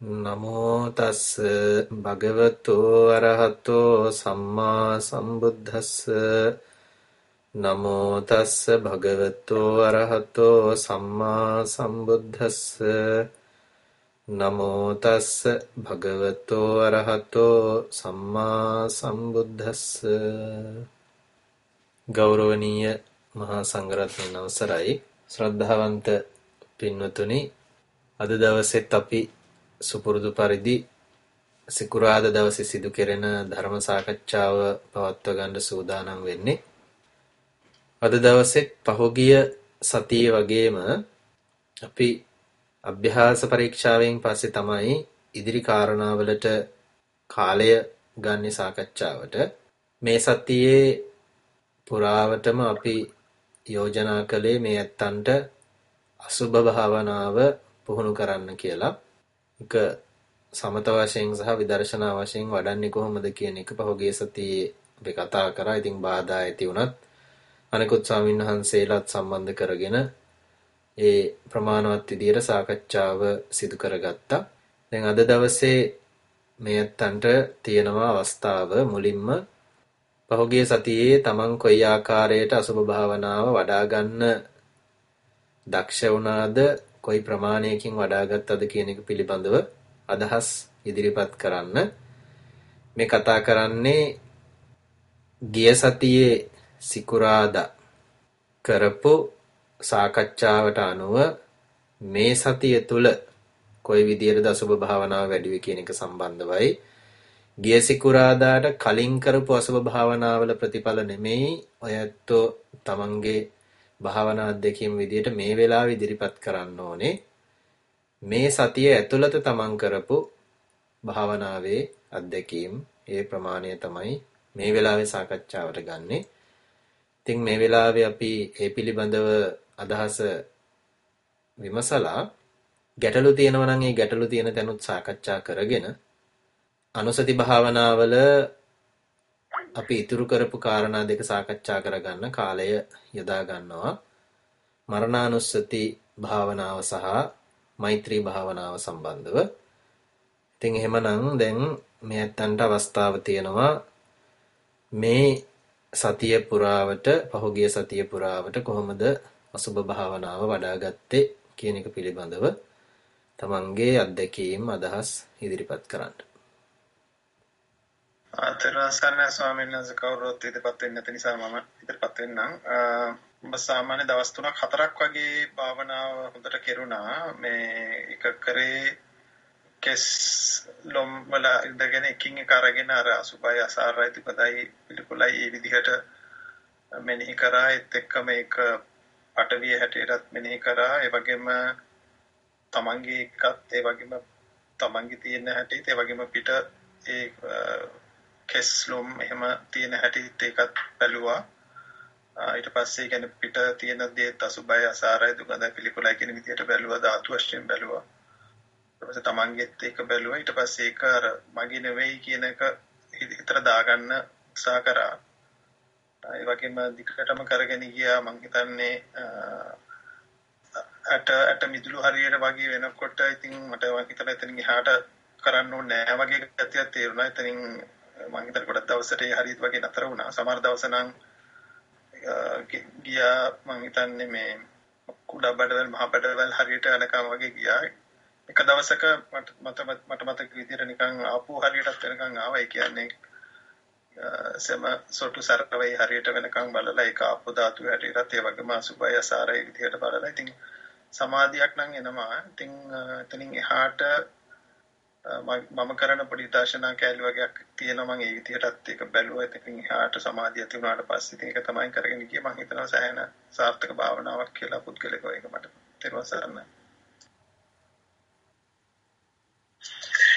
නමෝ තස් භගවතු අරහතෝ සම්මා සම්බුද්දස්ස. නමෝ තස් භගවතු අරහතෝ සම්මා සම්බුද්දස්ස. නමෝ තස් භගවතු අරහතෝ සම්මා සම්බුද්දස්ස. ගෞරවනීය මහා සංඝරත්නයන් අවසරයි. ශ්‍රද්ධාවන්ත පින්වතුනි අද දවසෙත් අපි සුපුරුදු පරිදි සිකුරාදා දවසේ සිදු කෙරෙන ධර්ම සාකච්ඡාව පවත්ව ගන්න සූදානම් වෙන්නේ. අද දවසෙත් පහුගිය සතියේ වගේම අපි අභ්‍යාස පරීක්ෂාවෙන් පස්සේ තමයි ඉදිරි කාරණාවලට කාලය ගන්න සාකච්ඡාවට. මේ සතියේ පුරාවටම අපි යෝජනා කළේ මේ ඇත්තන්ට අසුභ භාවනාව පුහුණු කරන්න කියලා. එක සමත වශයෙන් සහ විදර්ශනා වශයෙන් වඩන්නේ කොහොමද කියන එක පහුගිය සතියේ අපි කතා කරා. ඉතින් බාධා ඇති වුණත් අනිකුත් ස්වාමීන් වහන්සේලාත් සම්බන්ධ කරගෙන ඒ ප්‍රමාණවත් විදියට සාකච්ඡාව සිදු කරගත්තා. දැන් අද දවසේ මේ අත්තන්ට තියෙනවා අවස්ථාව මුලින්ම පහුගිය සතියේ තමන් කොයි ආකාරයට අසුභ භාවනාව වඩා ගන්න දක්ෂ වුණාද කොයි ප්‍රමාණයකින් වඩාගත්තද කියන එක පිළිබඳව අදහස් ඉදිරිපත් කරන්න. මේ කතා කරන්නේ ගිය සතියේ සිකුරාදා කරපු සාකච්ඡාවට අනුව මේ සතිය තුල කොයි විදියටද අසුභ භාවනාව වැඩි වෙ කියන එක සම්බන්ධවයි. ගිය සිකුරාදාට කලින් කරපු අසුභ භාවනාවල ප්‍රතිඵල නෙමෙයි. ඔයත්ෝ තමන්ගේ භාවනා අධ්‍යක්ීම් විදියට මේ වෙලාව ඉදිරිපත් කරන්න ඕනේ මේ සතිය ඇතුළත තමන් කරපු භාවනාවේ අත්දැකීම් ඒ ප්‍රමාණය තමයි මේ වෙලාවේ සාකච්ඡාවට ගන්නෙ. ඉතින් මේ වෙලාවේ අපි ඒ පිළිබඳව අදහස විමසලා ගැටලු තියෙනවා නම් ඒ ගැටලු තියෙන තැනුත් සාකච්ඡා කරගෙන අනුසති භාවනාවල අපි ඉතුරු කරපු කාරණා දෙක සාකච්ඡා කරගන්න කාලය යොදා ගන්නවා. මරණානුස්සති භාවනාව සහ මෛත්‍රී භාවනාව සම්බන්ධව. ඉතින් එහෙමනම් දැන් මේ ඇත්තන්ට අවස්ථාව තියෙනවා මේ සතිය පුරාවට පහුගිය සතිය පුරාවට කොහොමද අසුබ භාවනාව වඩාගත්තේ කියන එක පිළිබඳව තමන්ගේ අත්දැකීම් අදහස් ඉදිරිපත් කරන්න. තෙරුවන් සරණයි ස්වාමීන් වහන්සේ කවුරුත් ඉදිරිපත් වෙන්නේ නැති නිසා මම ඉදිරිපත් වෙන්නම්. ඔබ සාමාන්‍ය දවස් තුනක් හතරක් වගේ භාවනාව හොඳට කෙරුණා. මේ එක කරේ කෙස් ලොම් වල ඉඳගෙන එකින් එක අරගෙන අර අසුබයි අසාරයි තිබදයි පිළිකුලයි ඒ විදිහට මෙනෙහි කරා ඒත් එක්කම ඒක පටවිය හැටියටත් මෙනෙහි කරා ඒ වගේම තමන්ගේ එකත් ඒ වගේම තමන්ගේ තියෙන හැටිත් ඒ වගේම පිට ඒ කෙස්ලොම් එහෙම තියෙන හැටිත් ඒකත් බැලුවා. ඊට පස්සේ කියන්නේ පිට තියෙන දේත් අසුබය අසාරය දුකද පිළිකුලයි කියන විදිහට බැලුවා ධාතු වශයෙන් බැලුවා. ඊට පස්සේ තමන්ගෙත් ඒක බැලුවා. ඊට පස්සේ ඒක අර මගේ නෙවෙයි කියන එක හිතට දාගන්න උත්සාහ කරා. ඒ වගේම දිගටම කරගෙන ගියා මං හිතන්නේ අට අට මිදුළු හරියට වගේ වෙනකොට ඉතින් මට හිතලා එතනින් එහාට කරන්න ඕනේ නෑ වගේ ගතියක් තේරුණා. එතනින් මම හිතන ගොඩක් දවසට ඒ හරියට වගේ නතර වුණා. සමහර දවස නම් ගියා මම හිතන්නේ මේ කුඩා බඩවැල් මහ බඩවැල් හරියට යනකම් වගේ ගියා. එක දවසක මට මට මට මතක විදිහට නිකන් ආපු හරියටත් වෙනකන් ආවා. ඒ කියන්නේ සම සොටු සරකවේ හරියට වෙනකන් බලලා ඒක ආපු ධාතු හැටියටත් ඒ වගේම අසුබය අසාරය විදිහට බලලා ඉතින් සමාධියක් නම් එනවා. ඉතින් එතනින් එහාට මම කරන පොඩි දර්ශනා කැලි වගේක් තියෙනවා. මම ඒ විදිහටත් ඒක බැලුවා. ඉතින් එහාට සමාධිය ඇති වුණාට පස්සේ ඉතින් ඒක තමයි කරගෙන ගියේ. මම හිතනවා සෑහෙන සාර්ථක භාවනාවක් කියලා පුද්ගලිකව ඒක මට තේරුම් ගන්න.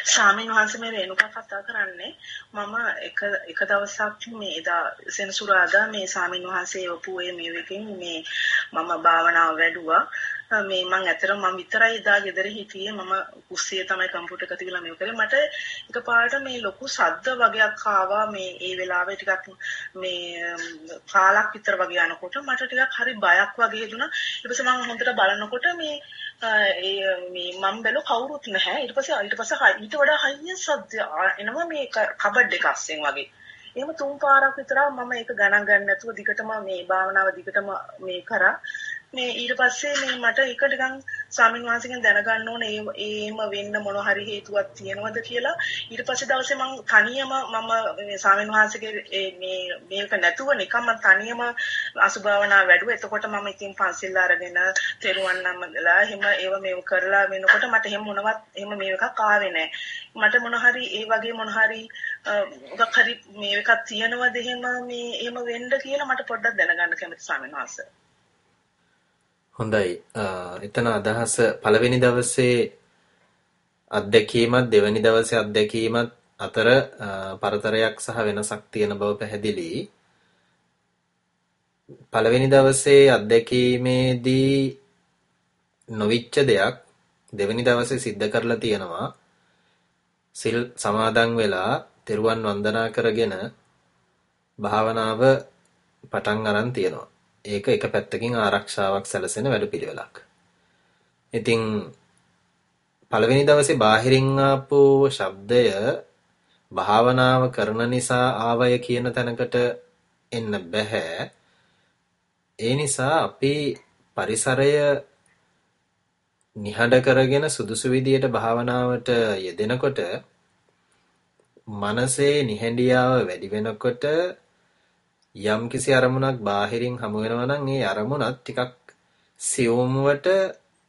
ස්වාමීන් වහන්සේ මේ රේණුකා කතා කරන්නේ මම එක එක දවසක් මේ එදා සෙනසුරාදා මේ ස්වාමීන් වහන්සේ ඔපුවේ මේ වෙකින් මේ මම භාවනාව වැඩුවා. මේ මම ඇතර මම විතරයි එදා ගෙදර හිටියේ. මම කුස්සියේ තමයි කම්පියුටර් එක තියලා මේක කරේ. මට එකපාරට මේ ලොකු සද්ද වගේක් ආවා. මේ ඒ වෙලාවේ ටිකක් මේ කාලක් විතර වගේ යනකොට මට ටිකක් හරි බයක් වගේ දුණා ඊට පස්සේ මම හොඳට බලනකොට මේ ඒ මේ මම බැලුව කවුරුත් නැහැ. ඊට පස්සේ ඊට පස්සේ ඊට වඩා හයිය සද්ද එනවා මේ කබඩ් එක අස්සෙන් වගේ. එහෙම තුන් පාරක් විතර මම ඒක ගණන් ගන්න නැතුව දිගටම මේ භාවනාව දිගටම මේ කරා. මේ ඊට පස්සේ මේ මට එක ටිකක් ස්වාමීන් වහන්සේගෙන් දැනගන්න ඕනේ ඒ ඒම වෙන්න මොන හරි හේතුවක් තියෙනවද කියලා. ඊට පස්සේ දවසේ මම තනියම මම මේ ස්වාමීන් වහන්සේගේ මේ මේක නැතුව නිකන් මම තනියම අසුභාවනා වැඩුවා. එතකොට මම ඉතින් පන්සිල් අරගෙන තෙරුවන් නමලා එහෙම ඒව මේව කරලා වෙනකොට මට එහෙම මොනවත් එහෙම මේ එකක් ආවේ නැහැ මට මොන හරි ඒ වගේ මොන හරි මොකක් හරි මේ එකක් තියෙනවද එහෙම මේ එහෙම වෙන්න කියලා මට පොඩ්ඩක් දැනගන්න කැමති ස්වාමීන් වහන්සේ. හොඳයි. එතන අදහස පළවෙනි දවසේ අත්දැකීමත් දෙවැනි දවසේ අත්දැකීමත් අතර පරතරයක් සහ වෙනසක් තියෙන බව පැහැදිලි. පළවෙනි දවසේ අත්දැකීමේදී නොවිච්ච දෙයක් දෙවැනි දවසේ සිද්ධ කරලා තියෙනවා. සිල් සමාදන් වෙලා තෙරුවන් වන්දනා කරගෙන භාවනාව පටන් අරන් තියෙනවා. ඒක එක පැත්තකින් ආරක්ෂාවක් සැලසෙන වැඩපිළිවෙලක්. ඉතින් පළවෙනි දවසේ බාහිරින් ආපු ශබ්දය භාවනාව කරන නිසා ආවය කියන තැනකට එන්න බෑ. ඒ නිසා අපි පරිසරය නිහඬ කරගෙන සුදුසු විදියට භාවනාවට යෙදෙනකොට මනසේ නිහඬියාව වැඩි වෙනකොට යම්කිසි අරමුණක් බාහිරින් හමු වෙනවා නම් ඒ අරමුණත් ටිකක් සියුම්වට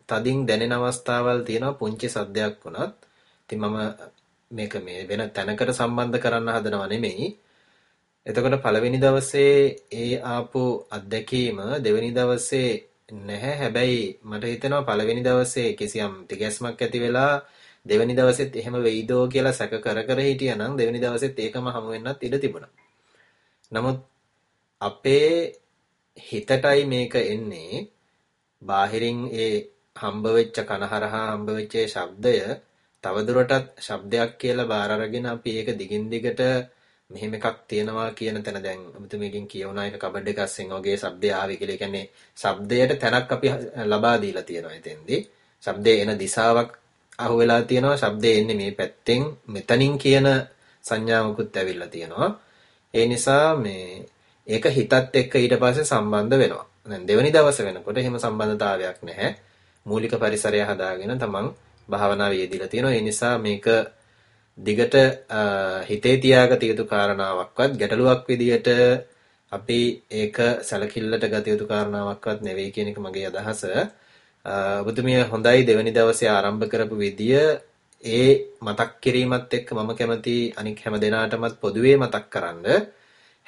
තදින් දැනෙන අවස්ථාවල් තියෙනවා පුංචි සද්දයක් වුණත්. ඉතින් මම මේක මේ වෙන තැනකට සම්බන්ධ කරන්න හදනව නෙමෙයි. එතකොට පළවෙනි දවසේ ඒ ආපු අත්දැකීම දෙවෙනි දවසේ නැහැ. හැබැයි මට හිතෙනවා පළවෙනි දවසේ කිසියම් තිගැස්මක් ඇති වෙලා දෙවෙනි දවසෙත් එහෙම වෙයිදෝ කියලා සැක කර කර හිටියනම් දෙවෙනි දවසෙත් ඒකම හමු වෙන්නත් ඉඩ තිබුණා. නමුත් අපේ හිතටයි මේක එන්නේ බාහිරින් ඒ හම්බ වෙච්ච කනහරහා හම්බ වෙච්ච ශබ්දය තවදුරටත් ශබ්දයක් කියලා බාර අරගෙන අපි ඒක දිගින් දිගට මෙහෙම එකක් තියෙනවා කියන තැන දැන් ඔබතුමීගෙන් කියවනා එක කබඩ් එකක් අස්සෙන් වගේ ශබ්දය ආවේ කියලා. ඒ කියන්නේ ශබ්දයට තැනක් අපි ලබා දීලා තියෙනවා එතෙන්දී. ශබ්දේ එන දිශාවක් අහුවෙලා තියෙනවා. ශබ්දේ එන්නේ මේ පැත්තෙන් මෙතනින් කියන සංඥාවකුත් ඇවිල්ලා තියෙනවා. ඒ නිසා මේ ඒක හිතත් එක්ක ඊට පස්සේ සම්බන්ධ වෙනවා. දැන් දෙවනි දවස වෙනකොට එහෙම සම්බන්ධතාවයක් නැහැ. මූලික පරිසරය හදාගෙන තමන් භාවනාවේ යෙදিলা තියෙනවා. ඒ නිසා මේක දිගට හිතේ තියාගත යුතු කාරණාවක්වත් ගැටලුවක් විදියට අපි ඒක සැලකිල්ලට ගත යුතු කාරණාවක්වත් නෙවෙයි කියන එක මගේ අදහස. ඔබතුමිය හොඳයි දෙවනි දවසේ ආරම්භ කරපු විදිය ඒ මතක් කිරීමත් එක්ක මම කැමති අනික් හැම දෙනාටමත් පොදුවේ මතක් කරන්න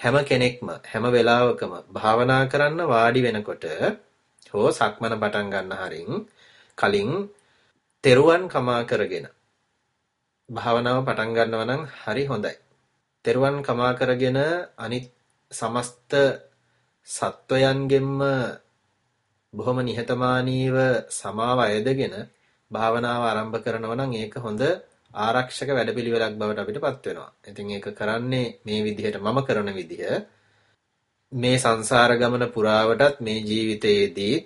හැම කෙනෙක්ම හැම වෙලාවකම භාවනා කරන්න වාඩි වෙනකොට හෝ සක්මන පටන් ගන්න හරින් කලින් තෙරුවන් කමා කරගෙන භාවනාව පටන් ගන්නවා නම් හරි හොඳයි. තෙරුවන් කමා කරගෙන අනිත් සමස්ත සත්වයන්ගෙන්ම බොහොම නිහතමානීව සමාව අයදගෙන භාවනාව ආරම්භ කරනවා නම් ඒක හොඳ ආරක්ෂක වැඩපිළිවෙලක් බවට අපිටපත් වෙනවා. ඉතින් ඒක කරන්නේ මේ විදිහට මම කරන විදිහ මේ සංසාර ගමන පුරාවටත් මේ ජීවිතයේදී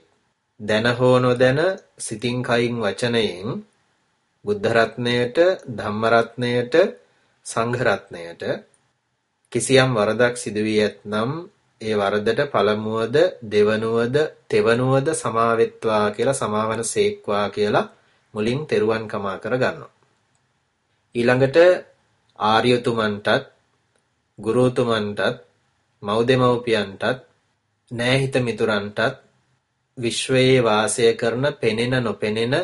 දැන හෝ නොදැන සිතින් කයින් වචනයෙන් බුද්ධ රත්නයට ධම්ම රත්නයට සංඝ රත්නයට කිසියම් වරදක් සිදු වී ඇතනම් ඒ වරදට පළමුවද දෙවනුවද තෙවනුවද සමාවෙත්වා කියලා සමාවන සේක්වා කියලා මුලින් තෙරුවන් කමා කර ගන්නවා. ඊළඟට ආර්යතුමන්ටත් ගුරුතුමන්ටත් මව්දෙමව්පියන්ටත් නෑහිත මිතුරන්ටත් විශ්වයේ වාසය කරන පෙනෙන නොපෙනෙන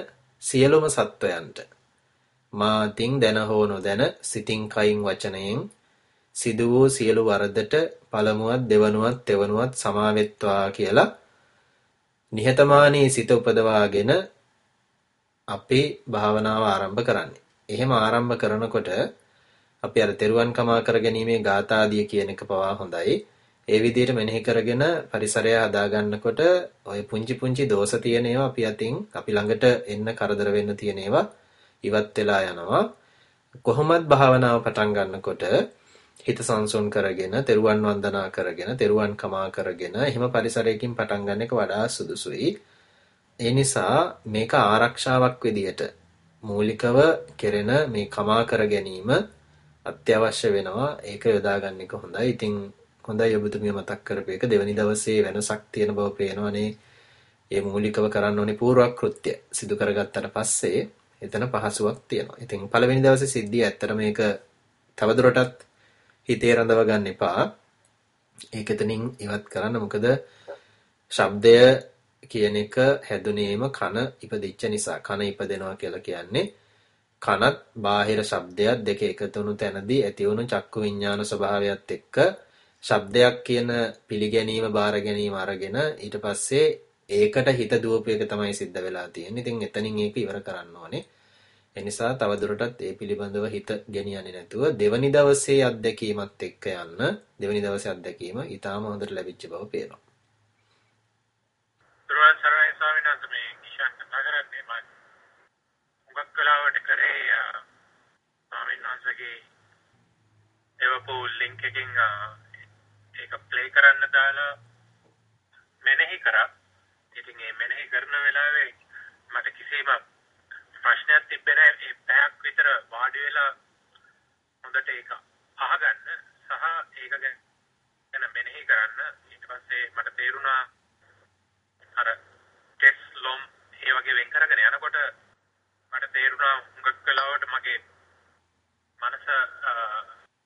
සියලුම සත්වයන්ට මාතින් දැන හෝ නොදැන සිතින් කයින් වචනයෙන් සිදු වූ සියලු වරදට පළමුවත් දෙවනුවත් තෙවනුවත් සමාවෙත්වා කියලා නිහතමානී සිත උපදවාගෙන අපි භාවනාව ආරම්භ කරන්නේ. එහෙම ආරම්භ කරනකොට අපි අර තෙරුවන් කමා කර ගැනීමේ ගාථාදිය කියන එක පවා හොඳයි. ඒ විදිහට මෙනෙහි කරගෙන පරිසරය හදාගන්නකොට ඔය පුංචි පුංචි දෝෂ තියෙන ඒවා අපි අතින් අපි ළඟට එන්න කරදර වෙන්න තියෙන ඒවා ඉවත් වෙලා යනවා. කොහොමත් භාවනාව පටන් ගන්නකොට හිත සංසුන් කරගෙන, තෙරුවන් වන්දනා කරගෙන, තෙරුවන් කමා කරගෙන එහෙම පරිසරයකින් පටන් ගන්න එක වඩා සුදුසුයි. ඒ නිසා මේක ආරක්ෂාවක් විදියට මූලිකව කෙරෙන මේ කමා කර ගැනීම අත්‍යවශ්‍ය වෙනවා. ඒක යොදාගන්න එක හොඳයි. ඉතින් හොඳයි ඔබතුමිය මතක් කරපු එක දෙවනි දවසේ වෙනසක් තියෙන බව පේනවනේ. ඒ මූලිකව කරන්න ඕනේ පූර්වක්‍ෘත්‍ය සිදු කරගත්තට පස්සේ එතන පහසුවක් තියෙනවා. ඉතින් පළවෙනි දවසේ සිද්ධිය ඇත්තට මේක තවදුරටත් හිතේ රඳව ගන්න එපා. ඒක එතනින් ඉවත් කරන්න. මොකද ශබ්දය කියන එක හැදුනේම කන ඉපදිච්ච නිසා. කන ඉපදෙනවා කියලා කියන්නේ කනත් බාහිර ශබ්දයක් දෙක එකතු වුණු තැනදී ඇති වුණු චක්කු විඤ්ඤාණ ස්වභාවයත් එක්ක ශබ්දයක් කියන පිළිගැනීම බාර ගැනීම අරගෙන ඊට පස්සේ ඒකට හිත දුවපු එක තමයි සිද්ධ වෙලා තියෙන්නේ. ඉතින් එතනින් ඒක ඉවර කරන්න ඕනේ. ඒ නිසා තවදුරටත් ඒ පිළිබඳව හිත ගෙනියන්නේ නැතුව දෙවනි දවසේ අත්දැකීමත් එක්ක යන්න දෙවනි දවසේ අත්දැකීම ඊටාම හොඳට ලැබිච්ච බව පේනවා. දුරවන් සරණයි ස්වාමීන් වහන්සේ මේ කිෂාන් කතා කරන්නේ මම මුගක් කලාවට කරේ ස්වාමීන් වහන්සේගේ එවපෝ ලින්ක් එකකින් ඒක ප්ලේ කරන්න දාලා මෙනෙහි කරා. ඉතින් මේ මෙනෙහි කරන වෙලාවේ මට කිසිම ප්‍රශ්නයක් තිබ්බේ නැහැ. ඒ පැයක් විතර වාඩි වෙලා හොඳට ඒක අහගන්න සහ ඒක ගැන මෙනෙහි කරන්න. ඊට පස්සේ මට තේරුණා අර ටෙස් ලොම් ඒ වගේ වෙන් කරගෙන යනකොට මට තේරුණා හුඟක් වෙලාවට මගේ මනස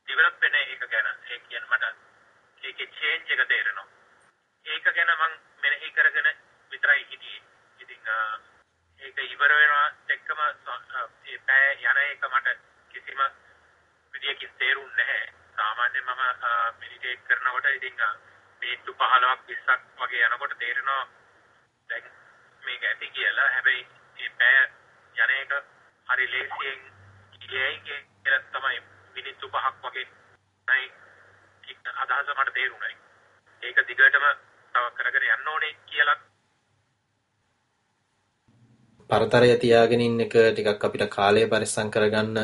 ඩෙවලොප් වෙන එක ගැන ඒ කියන්නේ මට ඒකේ චේන්ජ් එක තේරෙනවා. ඒක ගැන මම මෙනෙහි කරගෙන විතරයි හිටියේ. ඉතින් ඒක ඉවර වෙනවා එක්කම ඒ පෑ යන එක මට කිසිම විදියකින් තේරුන්නේ නැහැ. සාමාන්‍යයෙන් මම මෙඩිටේට් කරනකොට ඉතින් මිනිත්තු 15ක් 20ක් වගේ යනකොට තේරෙනවා දැන් මේක ඇති කියලා. හැබැයි මේ පෑ යන එක හරි ලේසියෙන් ගියයි කියලා තමයි මිනිත්තු 5ක් වගේ නයි අදහස මට තේරුණා. ඒක දිගටම තව කරගෙන යන්න ඕනේ කියලා පරතරය තියාගෙන ඉන්න එක ටිකක් අපිට කාලය පරිස්සම් කරගන්න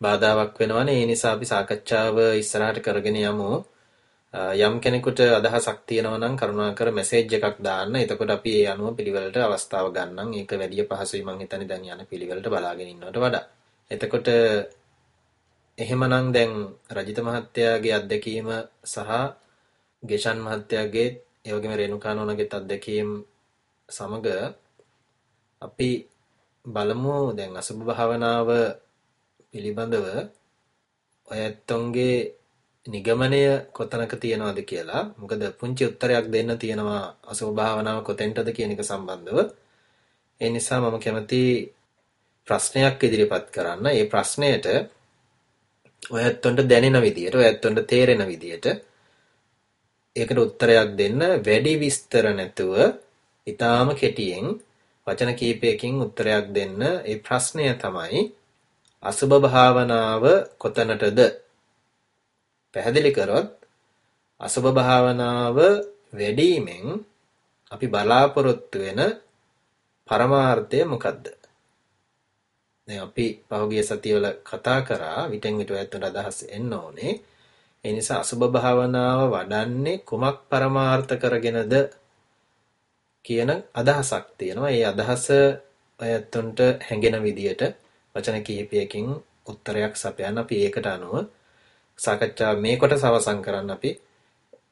බාධාවක් වෙනවනේ. ඒ නිසා අපි සාකච්ඡාව ඉස්සරහට කරගෙන යමු. යම් කෙනෙකුට අදහසක් තියෙනවා නම් කරුණාකර මැසේජ් එකක් දාන්න. එතකොට අපි ඒ අනුව පිළිවෙලට අවස්ථාව ගන්නම්. ඒක වැඩි පහසුයි මං හිතන්නේ දැන් යන පිළිවෙලට බලාගෙන ඉන්නවට වඩා. එතකොට එහෙමනම් දැන් රජිත මහත්තයාගේ අත්දැකීම සහ ගෙෂන් මහත්තයාගේ ඒ වගේම රේණුකා නෝනගේත් අත්දැකීම් සමග අපි බලමු දැන් අසුභ භාවනාව පිළිබඳව ඔය ඇත්තොන්ගේ නිගමනය කොතනක තියනවද කියලා. මොකද පුංචි උත්තරයක් දෙන්න තියෙනවා අසුභ භාවනාව කොතෙන්ටද කියන එක සම්බන්ධව. ඒ නිසා මම කැමති ප්‍රශ්නයක් ඉදිරිපත් කරන්න. ඒ ප්‍රශ්නයට ඔය ඇත්තොන්ට දැනෙන විදියට, ඔය ඇත්තොන්ට තේරෙන විදියට ඒකට උත්තරයක් දෙන්න වැඩි විස්තර නැතුව ඊටාම කෙටියෙන් වචන කීපයකින් උත්තරයක් දෙන්න. ඒ ප්‍රශ්නය තමයි අසුබ භාවනාව කොතනටද? පැහැදිලි කරොත් අසුබ භාවනාව වැඩිමෙන් අපි බලාපොරොත්තු වෙන පරමාර්ථය මොකද්ද? දැන් අපි පහුගිය සතියවල කතා කරා විටෙන් විට ඔයත්ට අදහස් එන්න ඕනේ. ඒ නිසා අසුබ භාවනාව වඩන්නේ කුමක් පරමාර්ථ කරගෙනද කියන අදහසක් තියෙනවා. ඒ අදහස ඔයත්තුන්ට හැඟෙන විදියට වචන කිහිපයකින් උත්තරයක් සපයන්න අපි ඒකට අනුව සාකච්ඡා මේ කොටස අවසන් කරන්න අපි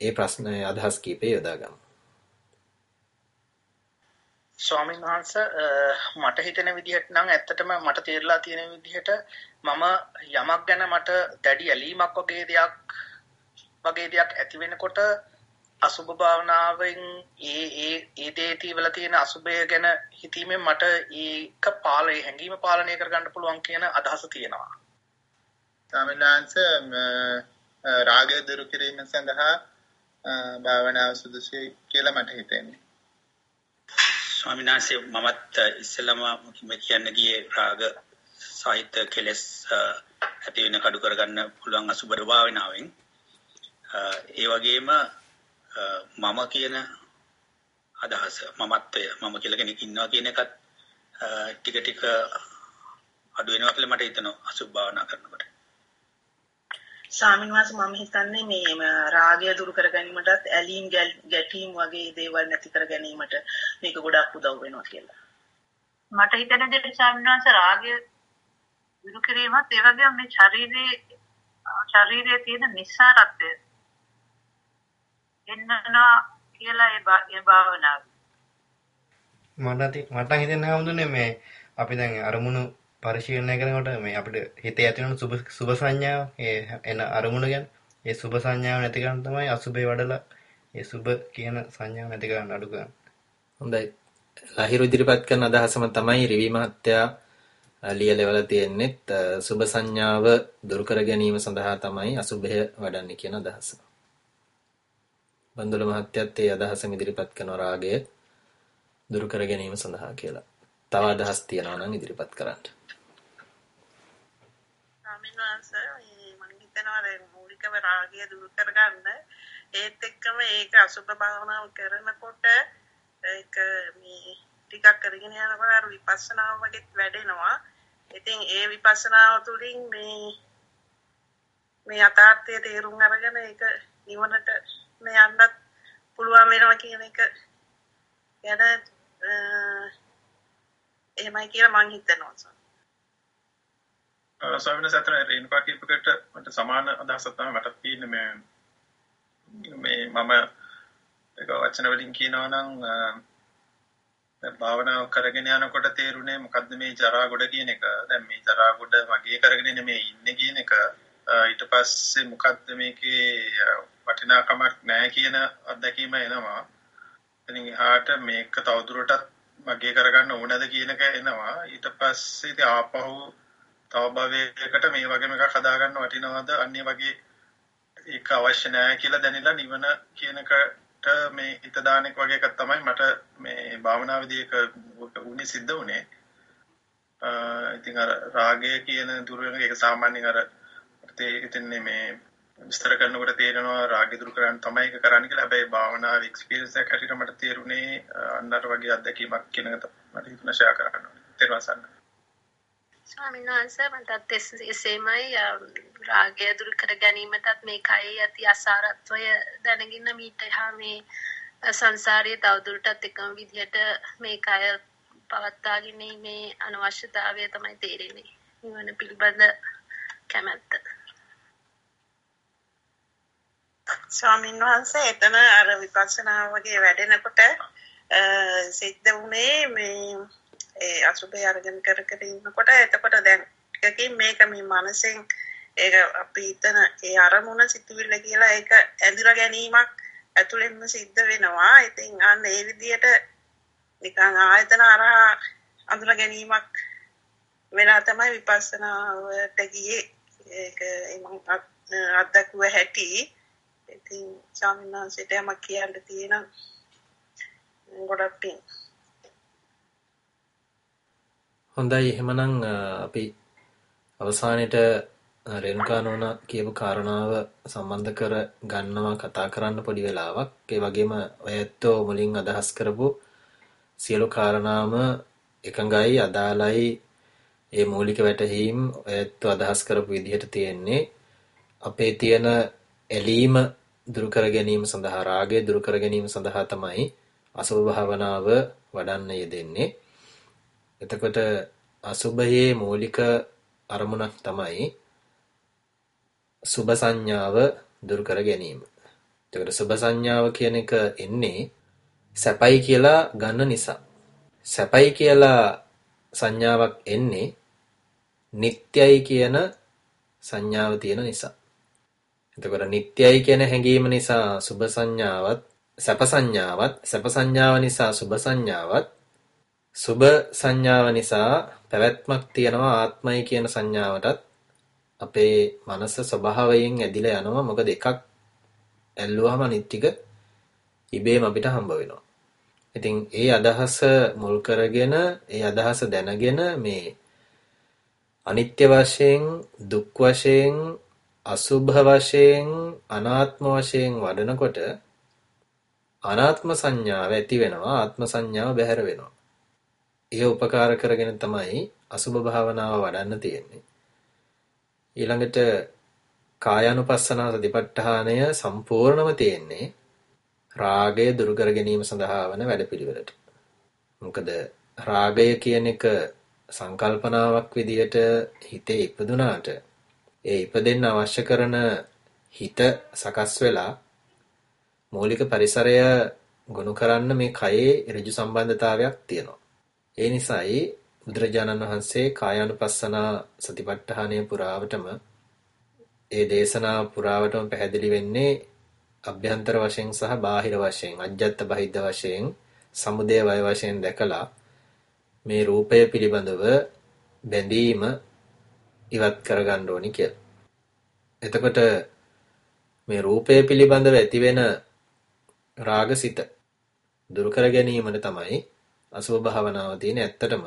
ඒ ප්‍රශ්න අදහස් කීපය යොදාගමු. ස්වාමීන් වහන්සේ මට හිතෙන විදිහට නම් ඇත්තටම මට තේරලා තියෙන විදිහට මම යමක් ගැන මට දැඩි ඇලීමක් වගේ දෙයක් වගේ දෙයක් ඇති වෙනකොට අසුබ භාවනාවෙන් ඒ ඒ ඒ දේති වල තියෙන අසුබය ගැන හිතීමෙන් මට ඒක පාලනය හැඟීම පාලනය කරගන්න පුළුවන් කියන අදහස තියෙනවා. ස්වාමිනාංශ රාගය දුරු කිරීම සඳහා භාවනාව සුදුසුයි කියලා මට හිතෙන්නේ. ස්වාමිනාංශ මමත් ඉස්සෙල්ලාම කියන්න ගියේ රාග සාහිත්‍ය කෙලස් ඇති වෙන කඩු කරගන්න පුළුවන් අසුබ භාවනාවෙන් ඒ වගේම මම කියන අදහස මමත්වය මම කියලා කෙනෙක් ඉන්නවා කියන එකත් ටික ටික අඩු වෙනවා කියලා මට හිතෙනවා අසුභ භාවනා කරනකොට. ස්වාමීන් වහන්සේ මම හිතන්නේ මේ රාගය දුරු කර ගැනීමටත් ඇලීම් ගැටීම් වගේ දේවල් නැති කර ගැනීමට මේක ගොඩක් උදව් වෙනවා කියලා. මට හිතෙන දේ ස්වාමීන් වහන්සේ රාගය දුරු කිරීමත් ඒ වගේම මේ ශරීරයේ ශරීරයේ තියෙන නිස්සාරත්වය එන්නවා කියලා ඒ භාවනාව. මට මට හිතෙන්නේ හැමෝටම මේ අපි දැන් අරමුණු පරිශීලනය කරනකොට මේ අපිට හිතේ ඇති වෙන සුබ සුබ සංඥාව ඒ එන අරමුණ ගැන ඒ සුබ සංඥාව නැති කරන් තමයි අසුබේ වඩලා ඒ සුබ කියන සංඥාව නැති කරන්න අඩු කරන්න. හොඳයි. ලහිරු ඉදිරිපත් කරන අදහසම තමයි රිවි මහත්තයා ලියලවලා තියෙන්නේත් සුබ සංඥාව දුරු කර ගැනීම සඳහා තමයි අසුභය වඩන්නේ කියන අදහස. බන්දුල මහත්තයත් ඒ අදහසම ඉදිරිපත් කරන රාගය දුරු කර ගැනීම සඳහා කියලා. තව අදහස් තියනවා නම් ඉදිරිපත් කරන්න. ස්වාමීන් වහන්සේ මම හිතනවා මූලිකව රාගය දුරු කරගන්න ඒත් එක්කම ඒක අසුභ භාවනාව කරනකොට ඒක මේ ටිකක් කරගෙන යනකොට අර විපස්සනාව වගේ වැඩෙනවා. ඉතින් ඒ විපස්සනාව තුළින් මේ මේ යථාර්ථය තේරුම් අරගෙන ඒක නිවනට මේ යන්නත් පුළුවන් වෙනවා කියන එක ගැන එහෙමයි කියලා මං හිතනවා. ස්වාමීන් වහන්සේ අතන රේණුකා කීපකට මට සමාන අදහසක් තමයි මට තියෙන්නේ මේ මේ මම ඒක වචන වලින් කියනවා නම් භාවනාව කරගෙන යනකොට තේරුනේ මොකද්ද මේ ජරා ගොඩ කියන එක. දැන් මේ ජරා ගොඩ වගේ කරගෙන නෙමෙයි ඉන්නේ කියන එක. ඊට පස්සේ මොකද්ද මේකේ වටිනාකමක් නැහැ කියන අත්දැකීම එනවා. එතනින් එහාට මේක තවදුරටත් මගේ කරගන්න ඕනද කියන එක එනවා. ඊට පස්සේ ඉතින් ආපහු තව භවයකට මේ වගේම එකක් හදාගන්න වටිනවද? අන්නේ වගේ ඒක අවශ්‍ය නැහැ කියලා දැනিলা නිවන කියන එකට මේ හිත දාන එක වගේ එකක් තමයි මට මේ භාවනාවේදී ඒක උනේ සිද්ධ වුනේ. ඉතින් අර රාගය කියන දුර වෙන එක සාමාන්‍යයෙන් අර තේරෙන්නේ මේ විස්තර කරනකොට තේරෙනවා රාගය දුරු කරන්න තමයි ඒක කරන්න කියලා. හැබැයි භාවනාවේ එක්ස්පීරියන්ස් එකක් හැටියට මට තේරුනේ අන්නතර වගේ අත්දැකීමක් කියන එක මට හිතුණා ෂෙයා කරන්න ඕනේ. තේරුවන් සන්න. ස්වාමීන් වහන්සේ මටත් එසේමයි රාගය දුරු කර ගැනීමටත් මේ කයේ ඇති අසාරත්වය දැනගෙන මීට එහා මේ සංසාරයේ තවදුරටත් එකම විදිහට මේ කය පවත්වාගෙන මේ අනවශ්‍යතාවය තමයි තේරෙන්නේ. නිවන පිළිබඳ කැමැත්ත. ස්වාමීන් වහන්සේ එතන අර විපස්සනා වගේ වැඩෙනකොට සිද්ධ වුණේ මේ ඒ අසුබය අරගෙන කර කර ඉන්නකොට එතකොට දැන් ටිකකින් මේක මේ මනසෙන් ඒක අපි හිතන ඒ අරමුණ සිතුවිල්ල කියලා ඒක ඇඳුර ගැනීමක් ඇතුළෙන්ම සිද්ධ වෙනවා. ඉතින් අන්න ඒ විදිහට නිකන් ආයතන අරහා අඳුර ගැනීමක් වෙලා තමයි විපස්සනාවට ගියේ. ඒක මම අත්දැකුව හැටි. ඉතින් ස්වාමීන් වහන්සේට යමක් කියන්න තියෙන ගොඩක් පිං. හොඳයි එහෙමනම් අපි අවසානයේට රේණුකා නෝනා කියපු කාරණාව සම්බන්ධ කර ගන්නවා කතා කරන්න පොඩි වෙලාවක්. ඒ වගේම ඔයත්ෝ මුලින් අදහස් කරපු සියලු කාරණාම එකඟයි අදාළයි ඒ මූලික වැටහීම් ඔයත්ෝ අදහස් කරපු විදිහට තියෙන්නේ අපේ තියෙන ඇලීම දුරු කර ගැනීම සඳහා රාගය දුරු කර ගැනීම සඳහා තමයි අසුභ භාවනාව වඩන්න යෙදෙන්නේ. එතකොට අසුභයේ මූලික අරමුණක් තමයි සුභ සංඥාව දුරු කර ගැනීම. එතකොට සුභ සංඥාව කියන එක එන්නේ සැපයි කියලා ගන්න නිසා. සැපයි කියලා සංඥාවක් එන්නේ නිට්ටයයි කියන සංඥාව තියෙන නිසා. එතකොට නිට්ටයයි කියන හැඟීම නිසා සුභ සංඥාවත් සැප සංඥාවත් සැප සංඥාව නිසා සුභ සංඥාවත් සුභ සංඥාව නිසා පැවැත්මක් තියෙනවා ආත්මය කියන සංඥාවටත් අපේ මනස ස්වභාවයෙන් ඇදිලා යනවා මොකද එකක් ඇල්ලුවාම අනිත් ටික ඉබේම අපිට හම්බ වෙනවා. ඉතින් ඒ අදහස මුල් කරගෙන ඒ අදහස දැනගෙන මේ අනිත්‍ය වශයෙන් දුක් වශයෙන් අසුභ වශයෙන් අනාත්ම වශයෙන් වඩනකොට අනාත්ම සංඥාව ඇති වෙනවා ආත්ම සංඥාව බැහැර වෙනවා. ඒ උපකාර කරගෙන තමයි අසුභ භාවනාව වඩන්න තියෙන්නේ. ඊළඟට කායානුපස්සනා සතිපට්ඨානය සම්පූර්ණව තියෙන්නේ රාගය දුරු කර ගැනීම සඳහා වන වැඩපිළිවෙලට. මොකද රාගය කියන එක සංකල්පනාවක් විදියට හිතේ ඉපදුනාට ඒ ඉපදෙන්න අවශ්‍ය කරන හිත සකස් වෙලා මූලික පරිසරය ගොනු කරන්න මේ කයේ ඍජු සම්බන්ධතාවයක් තියෙනවා. ඒ නිසායි බුදුරජාණන් වහන්සේ කායානුපස්සනා සතිපට්ඨානය පුරාවටම ඒ දේශනා පුරාවටම පැහැදිලි වෙන්නේ අභ්‍යන්තර වශයෙන් සහ බාහිර වශයෙන් අජ්ජත් බහිද්ද වශයෙන් සමුදය වය වශයෙන් දැකලා මේ රූපය පිළිබඳව බැඳීම ඉවත් කරගන්න ඕනි කියලා. එතකොට මේ රූපය පිළිබඳව ඇතිවෙන රාගසිත දුරු කර ගැනීමට තමයි අසුභ භාවනාව තියෙන ඇත්තටම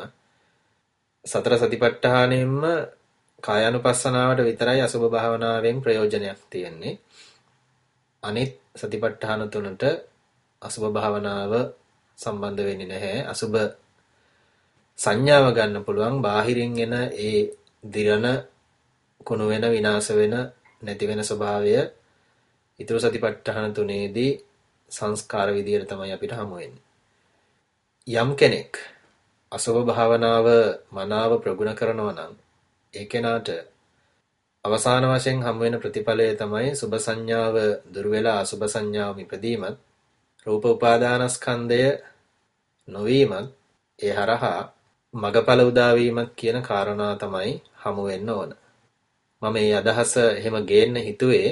සතර සතිපට්ඨානෙම්ම කායानुපස්සනාවට විතරයි අසුභ භාවනාවෙන් ප්‍රයෝජනයක් තියෙන්නේ. අනිත් සතිපට්ඨාන තුනට අසුභ භාවනාව සම්බන්ධ වෙන්නේ නැහැ. අසුභ සංඥාව ගන්න පුළුවන් බාහිරින් එන ඒ දිරණ කුණු වෙන විනාශ වෙන නැති වෙන ස්වභාවය ඊතර සතිපට්ඨාන තුනේදී සංස්කාර විදියට තමයි අපිට හමු වෙන්නේ. යම් කෙනෙක් අසුභ භාවනාව මනාව ප්‍රගුණ කරනවා නම් ඒ කෙනාට අවසාන වශයෙන් හම් වෙන ප්‍රතිඵලය තමයි සුභ සංඥාව දුර වෙලා අසුභ සංඥාව ඉපදීමත් රූප උපාදානස්කන්ධය නොවීමත් ඒ හරහා මගඵල උදා වීමත් කියන කාරණා තමයි හමු වෙන්න ඕන. මම මේ අදහස එහෙම ගේන්න හිතුවේ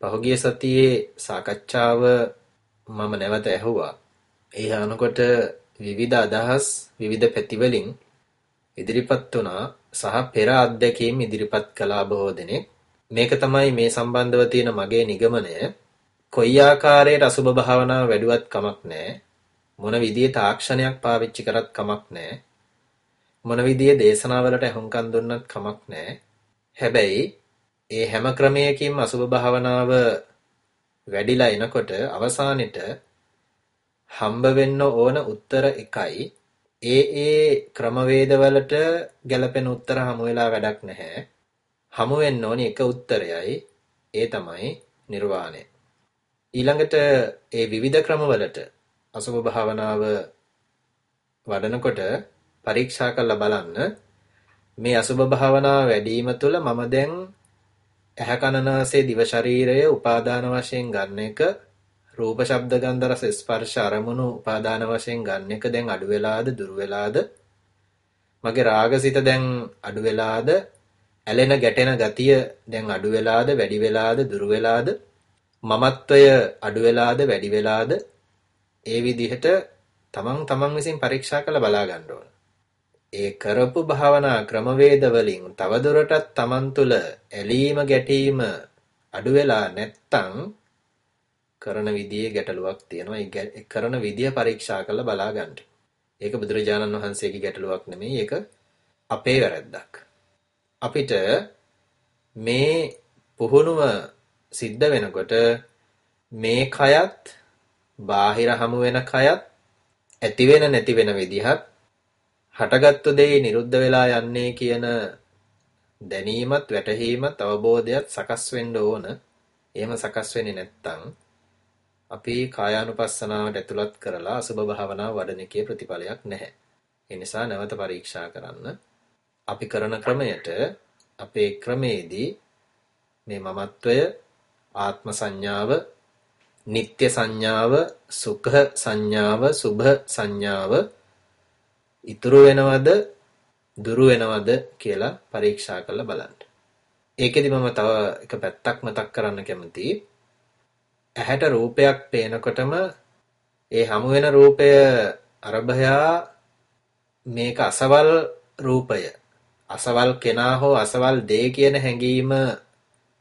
පහුගිය සතියේ සාකච්ඡාව මම නැවත ඇහුවා. ඒ අහනකොට විවිධ අදහස් විවිධ පැතිවලින් ඉදිරිපත් වුණා සහ පෙර අත්දැකීම් ඉදිරිපත් කළා බොහෝ දෙනෙක්. මේක තමයි මේ සම්බන්ධව තියෙන මගේ නිගමනය. කොයි ආකාරයට අසුභ භාවනාව වැඩුවත් කමක් නැහැ. මොන විදිහේ තාක්ෂණයක් පාවිච්චි කරත් කමක් නැහැ. මොන විදිහේ දේශනාවලට අහුම්කම් දුන්නත් කමක් නැහැ. හැබැයි ඒ හැම ක්‍රමයකින්ම අසුභ භාවනාව වැඩිලා එනකොට අවසානෙට හම්බ වෙන්න ඕන උත්තර එකයි ඒ ඒ ක්‍රමවේදවලට ගැලපෙන උත්තර හමු වෙලා වැඩක් නැහැ. හමු වෙන්න ඕනි එක උත්තරයයි. ඒ තමයි නිර්වාණය. ඊළඟට ඒ විවිධ ක්‍රමවලට අසුභ භාවනාව වඩනකොට පරීක්ෂා කරලා බලන්න මේ අසුභ භාවනාව වැඩිම තුළ මම දැන් ඇහැ කන නාසය දිව ශරීරය උපාදාන වශයෙන් ගන්න එක රූප ශබ්ද ගන්ධ රස ස්පර්ශ අරමුණු උපාදාන වශයෙන් ගන්න එක දැන් අඩු වෙලාද දුර වෙලාද? මගේ රාගසිත දැන් අඩු වෙලාද? ඇලෙන ගැටෙන ගතිය දැන් අඩු වෙලාද වැඩි වෙලාද දුර වෙලාද? මමත්වය අඩු වෙලාද වැඩි වෙලාද? ඒ විදිහට තමන් තමන් විසින් පරීක්ෂා කරලා බලා ගන්න ඕන. ඒ කරපු භාවනා ක්‍රමවේද වලින් තවදුරටත් තමන් තුළ ඇලීම ගැටීම අඩු වෙලා නැත්තම් කරන විදිහේ ගැටලුවක් තියෙනවා. ඒ කරන විදිය පරීක්ෂා කරලා බලා ගන්න. ඒක බුදුරජාණන් වහන්සේගේ ගැටලුවක් නෙමෙයි. ඒක අපේ වැරැද්දක්. අපිට මේ පුහුණුව සිද්ධ වෙනකොට මේ කයත් බාහිර හමු වෙන කයත් ඇති වෙන නැති වෙන විදිහත් හටගත්තු දෙයි නිරුද්ධ වෙලා යන්නේ කියන දැනීමත් වැටහීමත් අවබෝධයත් සකස් වෙන්න ඕන. එහෙම සකස් වෙන්නේ නැත්නම් අපි කායානුපස්සනාවට ඇතුළත් කරලා අසුභ භාවනාව වඩන එකේ ප්‍රතිඵලයක් නැහැ. ඒ නිසා නැවත පරීක්ෂා කරන්න. අපි කරන ක්‍රමයට අපේ ක්‍රමේදී මේ මමත්වය ආත්ම සංඥාව නিত্য සංඥාව සුඛ සංඥාව සුභ සංඥාව ඉතුරු වෙනවද දුරු වෙනවද කියලා පරීක්ෂා කරලා බලන්න. ඒකෙදි මම තව එක පැත්තක් මතක් කරන්න කැමතියි. ඇහැට රූපයක් පේනකොටම ඒ හමු වෙන රූපය අරභයා මේක අසවල් රූපය අසවල් කෙනා හෝ අසවල් දේ කියන හැඟීම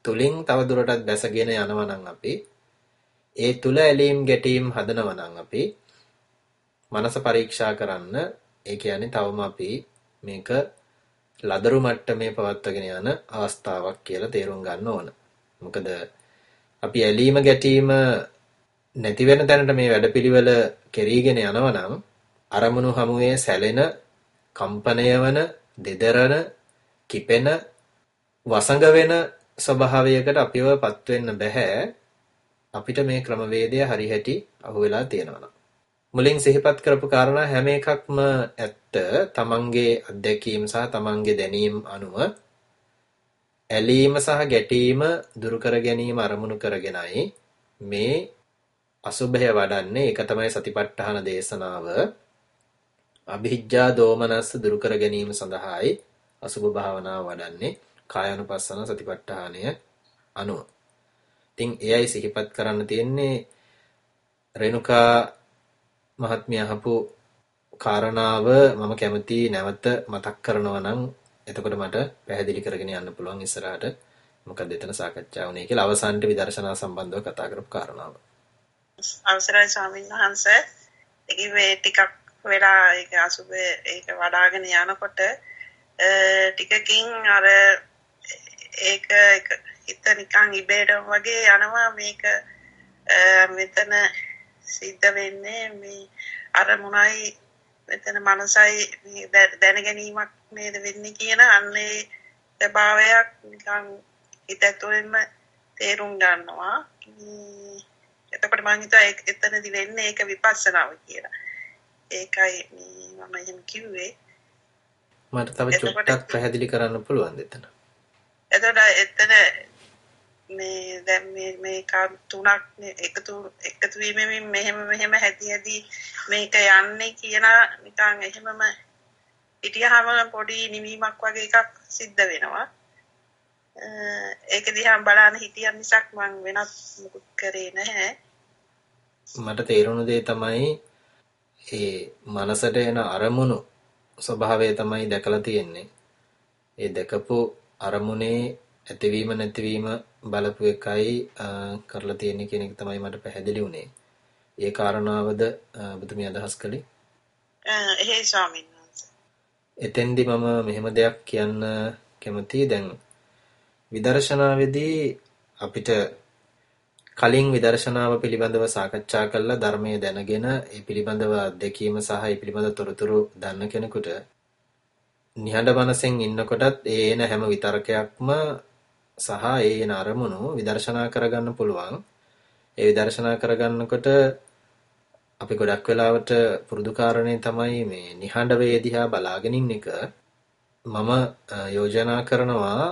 තුලින් තව දුරටත් බැසගෙන යනවා නම් අපි ඒ තුල ඇලීම් ගැටීම් හදනවා නම් අපි මනස පරීක්ෂා කරන්න ඒ කියන්නේ තවම අපි මේක ලදරු මට්ටමේ පවත්වාගෙන යන අවස්ථාවක් කියලා තේරුම් ගන්න ඕන. මොකද අපි ඇලීම ගැටීම නැති වෙන තැනට මේ වැඩපිළිවෙල කෙරීගෙන යනවා නම් අරමුණු හමුවේ සැලෙන, කම්පණය වන, දෙදරන, කිපෙන, වසඟ වෙන ස්වභාවයකට අපිව පත් වෙන්න බෑ. අපිට මේ ක්‍රමවේදය හරිහැටි අහුවෙලා තියෙනවා. මුලින් සිහිපත් කරපු කාරණා හැම එකක්ම ඇත්ත තමන්ගේ අත්දැකීම් සහ තමන්ගේ දැනීම් අනුව ඇලීම සහ ගැටීම දුරු කර ගැනීම අරමුණු කරගෙනයි මේ අසුභය වඩන්නේ. ඒක තමයි සතිපට්ඨාන දේශනාව. අභිජ්ජා දෝමනස්ස දුරු කර ගැනීම සඳහායි අසුභ භාවනාව වඩන්නේ. කායानुපස්සන සතිපට්ඨානය අනුව. ඉතින් එයයි සිහිපත් කරන්න තියෙන්නේ රේණුකා මහත්මිය අහපු කාරණාව මම කැමති නැවත මතක් කරනවා නම් එතකොට මට පැහැදිලි කරගෙන යන්න පුළුවන් ඉස්සරහට මොකද එතන සාකච්ඡා වුණේ කියලා අවසානට විදර්ශනා සම්බන්ධව කතා කරපු කාරණාව. අවසරයි ස්වාමීන් වහන්සේ. ඒකේ ටිකක් වෙලා ඒක අසුබේ ඒක වඩාගෙන යනකොට ටිකකින් අර ඒක හිත නිකන් ඉබේටම වගේ යනවා මේක මෙතන සිද්ධ වෙන්නේ මේ අරමුණයි මෙතන මනසයි දැන ගැනීමක් නේද වෙන්නේ කියන අන්නේ ස්වභාවයක් නිකන් හිත ඇතුළෙන්ම තේරුම් ගන්නවා. එතකොට මම හිතුවා එතනදි වෙන්නේ ඒක විපස්සනාව කියලා. ඒකයි මම එහෙම කිව්වේ. මට තව චුට්ටක් පැහැදිලි කරන්න පුළුවන්ද එතන? එතකොට එතන මේ දැන් මේ මේ තුනක් එකතු එකතු වීමෙන් මෙහෙම මෙහෙම හැදි හැදි මේක යන්නේ කියන නිකන් එහෙමම හිටියහම පොඩි නිවීමක් වගේ එකක් සිද්ධ වෙනවා. ඒක දිහා බලන හිටියන් මිසක් මම වෙනත් මුකුත් කරේ නැහැ. මට තේරුණ දේ තමයි ඒ මනසට එන අරමුණු ස්වභාවය තමයි දැකලා තියෙන්නේ. ඒ දැකපු අරමුණේ ඇතිවීම නැතිවීම බලපු එකයි කරලා තියෙන්නේ කියන එක තමයි මට පැහැදිලි වුණේ. ඒ කාරණාවද ඔබතුමිය අදහස් කළේ? එහෙයි ස්වාමීන්. එතෙන්දි මම මෙහෙම දෙයක් කියන්න කැමතියි. දැන් විදර්ශනාවේදී අපිට කලින් විදර්ශනාව පිළිබඳව සාකච්ඡා කළා ධර්මයේ දැනගෙන ඒ පිළිබඳව අත්දැකීම සහ ඒ පිළිබඳ තොරතුරු දන්න කෙනෙකුට නිහඬ මනසෙන් ඉන්නකොටත් ඒ එන හැම විතරකයක්ම සහ ඒ එන අරමුණු විදර්ශනා කරගන්න පුළුවන්. ඒ විදර්ශනා කරගන්නකොට අපි ගොඩක් වෙලාවට පුරුදු කාරණේ තමයි මේ නිහඬ වේ දිහා බලාගෙන ඉන්න එක. මම යෝජනා කරනවා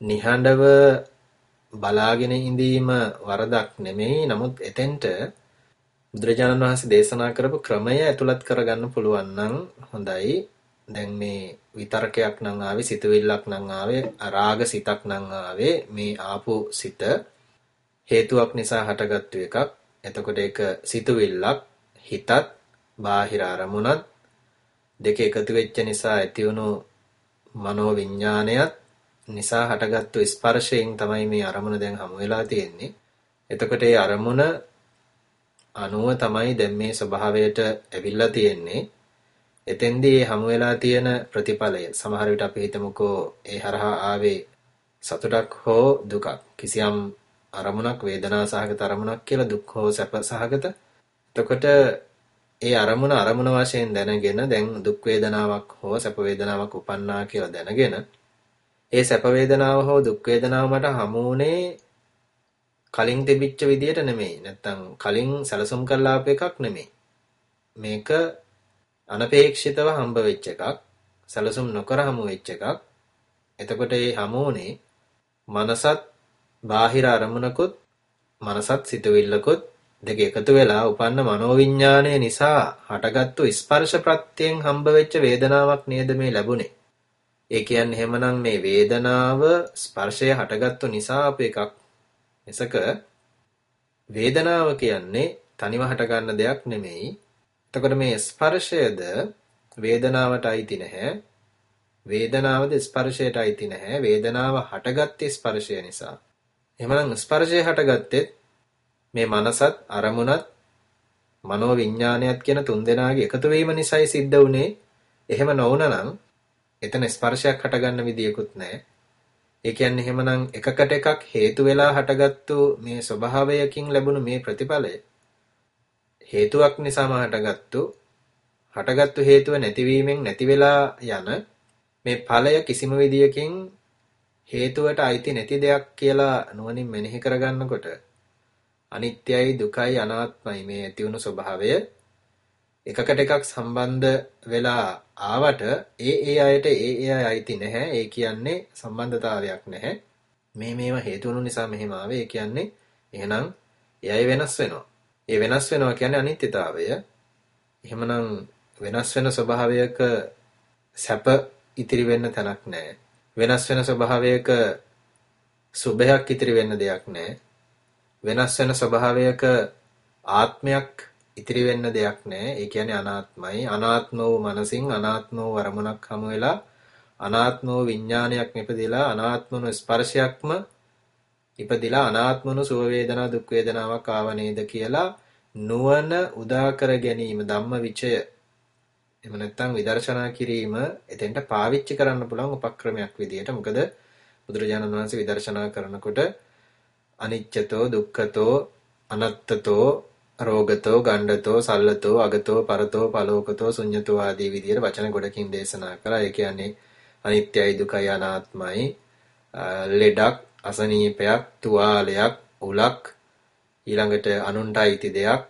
නිහඬව බලාගෙන ඉඳීම වරදක් නෙමෙයි. නමුත් එතෙන්ට බුදුරජාණන් වහන්සේ දේශනා කරපු ක්‍රමය ඇතුළත් කරගන්න පුළුවන් නම් හොඳයි. දැන් මේ විතරකයක් නම් ආවේ සිතුවිල්ලක් නම් ආවේ රාග සිතක් නම් ආවේ මේ ආපු සිත හේතුවක් නිසා හටගත්තු එකක්. එතකොට ඒක සිතුවිල්ලක් හිතත් බාහිර අරමුණත් දෙක එකතු වෙච්ච නිසා ඇතිවුණු මනෝ විඥානයත් නිසා හටගත්තු ස්පර්ශයෙන් තමයි මේ අරමුණ දැන් හමු වෙලා තියෙන්නේ. එතකොට ඒ අරමුණ අනුව තමයි දැන් මේ ස්වභාවයට ඇවිල්ලා තියෙන්නේ. එතෙන්දී හමු වෙලා තියෙන ප්‍රතිඵලය සමහර විට අපි හිතමුකෝ ඒ හරහා ආවේ සතුටක් හෝ දුකක් කිසියම් අරමුණක් වේදනා සහගත අරමුණක් කියලා දුක් හෝ සැප සහගත එතකොට ඒ අරමුණ අරමුණ වශයෙන් දැනගෙන දැන් දුක් වේදනාවක් හෝ සැප වේදනාවක් උපන්නා කියලා දැනගෙන ඒ සැප වේදනාව හෝ දුක් වේදනාව මට හමුුනේ කලින් තිබිච්ච විදියට නෙමෙයි. නැත්තම් කලින් සැලසුම් කරලා ආපු එකක් නෙමෙයි. මේක අනපේක්ෂිතව හම්බ වෙච්ච එකක් සැලසුම් නොකර හමු වෙච්ච එකක්. එතකොට මේ හමුුනේ මනසත් බාහිර අරමුණකුත් මනසත් සිතුවිල්ලකුත් දෙක එකතු වෙලා උපන්න මනෝවිඤ්ඤාණය නිසා හටගත්තු ස්පර්ශ ප්‍රත්‍යයෙන් හම්බ වෙච්ච වේදනාවක් නේද මේ ලැබුණේ. ඒ කියන්නේ එහෙමනම් මේ වේදනාව ස්පර්ශය හටගත්තු නිසා අප එකක්. එසක වේදනාව කියන්නේ තනිව හටගන්න දෙයක් නෙමෙයි. එතකොට මේ ස්පර්ශයද වේදනාවට අයිති නැහැ. වේදනාවද ස්පර්ශයට අයිති නැහැ. වේදනාව හටගත්තේ ස්පර්ශය නිසා. එහෙමනම් ස්පර්ශය හටගත්තේ මේ මනසත් අරමුණත් මනෝ විඥානයත් කියන තුන්දෙනාගේ එකතු වීම නිසායි සිද්ධ වුනේ. එහෙම නොවුනනම් එතන ස්පර්ශයක් හටගන්න විදියකුත් නැහැ. ඒ කියන්නේ එහෙමනම් එකකට එකක් හේතු වෙලා හටගත්තු මේ ස්වභාවයකින් ලැබුණු මේ ප්‍රතිඵලය හේතුවක් නිසාම හටගත්තු හටගත්තු හේතුව නැතිවීමෙන් නැති වෙලා යන මේ ඵලය කිසිම විදියකින් හේතුවට අයිති නැති දෙයක් කියලා නුවණින් මෙනෙහි කරගන්නකොට අනිත්‍යයි දුකයි අනාත්මයි මේ ඇති වුණු ස්වභාවය එකකට එකක් සම්බන්ධ වෙලා ආවට ඒ ඒ අයට ඒ ඒ අය අයිති නැහැ. ඒ කියන්නේ සම්බන්ධතාවයක් නැහැ. මේ මේවා හේතු වුණු නිසා මෙහෙම ආවේ. ඒ කියන්නේ එහෙනම් ඒ අය වෙනස් වෙනවා. ඒ වෙනස් වෙනවා කියන්නේ අනිත්‍යතාවය. එහෙමනම් වෙනස් වෙන ස්වභාවයක සැප ඉතිරි වෙන්න තැනක් නැහැ. වෙනස් වෙන ස්වභාවයක සුභයක් ඉතිරි වෙන්න දෙයක් නැහැ. වෙනස් වෙන ස්වභාවයක ආත්මයක් ඉතිරි වෙන්න දෙයක් නැහැ. ඒ කියන්නේ අනාත්මයි. අනාත්ම වූ මනසින් අනාත්ම වූ වරමුණක් හමු වෙලා අනාත්ම වූ විඥානයක් ඉපදිලා අනාත්ම වූ ස්පර්ශයක්ම ඉපදිලා අනාත්ම වූ සුව වේදනා දුක් වේදනාවක් ආව නේද කියලා නුවණ උදා කර ගැනීම ධම්ම විචය එහෙම නැත්නම් විදර්ශනා කිරීම එතෙන්ට පාවිච්චි කරන්න පුළුවන් උපක්‍රමයක් විදියට මොකද බුදුරජාණන් වහන්සේ විදර්ශනා කරනකොට අනිච්චතෝ දුක්ඛතෝ අනත්තතෝ රෝගතෝ ගණ්ඩතෝ සල්ලතෝ අගතෝ පරතෝ පලෝකතෝ ශුඤ්ඤතෝ ආදී විදියට වචන ගොඩකින් දේශනා කරා. ඒ කියන්නේ අනිත්‍යයි දුකයි අනාත්මයි ලෙඩක් අසනීපයක් තුවාලයක් උලක් ඊළඟට අනුන්ට අයිති දෙයක්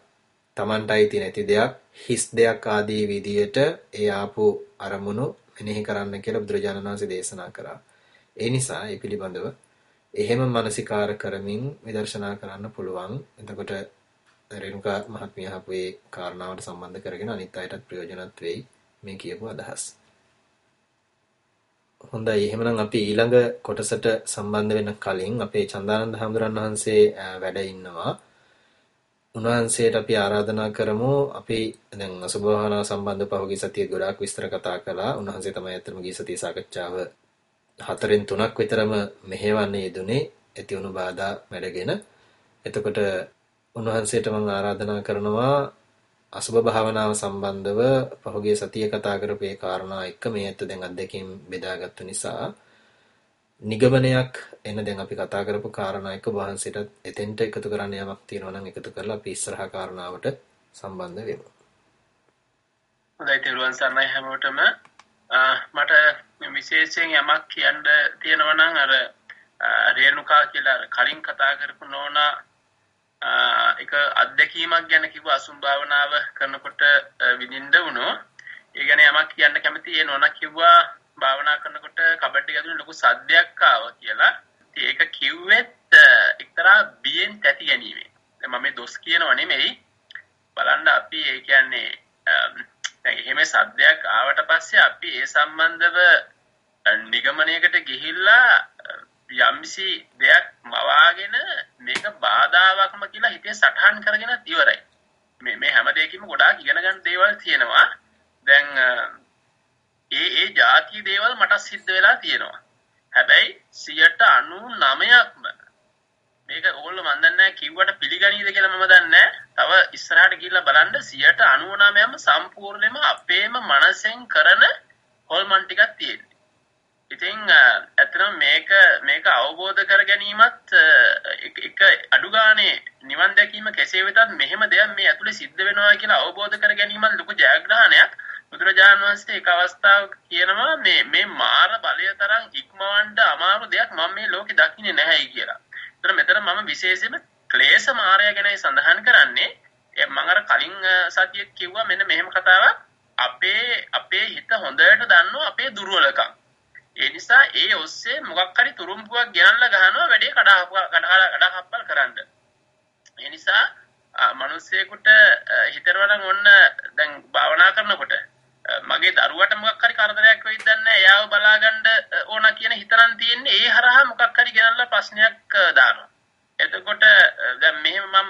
තමන්ට අයිති නැති දෙයක් හිස් දෙයක් ආදී විදියට ඒ ආපු අරමුණු මෙනෙහි කරන්න කියලා බුදුරජාණන් වහන්සේ දේශනා කරා. ඒ නිසා ඒ පිළිබඳව එහෙම මානසිකාර කරමින් විදර්ශනා කරන්න පුළුවන්. එතකොට රේණුකා මහත්මිය අහපු ඒ කාරණාවට සම්බන්ධ කරගෙන අනිත් අයටත් ප්‍රයෝජනවත් වෙයි මේ කියපු අදහස්. හොඳයි එහෙමනම් අපි ඊළඟ කොටසට සම්බන්ධ වෙන කලින් අපේ චන්දානන්ද හඳුරන් වහන්සේ වැඩ ඉන්නවා. උන්වහන්සේට අපි ආරාධනා කරමු අපි දැන් අසුභ භාවනාව සම්බන්ධ පහුගිය සතියේ ගොඩාක් විස්තර කතා කළා. උන්වහන්සේ තමයි අත්‍තරම ගිය සතියේ සාකච්ඡාව හතරෙන් තුනක් විතරම මෙහෙවන්නේ යෙදුනේ ඇති වුණු බාධා වැඩගෙන. එතකොට උන්වහන්සේට මම ආරාධනා කරනවා අසුභ භාවනාව සම්බන්ධව පහුගිය සතියේ කතා කරපු ඒ කාරණා එක්ක මේ ඇත්ත දැන් අත්දැකීම් බෙදාගත්තු නිසා නිගමනයක් එන දැන් අපි කතා කරපු කාරණා එක වහන්සේට එතෙන්ට එකතු කරන්න යමක් තියෙනවා නම් එකතු කරලා අපි ඉස්සරහා කාරණාවට සම්බන්ධ වෙමු. හොඳයි තෙරුවන් සරණයි හැමෝටම මට විශේෂයෙන් යමක් කියන්න තියෙනවා නම් අර රේණුකා කියලා කලින් කතා කරපු නෝනා එක අත්දැකීමක් ගැන කිව්ව අසුම් භාවනාව කරනකොට විඳින්න වුණෝ. ඒ ගැන යමක් කියන්න කැමති ඒ නෝනා කිව්වා භාවනා කරනකොට කබඩ් එක ඇතුලේ ලොකු සද්දයක් ආවා කියලා. ඉතින් ඒක කිව්වෙත් එක්තරා බියෙන් තැති ගැනීමෙන්. දැන් මම මේ දොස් කියනව නෙමෙයි. බලන්න අපි ඒ කියන්නේ දැන් එහෙම සද්දයක් ආවට පස්සේ අපි ඒ සම්බන්ධව නිගමනයකට ගිහිල්ලා යම්සි දෙයක් මවාගෙන මේක බාධාවක්ම කියලා හිතේ සටහන් කරගෙන ඉවරයි. මේ මේ හැම දෙයකින්ම ගොඩාක් ඉගෙන ගන්න දේවල් තියෙනවා. දැන් ඒ ඒ જાති දේවල් මට සිද්ධ වෙලා තියෙනවා. හැබැයි 99%ක්ම මේක ඕගොල්ලෝ මන් දන්නේ නැහැ කිව්වට පිළිගනීද කියලා මම දන්නේ තව ඉස්සරහට ගිහිල්ලා බලන්න 99%ම සම්පූර්ණයෙන්ම අපේම මනසෙන් කරන හොල්මන් ටිකක් තියෙනවා. ඉතින් ඇත්තටම මේක මේක අවබෝධ කර ගැනීමත් එක අඩු ගානේ නිවන් දැකීම කෙසේ වෙතත් මෙහෙම දෙයක් මේ ඇතුලේ සිද්ධ වෙනවා කියලා අවබෝධ කර ගැනීමත් ලොකු ජයග්‍රහණයක්. බුදුරජාණන් වහන්සේ එක අවස්ථාවක කියනවා මේ මේ මාර බලය තරම් ඉක්මවන්න අමාරු දෙයක් මම මේ ලෝකේ දකින්නේ නැහැයි කියලා. ඒතර මෙතන මම විශේෂයෙන්ම ක්ලේශ මාරය ගැනයි සඳහන් කරන්නේ. මම අර කලින් සතියේ කිව්වා මෙන්න මෙහෙම කතාවක් අපේ අපේ හිත හොඳට දන්නවා අපේ දුර්වලකම්. ඒ නිසා ඒ ඔස්සේ මොකක් හරි තුරුම්පුවක් ගෙනල්ලා ගහනවා වැඩේ කඩහප්පල් කරන්න. ඒ නිසා මිනිස්සෙකුට හිතරවා නම් ඔන්න දැන් භාවනා කරනකොට මගේ දරුවට මොකක් හරි කරදරයක් වෙයිද දන්නේ එයාව බලාගන්න ඕන කියන හිතරන් තියෙන්නේ ඒ හරහා මොකක් හරි ගෙනල්ලා ප්‍රශ්නයක් දානවා. එතකොට දැන් මෙහෙම මම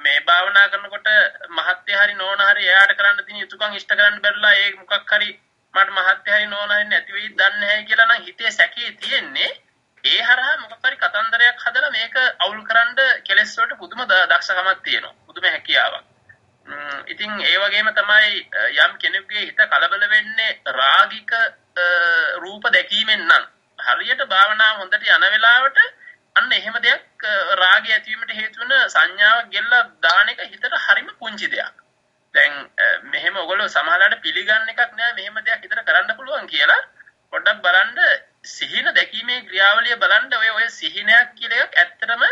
මේ භාවනා කරනකොට මහත්ය හරි නෝන හරි එයාට කරන්න තියෙන යුතුයකම් ඉෂ්ට කරන්න බැරිලා ඒ මොකක් හරි මට මහත්ය හරි නෝන හරි නැති වෙයිද දන්නේ නැහැ කියලා නම් හිතේ සැකේ තියෙන්නේ ඒ හරහා මොකක් හරි කතන්දරයක් හදලා මේක අවුල් කරන්න කෙලස් වලට පුදුම දක්ෂකමක් තියෙනවා. පුදුම හැකියාවක්. ඉතින් ඒ වගේම තමයි යම් කෙනෙකුගේ හිත කලබල වෙන්නේ රාගික රූප දැකීමෙන් නම් හරියට භාවනාව හොඳට යන වෙලාවට අන්න එහෙම දෙයක් රාගය ඇතිවීමට හේතු වෙන සංඥාවක් ගෙල්ලා දාන එක හිතට හරිම පුංචි දෙයක්. දැන් මෙහෙම ඔයගොල්ලෝ සමහරවිට පිළිගන්න එකක් නෑ මෙහෙම දෙයක් හිතට කරන්න පුළුවන් කියලා. පොඩ්ඩක් බලන්න සිහින දැකීමේ ක්‍රියාවලිය බලන්න ඔය ඔය සිහිනයක් කියලා එකක් ඇත්තටම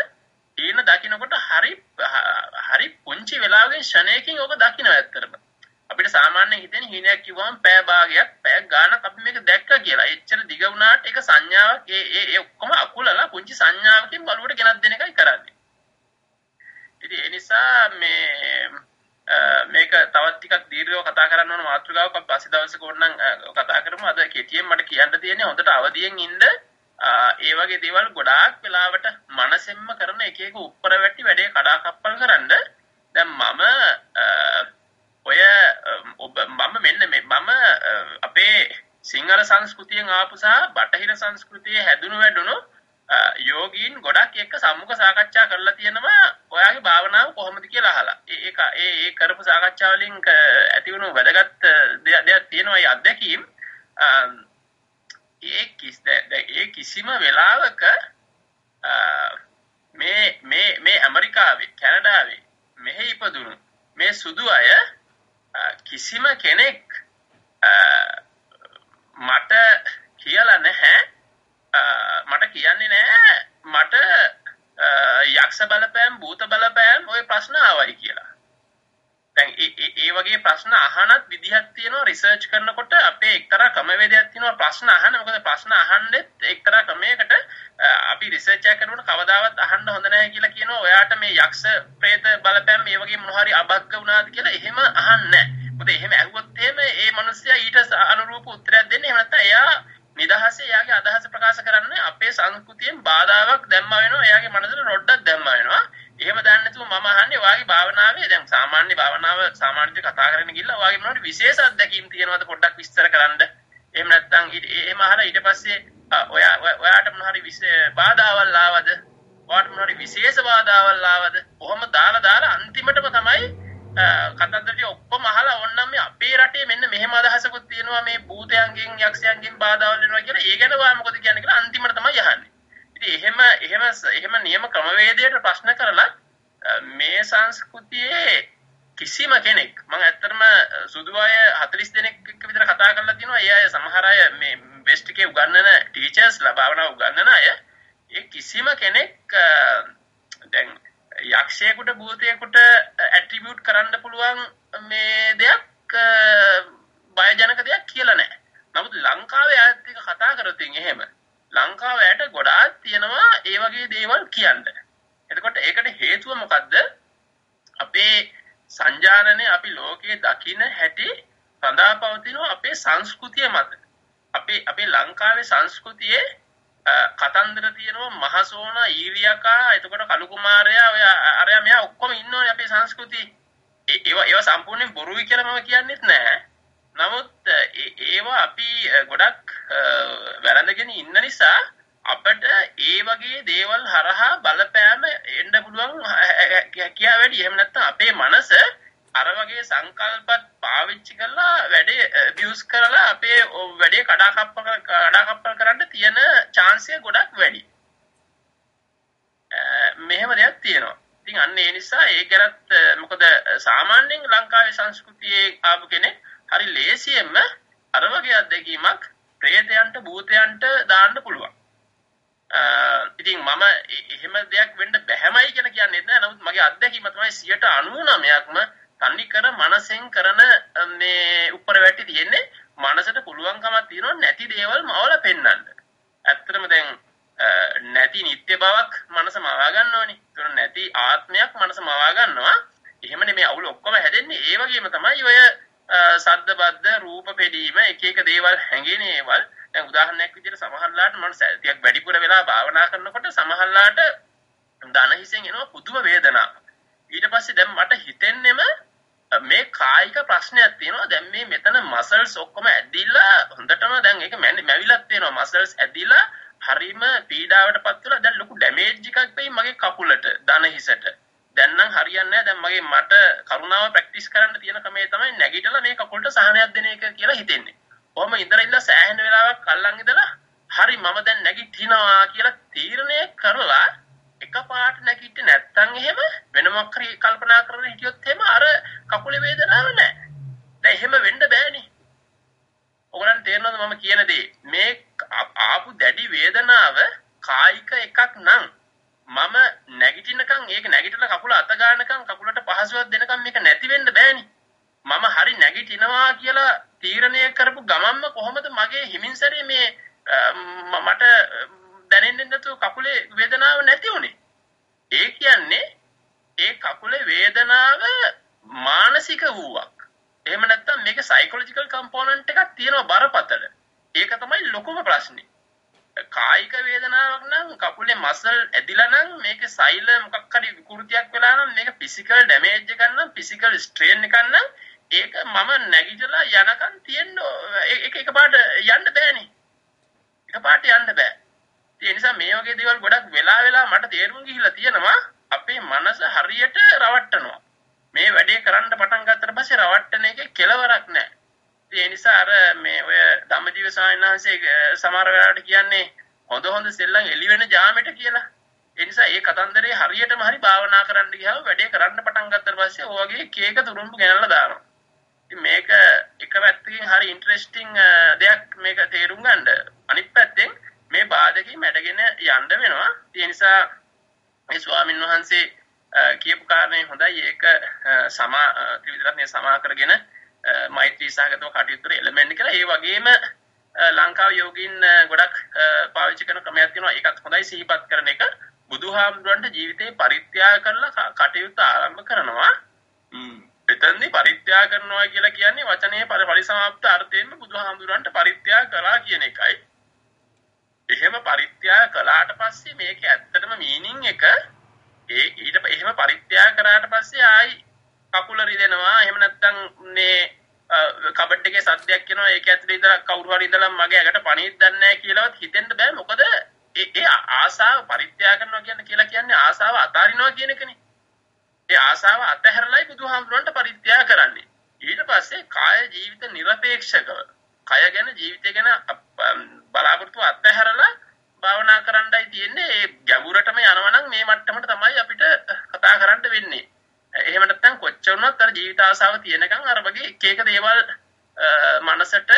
ඊන දකින්නකොට හරි හරි පුංචි වෙලාවකින් ෂණයකින් ඔබ දකින්න ඇත්තටම. අපිට සාමාන්‍යයෙන් හිතෙන හීනයක් කිව්වම පෑ භාගයක් පෑ ගානක් අපි මේක දැක්කා කියලා. එච්චර දිග වුණාට ඒක සංඥාවක් ඒ ඒ ඒ ඔක්කොම අකුලලා පුංචි සංඥාවකින් බලුවට ගෙනත් දෙන එකයි කරන්නේ. ඉතින් ඒ නිසා මේ මේක තවත් ටිකක් දීර්ඝව කතා කරන්න ඕන මාතෘකාවක් අපි පස්සේ දවසක ඕනනම් කතා කරමු. අද කෙටියෙන් මට කියන්න තියෙන්නේ හොඳට අවදියෙන් ඉන්න ඒ වගේ දේවල් ගොඩාක් වෙලාවට මනසෙන්ම කරන එක එක උඩර වැටි වැඩේ කඩාකප්පල් කරන්න දැන් මම ඔය මම මෙන්න මේ මම අපේ සිංහල සංස්කෘතියෙන් ආපු සහ බටහිර සංස්කෘතියේ හැදුණු වැඩුණු යෝගීන් ගොඩක් එක්ක සම්මුඛ සාකච්ඡා කරලා තියෙනවා ඔයාගේ භාවනාව කොහොමද කියලා අහලා. ඒක ඒ ඒ කරපු සාකච්ඡා වලින් ඇති වුණු වැදගත් දෙයක් තියෙනවා ඒ අත්දැකීම්. ඒ කිස් ඒ කිසිම වෙලාවක මේ මේ මේ ඇමරිකාවේ කැනඩාවේ මෙහි ඉපදුණු මේ සුදු අය කිසිම කෙනෙක් මට කියලා නැහැ මට කියන්නේ නැහැ මට යක්ෂ බලපෑම් භූත බලපෑම් ওই ප්‍රශ්න ආවයි කියලා. දැන් ඒ වගේ ප්‍රශ්න අහනත් විදිහක් තියෙනවා රිසර්ච් කරනකොට අපේ එක්තරා ක්‍රමවේදයක් තියෙනවා ප්‍රශ්න අහන්න. මොකද ප්‍රශ්න අහන්නෙත් එක්තරා ක්‍රමයකට අපි රිසර්ච් එක කරනකොට කවදාවත් අහන්න හොඳ නැහැ කියලා කියනවා. ඔයාට මේ යක්ෂ ප්‍රේත බලපෑම් මේ වගේ මොන හරි අබක්ක වුණාද කියලා එහෙම අහන්නේ නැහැ. මොකද එහෙම ඇහුවොත් එහෙම ඒ මිනිස්සයා ඊට අනුරූප උත්තරයක් දෙන්නේ. එහෙම නැත්නම් එයා නිදහසේ එයාගේ අදහස ප්‍රකාශ කරන්න අපේ සංස්කෘතියෙන් බාධාවක් දැම්මා වෙනවා. එයාගේ මනසට රොඩක් දැම්මා වෙනවා. එහෙම දාන්න නැතුව මම අහන්නේ ඔයාගේ භාවනාවේ දැන් සාමාන්‍ය භාවනාව සාමාන්‍යයෙන් කතා කරගෙන ගිහලා ඔයාගේ මොනවද විශේෂ අත්දැකීම් තියෙනවද පොඩ්ඩක් විස්තර කරන්න. එහෙම නැත්නම් එහෙම අහලා ඊට පස්සේ ඔයා ඔයාට මොන හරි බාධාවල් ආවද? ඔයාට මොන හරි විශේෂ බාධාවල් ආවද? කොහොම දාලා දාලා අන්තිමටම තමයි කතන්දරටි ඔක්කොම අහලා ඕන්නම් මේ අපේ රටේ මෙන්න මෙහෙම අදහසකුත් තියෙනවා මේ භූතයන්ගෙන් යක්ෂයන්ගෙන් බාධාවල් වෙනවා කියලා ඒ ගැන ඔයා මොකද කියන්නේ කියලා අන්තිමට තමයි අහන්නේ. ඉතින් එහෙම එහෙම එහෙම නියම ක්‍රමවේදයට ප්‍රශ්න කරලා මේ සංස්කෘතියේ කිසිම කෙනෙක් මම ඇත්තටම සුදු අය 40 දෙනෙක් එක්ක විතර කතා කරලා තිනවා ඒ අය සමහර අය මේ වෙස්ට් එකේ උගන්වන ටීචර්ස්ලා භාවනාව උගන්වන අය ඒ කිසිම කෙනෙක් දැන් යක්ෂයෙකුට භූතයෙකුට ඇට්‍රිබියුට් කරන්න පුළුවන් මේ දෙයක් බයජනක දෙයක් කියලා නැහැ. නමුත් ලංකාවේ ආයත් එක කතා කරොත් එහෙම ලංකාවයට ගොඩාක් තියෙනවා ඒ වගේ දේවල් කියන්න. එතකොට ඒකට හේතුව මොකද්ද? අපේ සංජානනය අපි ලෝකයේ දකින හැටි සඳහා පවතින අපේ සංස්කෘතිය මත. අපේ අපේ ලංකාවේ සංස්කෘතියේ කතන්දර තියෙනවා මහසෝන ඊරියකා එතකොට කලු කුමාරයා ඔය අරයා මෙයා ඔක්කොම ඉන්නෝනේ අපේ සංස්කෘතියේ. ඒවා ඒවා සම්පූර්ණයෙන් බොරුයි කියලා මම කියන්නෙත් නෑ. නමුත් ඒවා අපි ගොඩක් වැරඳගෙන ඉන්න නිසා අපට ඒ වගේ දේවල් හරහා බලපෑම එන්න පුළුවන් හැකියාව වැඩි. එහෙම නැත්නම් අපේ මනස අර වගේ සංකල්පත් පාවිච්චි කරලා වැඩේ ඇබියුස් කරලා අපේ වැඩේ කඩාකප්පල් කඩාකප්පල් කරන්න තියෙන chance ගොඩක් වැඩි. මෙහෙම දෙයක් තියෙනවා. ඉතින් අන්න ඒ නිසා ඒ ගැනත් මොකද සාමාන්‍යයෙන් ලංකාවේ සංස්කෘතියේ ආපු කෙනෙක් හරි ලේසියෙන්ම අර වගේ අත්දැකීමක් ප්‍රේතයන්ට භූතයන්ට දාන්න පුළුවන්. ඉතින් මම එහෙම දෙයක් වෙන්න බැහැමයි කියන කියන්නේ නැහැ. නමුත් මගේ අත්දැකීම තමයි 99%ක්ම තනි කර මනසෙන් කරන මේ උඩර වැටි තියෙන්නේ. මනසට පුළුවන්කමක් තියෙනවා නැති දේවල් මවල පෙන්වන්න. ඇත්තටම දැන් නැති නිත්‍ය බවක් මනස මවා ගන්න ඕනේ. ඒක නැති ආත්මයක් මනස මවා ගන්නවා. එහෙමනේ මේ අවුල ඔක්කොම හැදෙන්නේ. ඒ වගේම තමයි ඔය සද්ද බද්ද රූප පෙඩීම එක එක දේවල් හැඟෙන ඒවල් දැන් උදාහරණයක් විදිහට සමහරලාට මම ටිකක් වැඩිපුර වෙලා භාවනා කරනකොට සමහරලාට දන හිසෙන් එනවා පුදුම වේදනාවක් ඊට පස්සේ දැන් මට හිතෙන්නෙම මේ කායික ප්‍රශ්නයක් තියෙනවා දැන් මේ මෙතන මසල්ස් ඔක්කොම ඇදිලා හොඳටම දැන් ඒක මැවිලක් තියෙනවා මසල්ස් ඇදිලා හරිම පීඩාවටපත් වෙලා දැන් ලොකු ඩැමේජ් එකක් වෙයි මගේ කකුලට දන හිසට දැන් නම් හරියන්නේ නැහැ. දැන් මගේ මට කරුණාව ප්‍රැක්ටිස් කරන්න තියෙන ක්‍රමය තමයි නැගිටලා මේ කකුලට සහනයක් දෙන එක කියලා හිතෙන්නේ. කොහොම ඉඳලා ඉඳලා සෑහෙන වෙලාවක් අල්ලන් ඉඳලා හරි මම දැන් නැගිටිනවා කියලා තීරණය කරලා එකපාරට නැගිටින්නේ නැත්තම් එහෙම වෙන මොකක් හරි කල්පනා කරගෙන හිටියොත් එහෙම අර කකුලේ වේදනාව නැහැ. දැන් එහෙම වෙන්න බෑනේ. ඔයගලන්ට තේරෙනවද මම කියන දේ? මේ ආපු දැඩි වේදනාව කායික එකක් නම් මම නැගිටිනකන් ඒක නැගිටලා කකුල අත ගන්නකන් කකුලට පහසුවක් දෙනකන් මේක නැති වෙන්න බෑනේ. මම හරි නැගිටිනවා කියලා තීරණය කරපු ගමන්ම කොහොමද මගේ හිමින්සරේ මේ මට දැනෙන්නේ නැතුව කකුලේ වේදනාව නැති උනේ? ඒ කියන්නේ ඒ කකුලේ වේදනාව මානසික වූවක්. එහෙම නැත්නම් මේක සයිකොලොජිකල් කම්පොනන්ට් එකක් තියෙනවා බරපතල. ඒක තමයි ලොකුම ප්‍රශ්නේ. කායික වේදනාවක් නම් කකුලේ මසල් ඇදිලා නම් මේක සෛල මොකක් හරි විකෘතියක් වෙලා නම් මේක ෆිසිකල් ඩැමේජ් එකක් නම් ෆිසිකල් ස්ට්‍රේන් එකක් නම් ඒක මම නැගිටලා යනකම් තියෙන්න ඒක එකපාරට යන්න බෑනේ. එකපාරට යන්න බෑ. ඒ නිසා මේ වගේ දේවල් ගොඩක් වෙලා වෙලා මට තේරුම් ගිහිල්ලා තියෙනවා අපේ මනස හරියට රවට්ටනවා. මේ වැඩේ කරන්න පටන් ගත්තට පස්සේ රවට්ටන එකේ කෙලවරක් නැහැ. ඒ නිසා අර මේ ඔය ධම්මජීව සායනහන්සේ සමහර වෙලාවට කියන්නේ හොඳ හොඳ සෙල්ලම් එළි වෙන ජාමෙට කියලා. ඒ නිසා ඒ කතන්දරේ හරියටම හරි භාවනා කරන්න ගියාම වැඩේ කරන්න පටන් ගත්තට පස්සේ ඔය වගේ කේක තුරුම්බ ගෙනල්ලා දානවා. මේක එක පැත්තකින් හරි ඉන්ටරෙස්ටිං දෙයක් මේක තේරුම් ගන්න. අනිත් පැත්තෙන් මේ බාධකී මැඩගෙන යන්න වෙනවා. ඒ නිසා මේ ස්වාමින් වහන්සේ කියපු කාරණේ හොඳයි. ඒක සමා ත්‍රිවිධ රත්නය සමා කරගෙන මෛත්‍රී සහගතව කටයුතු කරන එලමෙන්ට් කියලා ඒ වගේම ලංකාව යෝගින් ගොඩක් පාවිච්චි කරන ක්‍රමයක් තියෙනවා ඒකත් හොඳයි සිහිපත් කරන එක බුදුහාමුදුරන්ට ජීවිතේ පරිත්‍යාග කරලා කටයුතු ආරම්භ කරනවා එතනදී පරිත්‍යාග කරනවා කියලා කියන්නේ වචනේ පරිසමාප්ත අර්ථයෙන්ම බුදුහාමුදුරන්ට පරිත්‍යාග කරා කියන එකයි. එහෙම පරිත්‍යාග කළාට පස්සේ මේක ඇත්තටම මීනින් එක ඒ ඊට එහෙම පරිත්‍යාග කරාට පස්සේ ආයි කකුල රිදෙනවා. එහෙම නැත්නම් මේ කබඩ් එකේ සද්දයක් එනවා. ඒක ඇතුලේ ඉඳලා කවුරු හරි ඉඳලා මගේ ඇඟට පණිවිඩ දන්නේ නැහැ කියලාවත් හිතෙන්න බෑ. මොකද ඒ ඒ ආසාව පරිත්‍යාග කරනවා කියන්නේ කියලා කියන්නේ ආසාව අතාරිනවා කියන එකනේ. ඒ ආසාව අතහැරලයි බුදුහාමුදුරන්ට පරිත්‍යාග කරන්නේ. ඊට පස්සේ කාය ජීවිත নিরপেক্ষකව කය ගැන ජීවිතය ගැන බලාපොරොත්තු අත්හැරලා භාවනා කරන්නයි තියෙන්නේ. ඒ ගැඹුරටම යනවා නම් මේ මට්ටමට තමයි අපිට කතා කරන්න වෙන්නේ. එහෙම නැත්නම් කොච්චර වුණත් අර ජීවිත ආසාව තියෙනකන් අර වගේ එක එක දේවල් මනසට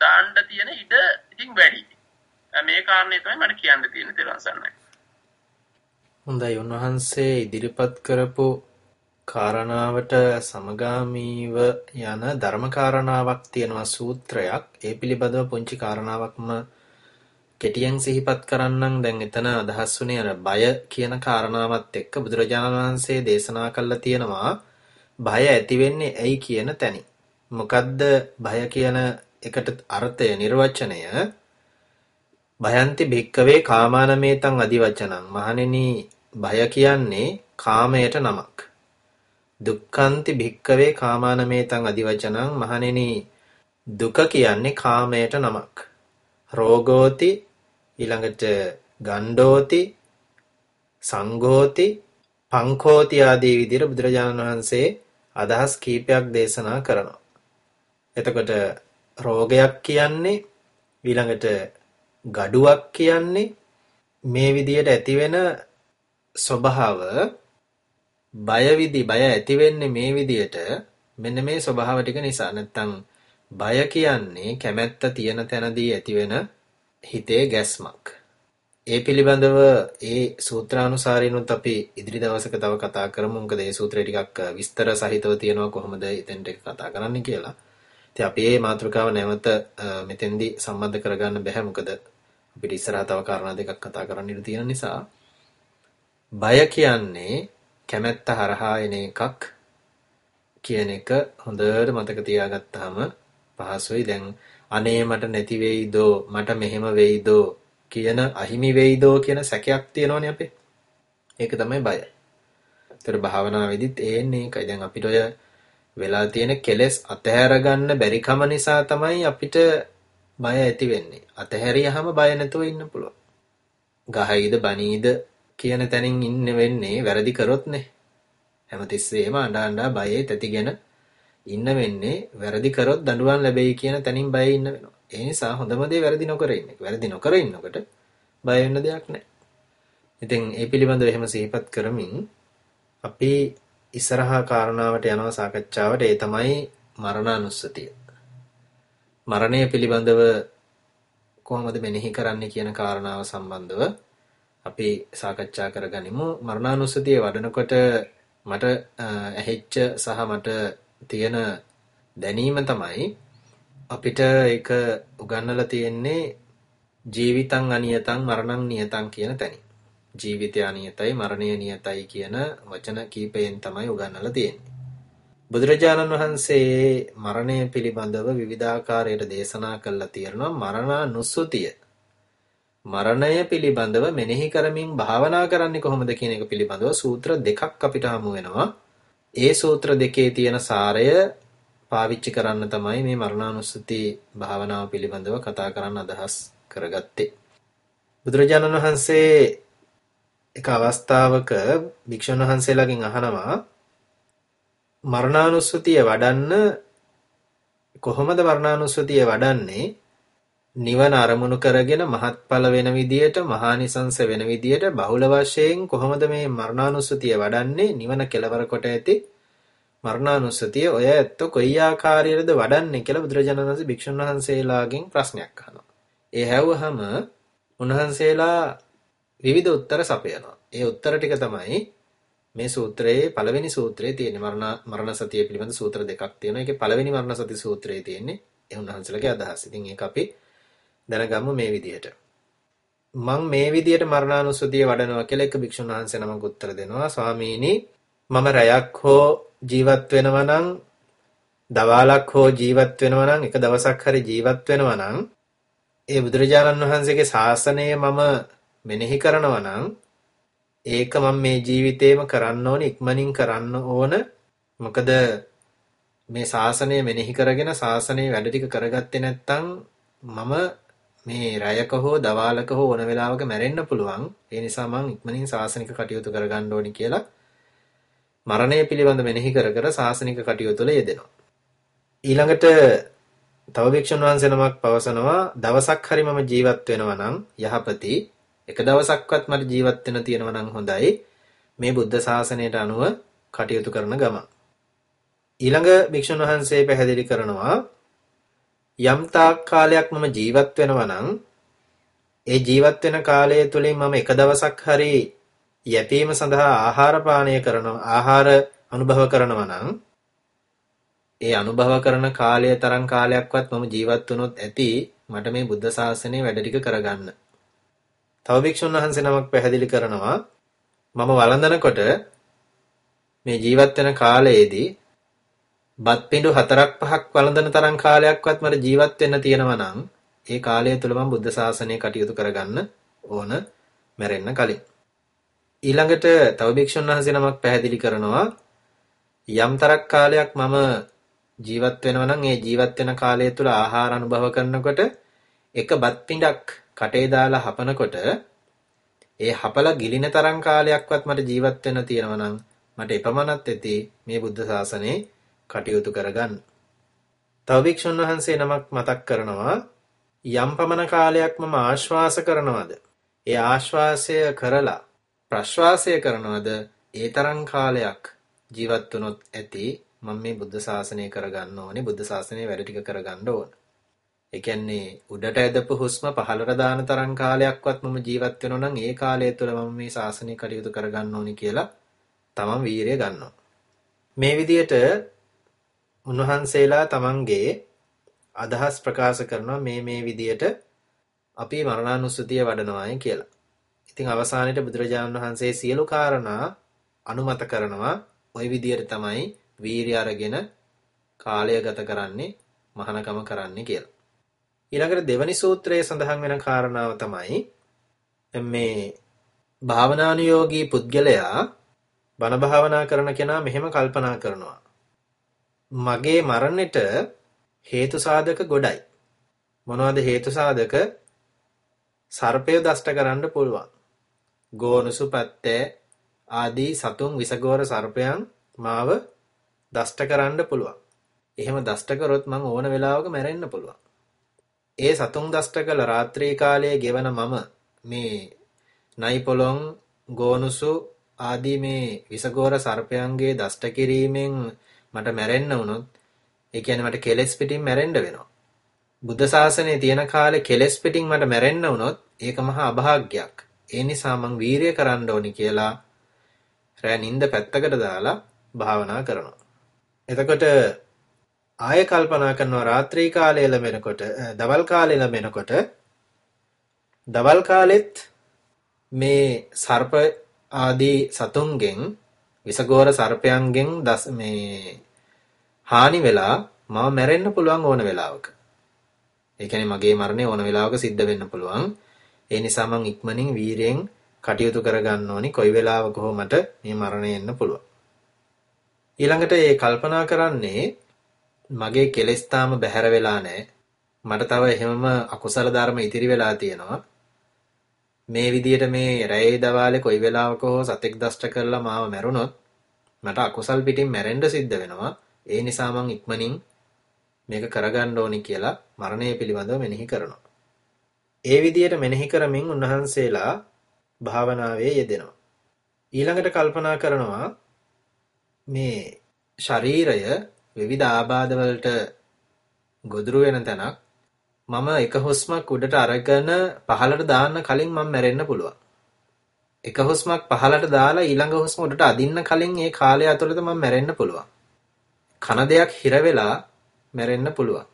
දාන්න තියෙන ඉඩ ඉතින් වැඩි. මේ කාරණේ තමයි මට කියන්න තියෙන්නේ තිරසන්නයි. හොඳයි. උන්වහන්සේ ඉදිරිපත් කරපු කාරණාවට සමගාමීව යන ධර්ම කාරණාවක් තියෙනවා සූත්‍රයක්. ඒ පිළිබඳව පුංචි කාරණාවක්ම කෙටියෙන් සිහිපත් කරන්නම්. දැන් එතන අදහස් වුණේ අර බය කියන කාරණාවත් එක්ක බුදුරජාණන් වහන්සේ දේශනා කළා තියෙනවා. බය ඇති වෙන්නේ ඇයි කියන තැනි. මොකද්ද බය කියන එකට අර්ථය නිර්වචනය? භයන්ති භික්කවේ කාමානමේතං අදිවචනං මහණෙනි බය කියන්නේ කාමයට නමක්. දුක්ඛන්ති භික්කවේ කාමානමේතං අදිවචනං මහණෙනි දුක කියන්නේ කාමයට නමක්. රෝගෝති ඊළඟට ගණ්ඩෝති සංඝෝති පංකෝති ආදී විදිහට බුදුරජාණන් වහන්සේ අදහස් කීපයක් දේශනා කරනවා. එතකොට රෝගයක් කියන්නේ ඊළඟට ගඩුවක් කියන්නේ මේ විදිහට ඇතිවෙන ස්වභාව බය විදි බය ඇති වෙන්නේ මේ විදිහට මෙන්න මේ ස්වභාව ටික නිසා නැත්තම් බය කියන්නේ කැමැත්ත තියෙන තැනදී ඇතිවෙන හිතේ ගැස්මක්. ඒ පිළිබඳව ඒ සූත්‍රානුසාරිනුත් අපි ඉදිරි දවසක තව කතා කරමු. මොකද ඒ සූත්‍රය ටිකක් විස්තර සහිතව තියෙනවා කොහොමද එතෙන්ට කතා කරන්න කියලා. ඉතින් අපි මේ මාතෘකාව නැවත මෙතෙන්දී සම්බන්ධ කරගන්න බැහැ. මොකද අපිට ඉස්සරහ තව කාරණා දෙකක් කතා කරන්න ඉඩ තියෙන නිසා. බය කියන්නේ කැමැත්ත හරහා එන එකක් කියන එක හොඳට මතක තියාගත්තාම පහසුයි. දැන් අනේ මට නැති වෙයිදෝ මට මෙහෙම වෙයිදෝ කියන අහිමි වෙයිදෝ කියන සැකයක් තියෙනවනේ අපේ. ඒක තමයි බය. ඒතර භාවනාවේදීත් ඒන්නේ ඒකයි. දැන් අපිට ඔය වෙලා තියෙන කෙලෙස් අතහැර ගන්න බැරිකම නිසා තමයි අපිට බය ඇති වෙන්නේ. අතහැරියාම බය නැතුව ඉන්න පුළුවන්. ගහයිද බනීද කියන තැනින් ඉන්න වෙන්නේ වැරදි කරොත්නේ. හැමතිස්සෙම අඬ අඬ බයේ තැතිගෙන ඉන්න වෙන්නේ වැරදි කරොත් දඬුවම් ලැබෙයි කියන තැනින් බයේ ඉන්න වෙනවා. ඒ නිසා හොඳම දේ වැරදි නොකර ඉන්න එක. වැරදි නොකර ඉන්නකොට බය වෙන්න දෙයක් නැහැ. ඉතින් ඒ පිළිබඳව එහෙම සිහිපත් කරමින් අපි ඉස්සරහා කාරණාවට යනවා සාකච්ඡාවට ඒ තමයි මරණානුස්සතිය. මරණය පිළිබඳව කොහොමද මෙනෙහි කරන්නේ කියන කාරණාව සම්බන්ධව අපි සාකච්ඡා කරගනිමු. මරණානුස්සතිය වඩනකොට මට ඇහිච්ච සහ මට තියෙන දැනීම තමයි අපිට ඒක උගන්වලා තියෙන්නේ ජීවිතං අනියතං මරණං නියතං කියන තැනින්. ජීවිතය අනියතයි මරණය නියතයි කියන වචන කීපයෙන් තමයි උගන්වලා තියෙන්නේ. බුදුරජාණන් වහන්සේ මරණය පිළිබඳව විවිධාකාරයට දේශනා කළා තියෙනවා මරණානුස්සතිය. මරණය පිළිබඳව මෙනෙහි කරමින් භාවනා කරන්නේ කොහොමද කියන එක පිළිබඳව සූත්‍ර දෙකක් අපිට හමු වෙනවා. ඒ සූත්‍ර දෙකේ තියෙන සාරය පාවිච්චි කරන්න තමයි මේ මරණානුස්සති භාවනාව පිළිබඳව කතා කරන්න අදහස් කරගත්තේ. බුදුරජාණන් වහන්සේ එක අවස්ථාවක භික්ෂුන් වහන්සේලාගෙන් අහනවා මරණානුස්සතිය වඩන්න කොහොමද මරණානුස්සතිය වඩන්නේ නිවන අරමුණු කරගෙන මහත්ඵල වෙන විදියට මහානිසංස වෙන විදියට බහුල වශයෙන් කොහොමද මේ මරණානුස්සතිය වඩන්නේ නිවන කෙලවර කොට ඇති මරණානුස්සතිය ඔය ඇත්ත කොයි ආකාරයේද වඩන්නේ කියලා බුදුරජාණන් වහන්සේ භික්ෂුන් වහන්සේලාගෙන් ප්‍රශ්නයක් අහනවා. ඒ හැවුවහම උන්වහන්සේලා විවිධ උත්තර සපයනවා. ඒ උත්තර ටික තමයි මේ සූත්‍රයේ පළවෙනි සූත්‍රයේ තියෙන මරණ මරණ සතිය පිළිබඳ සූත්‍ර දෙකක් තියෙනවා. ඒකේ පළවෙනි මරණ සති සූත්‍රයේ තියෙන්නේ ඒ උන්වහන්සේලාගේ අදහස්. ඉතින් ඒක අපි දැනගමු මේ විදිහට. මං මේ විදිහට මරණානුස්සතිය වඩනවා කියලා එක භික්ෂුන් වහන්සේ නමක් උත්තර දෙනවා. ස්වාමීනි මම රැයක් හෝ ජීවත් වෙනවා නම් දවාලක් හෝ ජීවත් වෙනවා නම් එක දවසක් හරි ජීවත් වෙනවා නම් ඒ බුදුරජාණන් වහන්සේගේ ශාසනය මම මෙනෙහි කරනවා නම් ඒක මම මේ ජීවිතේම කරන්න ඕන ඉක්මනින් කරන්න ඕන මොකද මේ ශාසනය මෙනෙහි කරගෙන ශාසනයේ වැඩ ටික කරගත්තේ නැත්නම් මම මේ රැයක හෝ දවාලක හෝ ඕන වෙලාවක මැරෙන්න පුළුවන්. ඒ නිසා මං ඉක්මනින් ශාසනික කටයුතු කරගන්න ඕනි කියලා මරණය පිළිබඳ මෙනෙහි කර කර ශාසනික කටයුතු වල යෙදෙනවා. ඊළඟට තව භික්ෂුන් වහන්සේ නමක් පවසනවා දවසක් හරි මම ජීවත් වෙනවා නම් යහපති. එක දවසක්වත් මට ජීවත් වෙන්න තියෙනවා නම් හොඳයි. මේ බුද්ධ ශාසනයට අනුව කටයුතු කරන ගම. ඊළඟ භික්ෂුන් වහන්සේ පැහැදිලි කරනවා යම් තාක් කාලයක් මම ජීවත් වෙනවා නම් ඒ ජීවත් වෙන කාලය තුලින් මම එක දවසක් හරි යැපීම සඳහා ආහාර පානය කරනවා ආහාර අනුභව කරනවා නම් ඒ අනුභව කරන කාලය තරම් කාලයක්වත් මම ජීවත් වුණොත් ඇති මට මේ බුද්ධ ශාසනය වැඩ ටික කරගන්න. තව භික්ෂුන් වහන්සේ නමක් පැහැදිලි කරනවා මම වළඳනකොට මේ ජීවත් වෙන කාලයේදී බත් පිඬු හතරක් පහක් වළඳන තරම් කාලයක්වත් මට ජීවත් වෙන්න තියෙනවා නම් ඒ කාලය තුල මම බුද්ධ ශාසනය කටයුතු කරගන්න ඕන මැරෙන්න කලින්. ඊළඟට තව භික්ෂුන් වහන්සේ නමක් පැහැදිලි කරනවා යම් තරක් කාලයක් මම ජීවත් වෙනවා නම් ඒ ජීවත් වෙන කාලය තුල ආහාර අනුභව කරනකොට එක බත් පිඬක් කටේ දාලා හපනකොට ඒ හපලා ගිලින තරම් කාලයක්වත් මට ජීවත් වෙන්න තියෙනවා නම් මට එපමණත් ඇති මේ බුද්ධ ශාසනයේ කටයුතු කරගන්න. තව භික්ෂුන් වහන්සේ නමක් මතක් කරනවා යම් පමණ කාලයක් මම ආශ්වාස කරනවද ඒ ආශ්වාසය කරලා ප්‍රශ්වාසය කරනවද ඒ තරම් කාලයක් ජීවත් වුණොත් ඇති මම මේ බුද්ධ ශාසනය කරගන්න ඕනේ බුද්ධ ශාසනය වැඩ ටික කරගන්න ඕන. ඒ කියන්නේ උඩට ඇදපු හුස්ම පහළට දාන තරම් කාලයක්වත් මම ජීවත් වෙනවා නම් ඒ කාලය තුළ මම මේ ශාසනය කටයුතු කරගන්න ඕනි කියලා තමන් වීරිය ගන්නවා. මේ විදිහට උන්වහන්සේලා තමන්ගේ අදහස් ප්‍රකාශ කරනවා මේ මේ විදිහට අපි මරණානුස්සතිය වඩනවායි කියලා. ඉතින් අවසානයේ බුදුරජාණන් වහන්සේ සියලු කාරණා අනුමත කරනවා ওই විදිහට තමයි වීරිය අරගෙන කාලය ගත කරන්නේ මහානකම කරන්නේ කියලා. ඊළඟට දෙවනි සූත්‍රයේ සඳහන් වෙන කාරණාව තමයි මේ භාවනානුයෝගී පුද්ගලයා බණ භාවනා කරන කෙනා මෙහෙම කල්පනා කරනවා. මගේ මරණයට හේතු සාධක ගොඩයි. මොනවද හේතු සාධක? සර්පය දෂ්ට කරන්න පුළුවන්. ගෝනුසු පැත්තේ ආදී සතුන් විසගෝර සර්පයන් මාව දෂ්ට කරන්න පුළුවන්. එහෙම දෂ්ට කරොත් මං ඕන වෙලාවක මැරෙන්න පුළුවන්. ඒ සතුන් දෂ්ට කළ රාත්‍රී කාලයේ ගෙවන මම මේ නයි පොළොන් ගෝනුසු ආදී මේ විසගෝර සර්පයන්ගේ දෂ්ට කිරීමෙන් මට මැරෙන්න වුණොත් ඒ කියන්නේ මට කෙලෙස් පිටින් මැරෙන්න වෙනවා. බුද්ධ ශාසනයේ තියෙන කාලේ කෙලෙස් පිටින් මට මැරෙන්න වුණොත් ඒක මහා අභාග්යක්. ඒ නිසා මං වීරිය කරන්න ඕනි කියලා රෑ නිින්ද පැත්තකට දාලා භාවනා කරනවා. එතකොට ආය කල්පනා කරනවා රාත්‍රී කාලයේ ලැබෙනකොට දවල් කාලේ ලැබෙනකොට දවල් කාලෙත් මේ සර්ප ආදී සතුන්ගෙන් විසගෝර සර්පයන්ගෙන් දස් මේ හානි වෙලා මම මැරෙන්න පුළුවන් ඕන වෙලාවක. ඒ කියන්නේ මගේ මරණය ඕන වෙලාවක සිද්ධ වෙන්න පුළුවන්. ඒ නිසා මං ඉක්මනින් වීරයෙන් කටයුතු කරගන්න ඕනි කොයි වෙලාවක හෝ මට මේ මරණය එන්න පුළුවන්. ඊළඟට ඒ කල්පනා කරන්නේ මගේ කෙලෙස් තාම බැහැර වෙලා නැහැ. මට තව එහෙමම අකුසල ධර්ම ඉතිරි වෙලා තියෙනවා. මේ විදියට මේ රැයේ දවාලේ කොයි වෙලාවක හෝ සතෙක් දෂ්ට කරලා මාව මැරුණොත් මට අකුසල් පිටින් මැරෙන්න සිද්ධ වෙනවා. ඒ නිසා මං ඉක්මනින් මේක කරගන්න ඕනි කියලා මරණය පිළිබඳව මෙනෙහි කරනවා. ඒ විදියට මෙනෙහි කරමින් උන්වහන්සේලා භාවනාවේ යෙදෙනවා. ඊළඟට කල්පනා කරනවා මේ ශරීරය විවිධ ආබාධවලට ගොදුරු වෙන තැනක් මම එක හුස්මක් උඩට අරගෙන පහළට දාන්න කලින් මම මැරෙන්න පුළුවන්. එක හුස්මක් පහළට දාලා ඊළඟ හුස්ම උඩට අදින්න කලින් ඒ කාලය ඇතුළත මම මැරෙන්න පුළුවන්. කන දෙයක් හිර වෙලා මැරෙන්න පුළුවන්.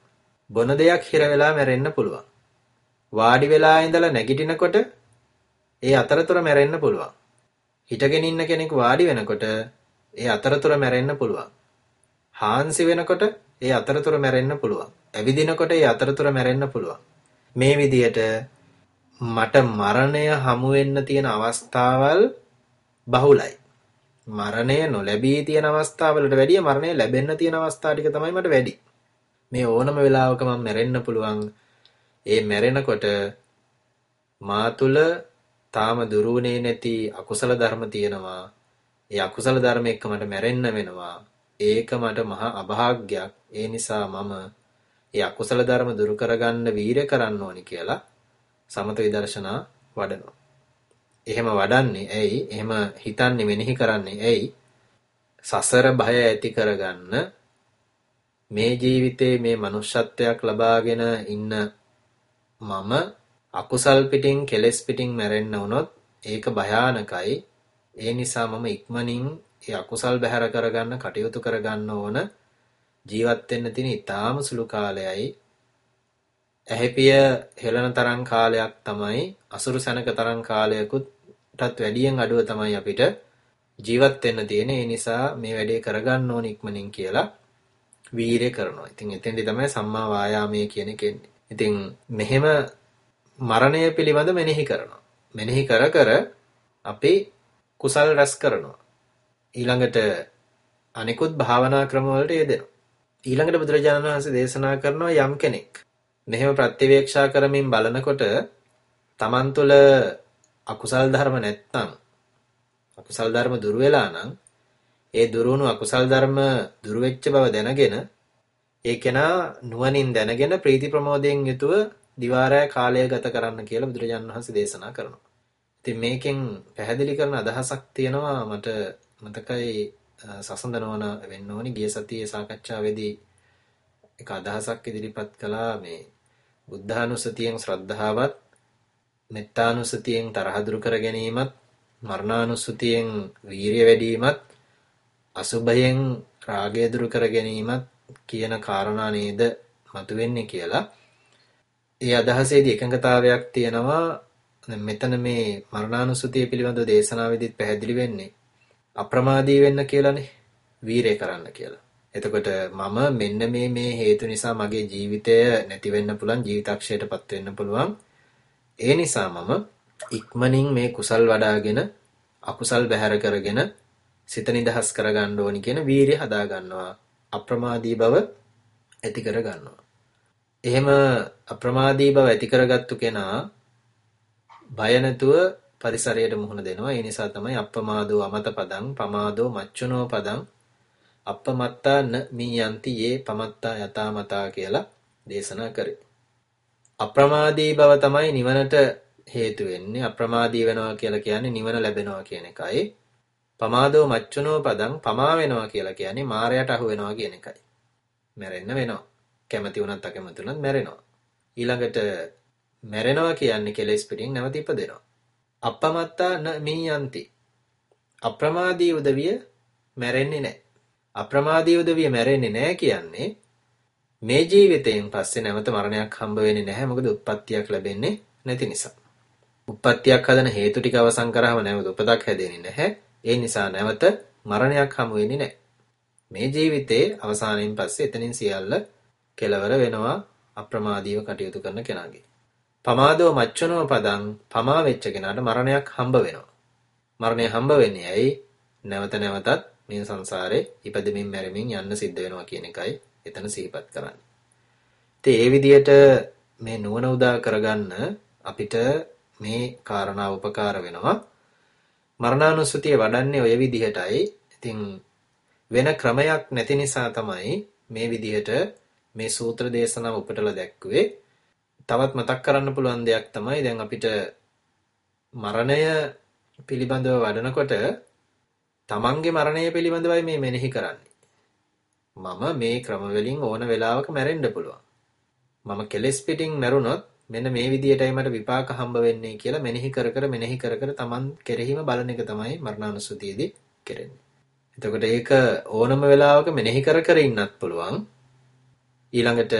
බොන දෙයක් හිර වෙලා මැරෙන්න පුළුවන්. වාඩි වෙලා ඉඳලා නැගිටිනකොට ඒ අතරතුර මැරෙන්න පුළුවන්. හිටගෙන ඉන්න කෙනෙක් වාඩි වෙනකොට ඒ අතරතුර මැරෙන්න පුළුවන්. හාන්සි වෙනකොට ඒ අතරතුර මැරෙන්න පුළුවන්. ඇවිදිනකොට ඒ අතරතුර මැරෙන්න පුළුවන්. මේ විදියට මට මරණය හමු වෙන්න තියෙන අවස්ථාවල් බහුලයි. මරණය නොලැබී තියෙන අවස්ථාවලට වැඩිය මරණය ලැබෙන්න තියෙන අවස්ථා ටික තමයි මට වැඩි. මේ ඕනම වෙලාවක මම මැරෙන්න පුළුවන්. ඒ මැරෙනකොට මා තුල තාම දුරුුනේ නැති අකුසල ධර්ම තියෙනවා. ඒ අකුසල ධර්ම එක්ක මට මැරෙන්න වෙනවා. ඒක මට මහා අභාග්යක්. ඒ නිසා මම ඒ අකුසල ධර්ම දුරු කරගන්න වීරය කරන්න ඕනි කියලා සමත විදර්ශනා වඩනවා. එහෙම වඩන්නේ ඇයි? එහෙම හිතන්නේ මෙනෙහි කරන්නේ ඇයි? සසර බය ඇති කරගන්න මේ ජීවිතේ මේ මනුෂ්‍යත්වයක් ලබාගෙන ඉන්න මම අකුසල් පිටින් කෙලෙස් පිටින් මැරෙන්න වුණොත් ඒක භයානකයි. ඒ නිසා මම ඉක්මනින් ඒ අකුසල් බැහැර කරගන්න කටයුතු කරගන්න ඕන ජීවත් වෙන්න තියෙන ඊටාම සුළු කාලයයි ඇහැපිය හෙළන තරම් කාලයක් තමයි අසුරු සැනක තරම් කාලයකටත් වැඩියෙන් අඩුව තමයි අපිට ජීවත් වෙන්න තියෙන. ඒ නිසා මේ වැඩේ කරගන්න ඕන ඉක්මනින් කියලා වීරය කරනවා. ඉතින් එතෙන්දි තමයි සම්මා වායාමයේ කියන එක එන්නේ. ඉතින් මෙහෙම මරණය පිළිබඳ මෙනෙහි කරනවා. මෙනෙහි කර කර අපි කුසල් රැස් කරනවා. ඊළඟට අනිකුත් භාවනා ක්‍රමවලට යෙදෙනවා. ඊළඟට බුදුරජාණන් වහන්සේ දේශනා කරනවා යම් කෙනෙක් මෙහෙම ප්‍රත්‍යවේක්ෂා කරමින් බලනකොට තමන් තුළ අකුසල් ධර්ම නැත්තම් අකුසල් ධර්ම දුර වෙලා නම් ඒ දුරුණු අකුසල් ධර්ම දුර වෙච්ච බව දැනගෙන ඒ කෙනා නුවණින් දැනගෙන ප්‍රීති ප්‍රමෝදයෙන් යුතුව දිවාරය කාලය ගත කරන්න කියලා බුදුරජාණන් වහන්සේ දේශනා කරනවා. ඉතින් මේකෙන් පැහැදිලි කරන අදහසක් තියෙනවා මට මතකයි සසඳනවන වෙන්න ඕනි ගිය සතියේ සාකච්ඡාවේදී එක අදහසක් ඉදිරිපත් කළා මේ බුද්ධානුස්සතියෙන් ශ්‍රද්ධාවත් මෙත්තානුස්සතියෙන් තරහ දුරු කර ගැනීමත් මරණානුස්සතියෙන් වීරිය වැඩිවීමත් අසුභයෙන් රාගය දුරු කර ගැනීමත් කියන කාරණා නේද මතුවෙන්නේ කියලා ඒ අදහසේදී එකඟතාවයක් තියෙනවා මෙතන මේ මරණානුස්සතිය පිළිබඳව දේශනාවෙදිත් පැහැදිලි වෙන්නේ අප්‍රමාදී වෙන්න කියලානේ වීරය කරන්න කියලා. එතකොට මම මෙන්න මේ මේ හේතු නිසා මගේ ජීවිතය නැති වෙන්න පුළුවන් ජීවිතක්ෂයටපත් වෙන්න පුළුවන්. ඒ නිසා මම ඉක්මනින් මේ කුසල් වඩාගෙන අකුසල් බැහැර කරගෙන සිත නිදහස් කරගන්න ඕනි කියන වීරිය හදා ගන්නවා. අප්‍රමාදී බව ඇති කර ගන්නවා. එහෙම අප්‍රමාදී බව ඇති කරගත්තු කෙනා බය නැතුව පරිසරයට මුහුණ දෙනවා. ඒ නිසා තමයි අප්පමාදෝ අමත පදං පමාදෝ මච්චුනෝ පදං අප්පමත්තා න මීයන්ති යේ පමත්තා යතාමතා කියලා දේශනා කරේ. අප්‍රමාදී බව තමයි නිවනට හේතු වෙන්නේ. අප්‍රමාදී වෙනවා කියලා කියන්නේ නිවන ලැබෙනවා කියන එකයි. පමාදෝ මච්චුනෝ පදං පමා වෙනවා කියලා කියන්නේ මායයට අහු වෙනවා කියන එකයි. මැරෙන්න වෙනවා. කැමති වුණත් අකමැති වුණත් මැරෙනවා. ඊළඟට මැරෙනවා කියන්නේ කෙලෙස් පිටින් නැවත ඉපදෙනවා. අපමත්තා න මියන්ති. අප්‍රමාදී උදවිය මැරෙන්නේ නැහැ. අප්‍රමාදී උදවිය මැරෙන්නේ නැහැ කියන්නේ මේ ජීවිතයෙන් පස්සේ නැවත මරණයක් හම්බ වෙන්නේ නැහැ මොකද උත්පත්තියක් ලැබෙන්නේ නැති නිසා. උත්පත්තියක් හදන හේතු ටික අවසන් කරාම නැවත උපතක් හැදෙන්නේ නැහැ. ඒ නිසා නැවත මරණයක් හමු වෙන්නේ නැහැ. මේ ජීවිතේ අවසානයෙන් පස්සේ එතනින් සියල්ල කෙලවර වෙනවා අප්‍රමාදීව කටයුතු කරන කෙනාගේ. පමාදෝ මච්චනෝ පදං පමා වෙච්ච කෙනාට මරණයක් හම්බ වෙනවා. මරණය හම්බ වෙන්නේ ඇයි? නැවත නැවතත් මේ සංසාරේ ඉපදෙමින් මැරෙමින් යන්න සිද්ධ වෙනවා කියන එකයි එතන සිහිපත් කරන්නේ. ඉතින් ඒ විදිහට මේ නුවණ උදා කරගන්න අපිට මේ කාරණාව උපකාර වෙනවා. මරණානුස්සතිය වඩන්නේ ඔය විදිහටයි. ඉතින් වෙන ක්‍රමයක් නැති නිසා තමයි මේ විදිහට මේ සූත්‍ර දේශනාව උපටලා දැක්කුවේ. තවත් මතක් කරන්න පුළුවන් දෙයක් තමයි දැන් අපිට මරණය පිළිබඳව වඩනකොට තමන්ගේ මරණය පිළිබඳවයි මේ මෙනෙහි කරන්නේ. මම මේ ක්‍රමවලින් ඕන වෙලාවක මැරෙන්න පුළුවන්. මම කෙලස් පිටින් මැරුණොත් මෙන්න මේ විදියටයි මට විපාක හම්බ වෙන්නේ කියලා මෙනෙහි කර කර මෙනෙහි කර කර තමන් කෙරෙහිම බලන එක තමයි මරණානුස්සතියේදී කරන්නේ. එතකොට ඒක ඕනම වෙලාවක මෙනෙහි කර කර ඉන්නත් පුළුවන්. ඊළඟට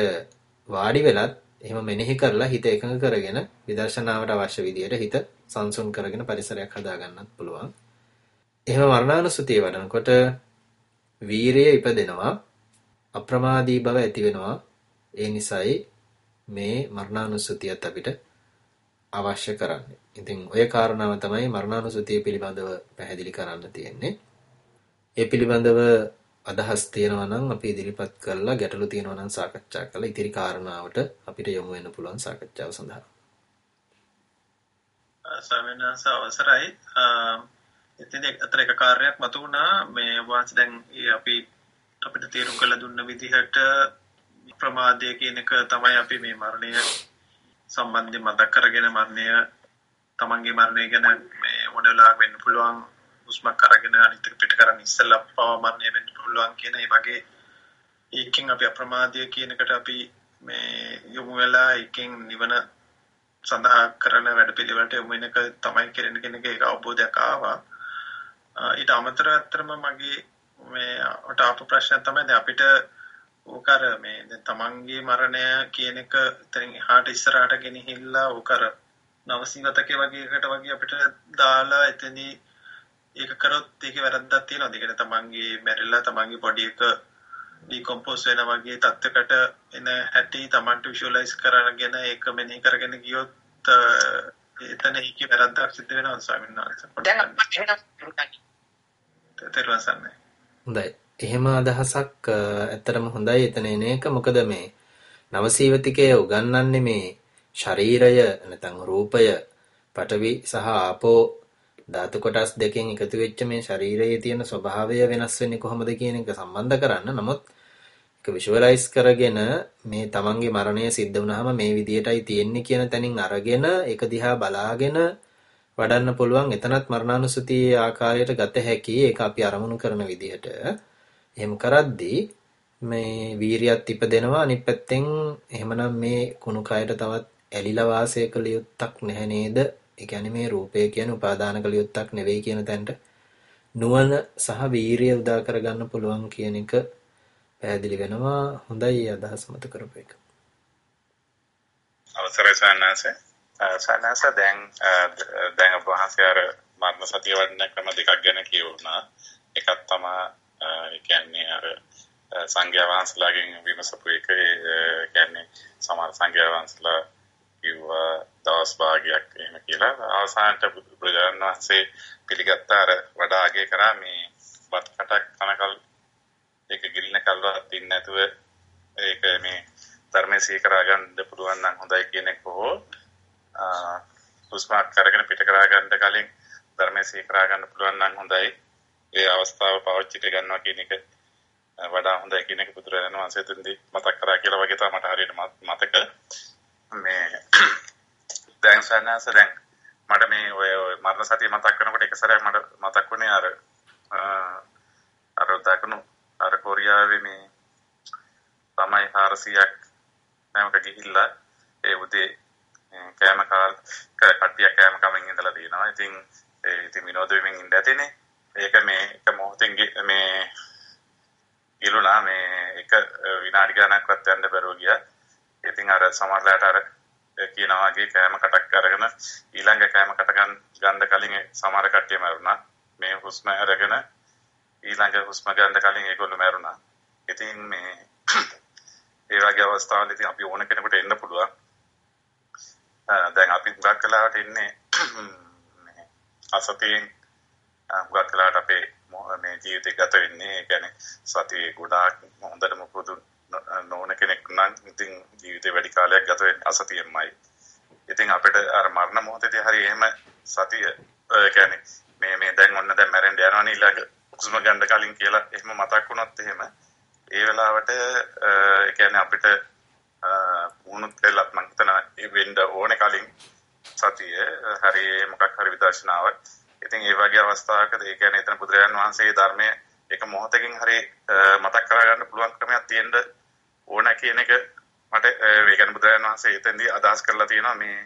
වාඩි වෙලත් එහෙම මෙනෙහි කරලා හිත එකඟ කරගෙන විදර්ශනාවට අවශ්‍ය විදියට හිත සංසුන් කරගෙන පරිසරයක් හදාගන්නත් පුළුවන්. එහෙම මරණානුස්සතිය වඩනකොට වීරිය ඉපදෙනවා අප්‍රමාදී බව ඇති වෙනවා. ඒ නිසායි මේ මරණානුස්සතියත් අපිට අවශ්‍ය කරන්නේ. ඉතින් ඔය කාරණාව තමයි මරණානුස්සතිය පිළිබඳව පැහැදිලි කරන්න තියෙන්නේ. ඒ පිළිබඳව අදහස් තියෙනවා නම් අපි ඉදිරිපත් කරලා ගැටලු තියෙනවා නම් සාකච්ඡා කරලා ඉතිරි කාරණාවට අපිට යොමු වෙන්න පුළුවන් සාකච්ඡාව සඳහා. ස්වාමීන් අවසරයි. ඉතින් අතර එක කාර්යයක් මතු වුණා මේ වහන්සේ දැන් අපි අපිට තේරුම් කරලා දුන්න විදිහට ප්‍රමාදය කියන එක තමයි අපි මේ මරණය සම්බන්ධයෙන් මතක් කරගෙන මරණය තමන්ගේ මරණය ගැන මේ මොඩලාක් වෙන්න පුළුවන් හුස්මක් අරගෙන අනිත් එක පිට කරන් ඉස්සෙල්ලා පව මරණය වෙන්න පුළුවන් කියන ඒ වගේ ඒකෙන් අපි අප්‍රමාදය කියන එකට අපි මේ යොමු වෙලා ඒකෙන් නිවන සඳහා කරන වැඩපිළිවෙලට යොමු වෙන එක තමයි කෙරෙන කෙනෙක් ඒක අවබෝධයක් ආවා. ඊට අමතරව ඇත්තටම මගේ මේ ඔට ආපු ප්‍රශ්නයක් තමයි දැන් අපිට ඕකර මේ දැන් තමන්ගේ මරණය කියන එක එතනින් එහාට ඉස්සරහට ගෙනහිල්ලා ඕකර නවසීවතකේ වගේ එකට වගේ අපිට දාලා එතනදී ඒක කරොත් ඒකේ වැරද්දක් තියෙනවද? ඒ කියන්නේ තමන්ගේ මැරිලා තමන්ගේ බොඩි එක ඩිකම්පෝස් වෙන වගේ තත්ත්වයකට එන හැටි තමන්ට විෂුවලයිස් කරගෙන ඒක මෙනෙහි කරගෙන ගියොත් එතන ඒකේ වැරද්දක් සිද්ධ වෙනවා ස්වාමීන් වහන්සේ. දැන් අපිට එහෙනම් හොඳයි. එහෙම අදහසක් ඇත්තටම හොඳයි එතන එන එක. මොකද මේ නවසීවතිකය උගන්වන්නේ මේ ශරීරය නැත්නම් රූපය පඨවි සහ ආපෝ ධාතු කොටස් දෙකෙන් එකතු වෙච්ච මේ ශරීරයේ තියෙන ස්වභාවය වෙනස් වෙන්නේ කොහොමද කියන එක සම්බන්ධ කරන්න. නමුත් විෂුවලයිස් කරගෙන මේ තමන්ගේ මරණය සිද්ධ වුණාම මේ විදියටයි තියෙන්නේ කියන තැනින් අරගෙන ඒක දිහා බලාගෙන වඩන්න පුළුවන් එතනත් මරණානුස්සතියේ ආකාරයට ගත හැකි ඒක අපි අරමුණු කරන විදිහට එහෙම කරද්දී මේ වීරියත් ඉපදෙනවා අනිත් පැත්තෙන් එහෙමනම් මේ කුණු කයට තවත් ඇලිලා වාසය කළ යුත්තක් නැහැ නේද? ඒ කියන්නේ මේ රූපය කියන්නේ උපාදාන කළ යුත්තක් නෙවෙයි කියන තැනට නුවණ සහ වීරිය උදා කරගන්න පුළුවන් කියන එක පැහැදිලි වෙනවා හොඳයි අදහස් මත කරපු එක. අවසරයි සන්නස සන්නස දැන් දැන් ඔබ වහන්සේ අර මරණ සතිය වඩන ක්‍රම දෙකක් ගැන කියවුණා. එකක් තමයි ඒ කියන්නේ අර සංඝයා වහන්සේලාගෙන් විමසපු එක ඒ කියන්නේ සමහර සංඝයා වහන්සේලා කිව්වා දවස් භාගයක් එහෙම කියලා අවසානට බුදුරජාණන් වහන්සේ පිළිගත්ත අර වඩා අගය කරා මේ බත් කටක් කනකල් ඒක ගිලින කල්වත් ඉන්නේ නැතුව ඒක මේ ධර්මයේ සීකරා ගන්න පුළුවන් නම් හොඳයි කියන එක හෝ හුස්මක් කරගෙන පිට කරා ගන්න කලින් ධර්මයේ සීකරා ගන්න පුළුවන් නම් හොඳයි. ඒ අවස්ථාව පාවිච්චි කර ගන්නවා කියන එක වඩා හොඳයි කියන එක බුදුරජාණන් වහන්සේ තුන්දී මතක් කරා කියලා වගේ තමයි මට හරියට මතක. මේ දැන් සන්නස දැන් මට මේ ඔය මරණ සතිය මතක් කරනකොට එක සැරයක් මට මතක් වුණේ අර අර දකුණු අර කොරියාවේ මේ ළමයි 400ක් නැවක ගිහිල්ලා ඒ උදේ කෑම කාල කට්ටිය කෑම කමින් ඉඳලා දිනවා. ඉතින් ඒ ඉතින් විනෝද වෙමින් ඉඳ ඇතිනේ. ඒක මේ එක මොහොතින් මේ ගිලුණා මේ එක විනාඩි ගණනක්වත් යන්න බැරුව ගියා. ඉතින් අර සමහරලාට අර කියනවා වගේ කෑම කටක් අරගෙන ඊළඟ කෑම කට ගන්න කලින් සමහර කට්ටිය මරුණා. මේ හුස්ම අරගෙන ඊළඟ හුස්ම ගන්න කලින් ඒගොල්ලෝ මරුණා. ඉතින් මේ ඒ වගේ අවස්ථාවලදී අපි ඕන කෙනෙකුට එන්න පුළුවන්. දැන් අපි හුඟක් කලාවට ඉන්නේ අසතියෙන් හුඟක් කලාවට අපේ මේ ජීවිතය ගත වෙන්නේ ඒ කියන්නේ සතියේ ගොඩාක් හොඳටම පුරුදු නොවන කෙනෙක් නම් ඉතින් ජීවිතේ වැඩි කාලයක් ගත වෙන්නේ අසතියෙන්මයි. ඉතින් අපිට අර මරණ මොහොතේදී හරි එහෙම සතිය ඒ කියන්නේ මේ මේ දැන් ඔන්න දැන් මැරෙන්න යනවා නේ ඊළඟ හුස්ම ගන්න කලින් කියලා එහෙම මතක් වුණොත් එහෙම ඒ වෙලාවට ඒ කියන්නේ අපිට වුණුත් දෙලත් මම හිතනවා ඒ වෙන්න ඕනේ කලින් සතිය හරි මොකක් හරි විදර්ශනාවක්. ඉතින් ඒ වගේ අවස්ථාවකදී ඒ කියන්නේ එතන බුදුරජාන් වහන්සේ ධර්මයේ එක මොහොතකින් හරි මතක් කරගන්න පුළුවන් ක්‍රමයක් තියෙන්න ඕන කියන එක මට ඒ කියන්නේ බුදුරජාන් වහන්සේ එතෙන්දී අදහස් කරලා තියෙනවා මේ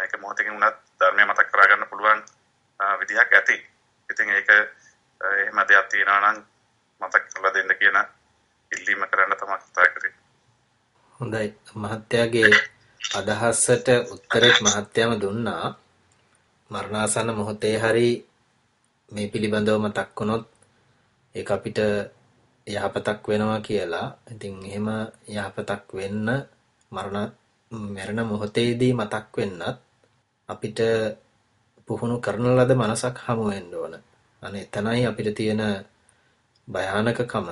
එක මොහොතකින් උනත් ධර්මය මතක් කරගන්න පුළුවන් විදිහක් ඇති. ඉතින් ඒක එහෙම දෙයක් තියෙනවා නම් මතක් කරලා දෙන්න කියන ඉල්ලීම කරන්න තමයි කතා කරේ. හොඳයි මහත්තයාගේ අදහසට උත්තරෙත් මහත්තයාම දුන්නා මරණාසන්න මොහොතේ හරි මේ පිළිබඳව මතක් වුණොත් ඒක අපිට යහපතක් වෙනවා කියලා. ඉතින් එහෙම යහපතක් වෙන්න මරණ මරණ මොහොතේදී මතක් වෙන්නත් අපිට පුහුණු කරන ලද මනසක් හමු වෙන්න ඕන. අනේ එතනයි අපිට තියෙන භයානකකම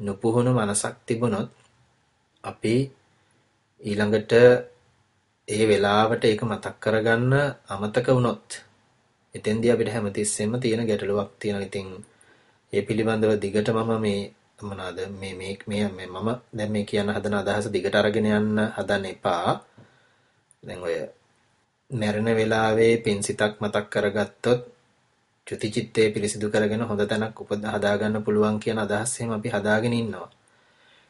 නුපුහුණු මනසක් තිබුණොත් අපි ඊළඟට ඒ වෙලාවට ඒක මතක් කරගන්න අමතක වුණොත් එතෙන්දී අපිට හැමතිස්සෙම තියෙන ගැටලුවක් තියෙනවා. ඉතින් ඒ පිළිබඳව දිගට මම මේ මොනවාද මේ මේ මේ මම දැන් මේ කියන්න හදන අදහස දිගට අරගෙන යන්න හදන්න එපා. දැන් ඔය මැරෙන වෙලාවේ පින්සිතක් මතක් කරගත්තොත් චුතිචිත්තේ පිරිසිදු කරගෙන හොඳ තැනක් උපද හදාගන්න පුළුවන් කියන අදහස් එහෙම අපි හදාගෙන ඉන්නවා.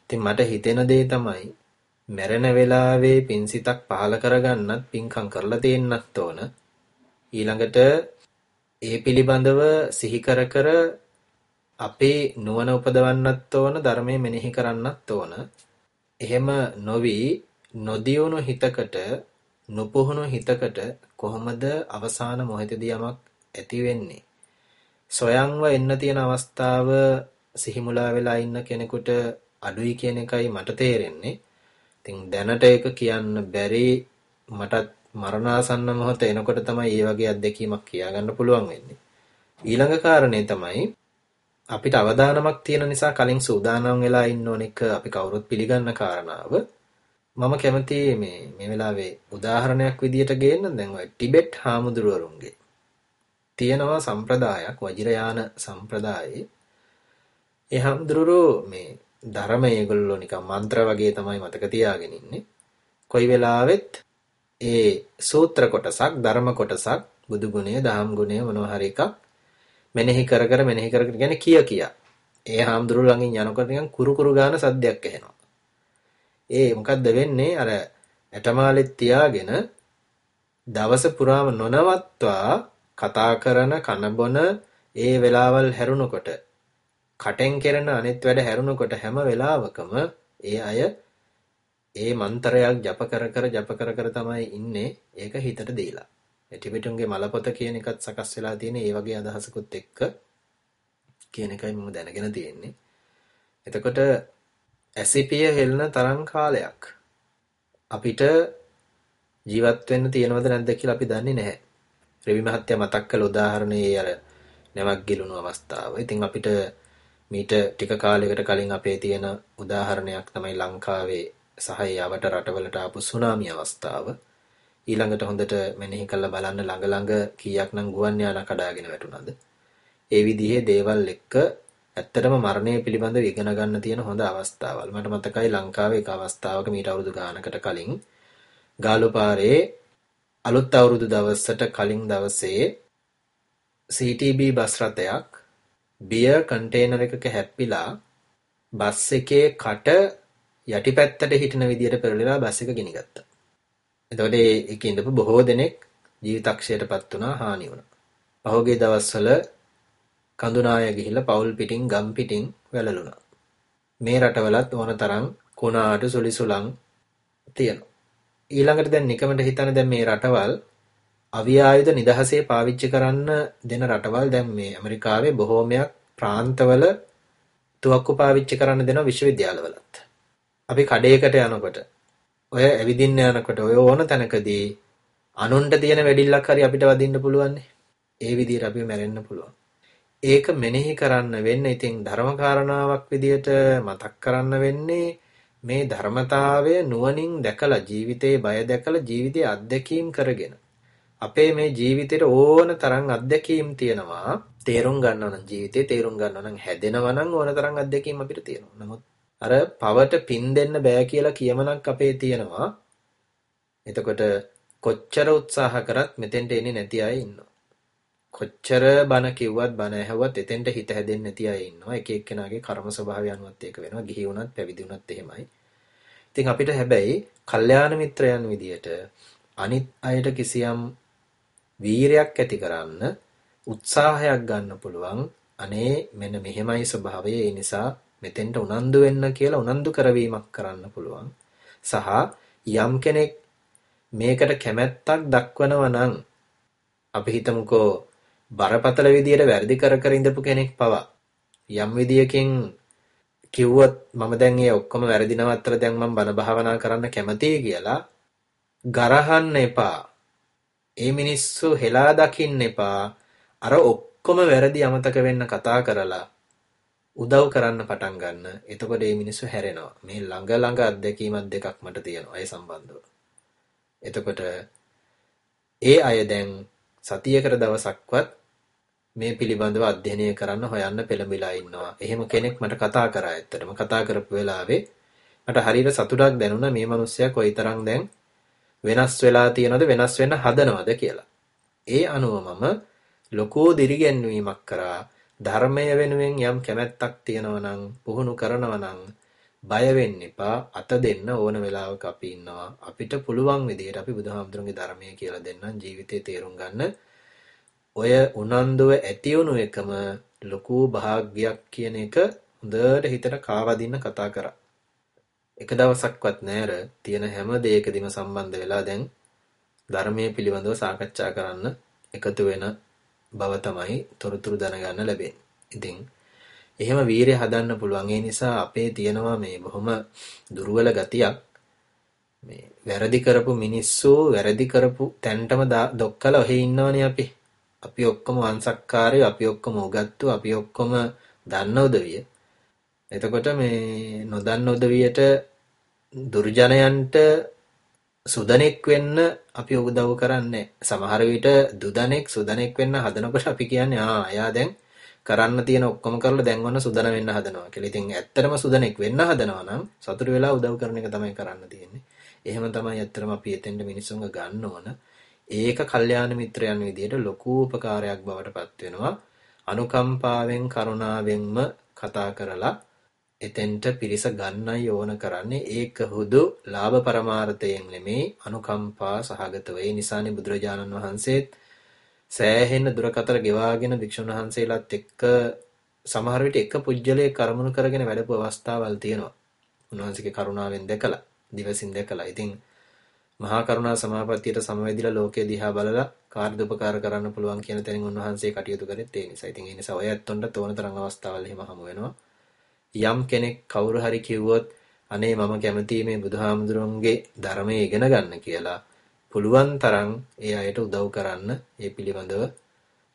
ඉතින් මට හිතෙන දේ තමයි මැරෙන වෙලාවේ පින්සිතක් පහල කරගන්නත් පින්කම් කරලා තියෙන්නත් ඕන. ඊළඟට ඒ පිළිබඳව සිහි කර කර අපේ නුවණ උපදවන්නත් ඕන ධර්මයේ මෙනෙහි කරන්නත් ඕන. එහෙම නොවි නොදියුණු හිතකට නොපුහුණු හිතකට කොහොමද අවසාන මොහොතේදී යමක් ඇති වෙන්නේ? සොයන්ව එන්න තියෙන අවස්ථාව සිහිමුලා වෙලා ඉන්න කෙනෙකුට අඩුයි කියන එකයි මට තේරෙන්නේ. ඉතින් දැනට ඒක කියන්න බැරි මටත් මරණාසන්න මොහොත එනකොට තමයි මේ වගේ අත්දැකීමක් කියාගන්න පුළුවන් වෙන්නේ. ඊළඟ කාරණේ තමයි අපිට අවදානමක් තියෙන නිසා කලින් සූදානම් වෙලා ඉන්න ඕන එක අපි කවුරුත් පිළිගන්න කාරණාව. මම කැමති මේ මේ වෙලාවේ උදාහරණයක් විදියට ගේන්න දැන් ඔය ටිබෙට් හාමුදුරුවරුන්ගේ තියෙනවා සම්ප්‍රදායක් වජිරයාන සම්ප්‍රදායේ ඒ හාමුදුරුවෝ මේ ධර්මය ඒගොල්ලෝ නිකන් මන්ත්‍ර වගේ තමයි මතක තියාගෙන ඉන්නේ. කොයි වෙලාවෙත් ඒ සූත්‍ර කොටසක් ධර්ම කොටසක් බුදු ගුණය, දහම් ගුණය මොනවා හරි එකක් මෙනෙහි කර කර මෙනෙහි කර කර කියන්නේ කිය කියා. ඒ හාමුදුරුවෝ ළඟින් යනකොට නිකන් කුරු කුරු ගාන සද්දයක් ඇහෙනවා. ඒ මොකද්ද වෙන්නේ අර ඇටමාලෙත් තියාගෙන දවස පුරාම නොනවත්වා කතා කරන කනබොන ඒ වෙලාවල් හැරුණකොට කටෙන් කෙරෙන අනිත් වැඩ හැරුණකොට හැම වෙලාවකම ඒ අය ඒ මන්තරයක් ජප කර කර ජප කර කර තමයි ඉන්නේ ඒක හිතට දීලා. ටිබෙටුන්ගේ මලපොත කියන එකත් සකස් වෙලා තියෙන ඒ වගේ අදහසකුත් එක්ක කියන එකයි මම දැනගෙන තියෙන්නේ. එතකොට ඇසිපිය හෙල්න තරම් කාලයක් අපිට ජීවත් වෙන්න තියෙනවද නැද්ද කියලා අපි දන්නේ නැහැ. රවි මහත්තයා මතක් කළ උදාහරණයේ අර නැවක් ගිලුණු අවස්ථාව. ඉතින් අපිට මීට ටික කාලයකට කලින් අපේ තියෙන උදාහරණයක් තමයි ලංකාවේ සහ යවට රටවලට ආපු සුනාමි අවස්ථාව. ඊළඟට හොඳට මෙනෙහි කරලා බලන්න ළඟ ළඟ කීයක් නම් ගුවන් යාන කඩාගෙන වැටුණාද? ඒ විදිහේ දේවල් එක්ක ඇත්තටම මරණය පිළිබඳව ඉගෙන ගන්න තියෙන හොඳ අවස්ථාවල්. මට මතකයි ලංකාවේ එක අවස්ථාවක මීට අවුරුදු ගානකට කලින් ගාලුපාරේ අලුත් අවුරුදු දවසට කලින් දවසේ CTB බස් රථයක් බියර් කන්ටේනර් එකක හැප්පිලා බස් එකේ කට යටිපැත්තට හිටින විදියට පෙරලිලා බස් එක ගිනිගත්තා. එතකොට ඒකේ ඉඳපු බොහෝ දෙනෙක් ජීවිතක්ෂයටපත් වුණා හානි වුණා. පහුගිය දවස්වල කඳුනාය ගිහිල්ලා පවුල් පිටින් ගම් පිටින් වැළලුණා. මේ රටවලත් ඕන තරම් කුණාටු සුලිසුලං තියෙනවා. ඊළඟට දැන් නිකමට හිතන දැන් මේ රටවල් අවි ආයුධ නිදහසේ පාවිච්චි කරන්න දෙන රටවල් දැන් මේ ඇමරිකාවේ බොහෝමයක් ප්‍රාන්තවල තුවක්කු පාවිච්චි කරන්න දෙනවා විශ්වවිද්‍යාලවලත්. අපි කඩේකට යනකොට ඔය ඇවිදින්න යනකොට ඔය ඕන තැනකදී අනුන්ට තියෙන වැඩිල්ලක් හරි අපිට වදින්න පුළුවන්. ඒ විදිහට අපි මැරෙන්න පුළුවන්. ඒක මෙනෙහි කරන්න වෙන්නේ ඉතින් ධර්මකාරණාවක් විදියට මතක් කරන්න වෙන්නේ මේ ධර්මතාවය නුවණින් දැකලා ජීවිතේ බය දැකලා ජීවිතයේ අත්දැකීම් කරගෙන අපේ මේ ජීවිතේට ඕන තරම් අත්දැකීම් තියෙනවා තේරුම් ගන්නවා නම් ජීවිතේ තේරුම් ගන්නවා නම් හැදෙනවා නම් ඕන තරම් අත්දැකීම් අපිට තියෙනවා. නමුත් අර පවට පින් දෙන්න බෑ කියලා කියමනක් අපේ තියෙනවා. එතකොට කොච්චර උත්සාහ කරත් මෙතෙන්ට එන්නේ නැති අය ඉන්නවා. කොච්චර බන කිව්වත් බන ඇහුවත් එතෙන්ට හිත හැදෙන්නේ නැති අය ඉන්නවා. එක එක්කෙනාගේ කර්ම ස්වභාවය අනුවත් ඒක වෙනවා. ගිහි වුණත් පැවිදි වුණත් එහෙමයි. ඉතින් අපිට හැබැයි කල්යාණ මිත්‍රයන් විදියට අනිත් අයට කිසියම් වීරයක් ඇති කරන්න උත්සාහයක් ගන්න පුළුවන්. අනේ මෙන්න මෙහෙමයි ස්වභාවය. ඒ නිසා මෙතෙන්ට උනන්දු වෙන්න කියලා උනන්දු කරවීමක් කරන්න පුළුවන්. සහ යම් කෙනෙක් මේකට කැමැත්තක් දක්වනවා නම් අපි හිතමුකෝ බරපතල විදියට වැරදි කර කර ඉඳපු කෙනෙක් පවා යම් විදියකින් කිව්වොත් මම දැන් ඒ ඔක්කොම වැරදි නවත්තර දැන් මම බණ භාවනා කරන්න කැමතියි කියලා ගරහන්න එපා. ඒ මිනිස්සු හෙලා දකින්න එපා. අර ඔක්කොම වැරදි අමතක වෙන්න කතා කරලා උදව් කරන්න පටන් ගන්න. එතකොට මේ මිනිස්සු හැරෙනවා. මේ ළඟ ළඟ අත්දැකීමක් දෙකක් මට තියෙනවා ඒ සම්බන්ධව. එතකොට ඒ අය දැන් සතියකට දවසක්වත් මේ පිළිබඳව අධ්‍යයනය කරන්න හොයන්න පෙළඹිලා ඉන්නවා. එහෙම කෙනෙක් මට කතා කරා ඇත්තටම. කතා කරපු වෙලාවේ මට හරියට සතුටක් දැනුණා මේ මිනිස්සයා කොයිතරම් දැන් වෙනස් වෙලා තියෙනවද වෙනස් වෙන්න හදනවද කියලා. ඒ අනුව මම ලොකෝ දිරිගැන්වීමක් කරා. ධර්මය වෙනුවෙන් යම් කැමැත්තක් තියෙනවා නම් පුහුණු කරනවා නම් බය වෙන්න එපා. අත දෙන්න ඕන වෙලාවක අපි ඉන්නවා. අපිට පුළුවන් විදිහට අපි බුදුහාමුදුරන්ගේ ධර්මය කියලා දෙන්නම් ජීවිතේ තේරුම් ගන්න. ඔය උනන්දුව ඇති වුණු එකම ලොකු භාග්යක් කියන එක හොඳට හිතට කාවදින්න කතා කරා එක දවසක්වත් නෑර තියෙන හැම දෙයකදීම සම්බන්ධ වෙලා දැන් ධර්මයේ පිළිබඳව සාකච්ඡා කරන්න එකතු වෙන බව තමයි තොරතුරු දැනගන්න ලැබෙන්නේ. ඉතින් එහෙම වීරය හදන්න පුළුවන්. ඒ නිසා අපේ තියෙනවා මේ බොහොම දුර්වල ගතියක්. මේ වැරදි කරපු මිනිස්සු වැරදි කරපු තැන්ටම දොක්කලා ඔහෙ ඉන්නවනේ අපි. අපි ඔක්කොම වංශක්කාරයෝ, අපි ඔක්කොම උගත්තු, අපි ඔක්කොම දන්න උදවිය. එතකොට මේ නොදන්න උදවියට දුර්ජනයන්ට සුදනෙක් වෙන්න අපි උදව් කරන්නේ සමහර විට දුදනෙක් සුදනෙක් වෙන්න හදනකොට අපි කියන්නේ ආ එයා දැන් කරන්න තියෙන ඔක්කොම කරලා දැන් ඔන්න සුදන වෙන්න හදනවා කියලා. ඉතින් ඇත්තටම සුදනෙක් වෙන්න හදනවා නම් සතුට වෙලා උදව් කරන එක තමයි කරන්න තියෙන්නේ. එහෙම තමයි ඇත්තටම අපි එතෙන්ට මිනිස්සුන්ව ගන්න ඕන. ඒක කල්යාණ මිත්‍රයන් විදියට ලොකු උපකාරයක් බවට පත් වෙනවා. අනුකම්පාවෙන් කරුණාවෙන්ම කතා කරලා එතෙන්ට පිරිස ගන්නයි ඕන කරන්නේ ඒක හුදු ලාභ පරමාර්ථයෙන් නෙමේ අනුකම්පා සහගතව. ඒ නිසානේ බුදුරජාණන් වහන්සේත් සෑහෙන දුරකතර ගෙවාගෙන භික්ෂුන් වහන්සේලාත් එක්ක සමහර විට එක පුජ්‍යලයේ කරමුණු කරගෙන වැඩපු අවස්ථාවල් තියෙනවා. උන්වහන්සේගේ කරුණාවෙන් දැකලා, දිවසින් දැකලා. ඉතින් මහා කරුණා සමාපත්තියට සමවැදිලා ලෝකයේ දිහා බලලා කාර්යෝපකාර කරන්න පුළුවන් කියන තැනින් උන්වහන්සේ කටයුතු කරෙත් ඒ නිසා. ඉතින් ඒ නිසා ඔය ඇත්තොන්ට තෝරන තරම් අවස්ථාවල් එහෙම හමු වෙනවා. යම් කෙනෙක් කවුරු හරි කිව්වොත් අනේ මම කැමතියි මේ බුදුහාමුදුරන්ගේ ධර්මය ඉගෙන ගන්න කියලා පුළුවන් තරම් ඒ අයට උදව් කරන්න ඒ පිළිබඳව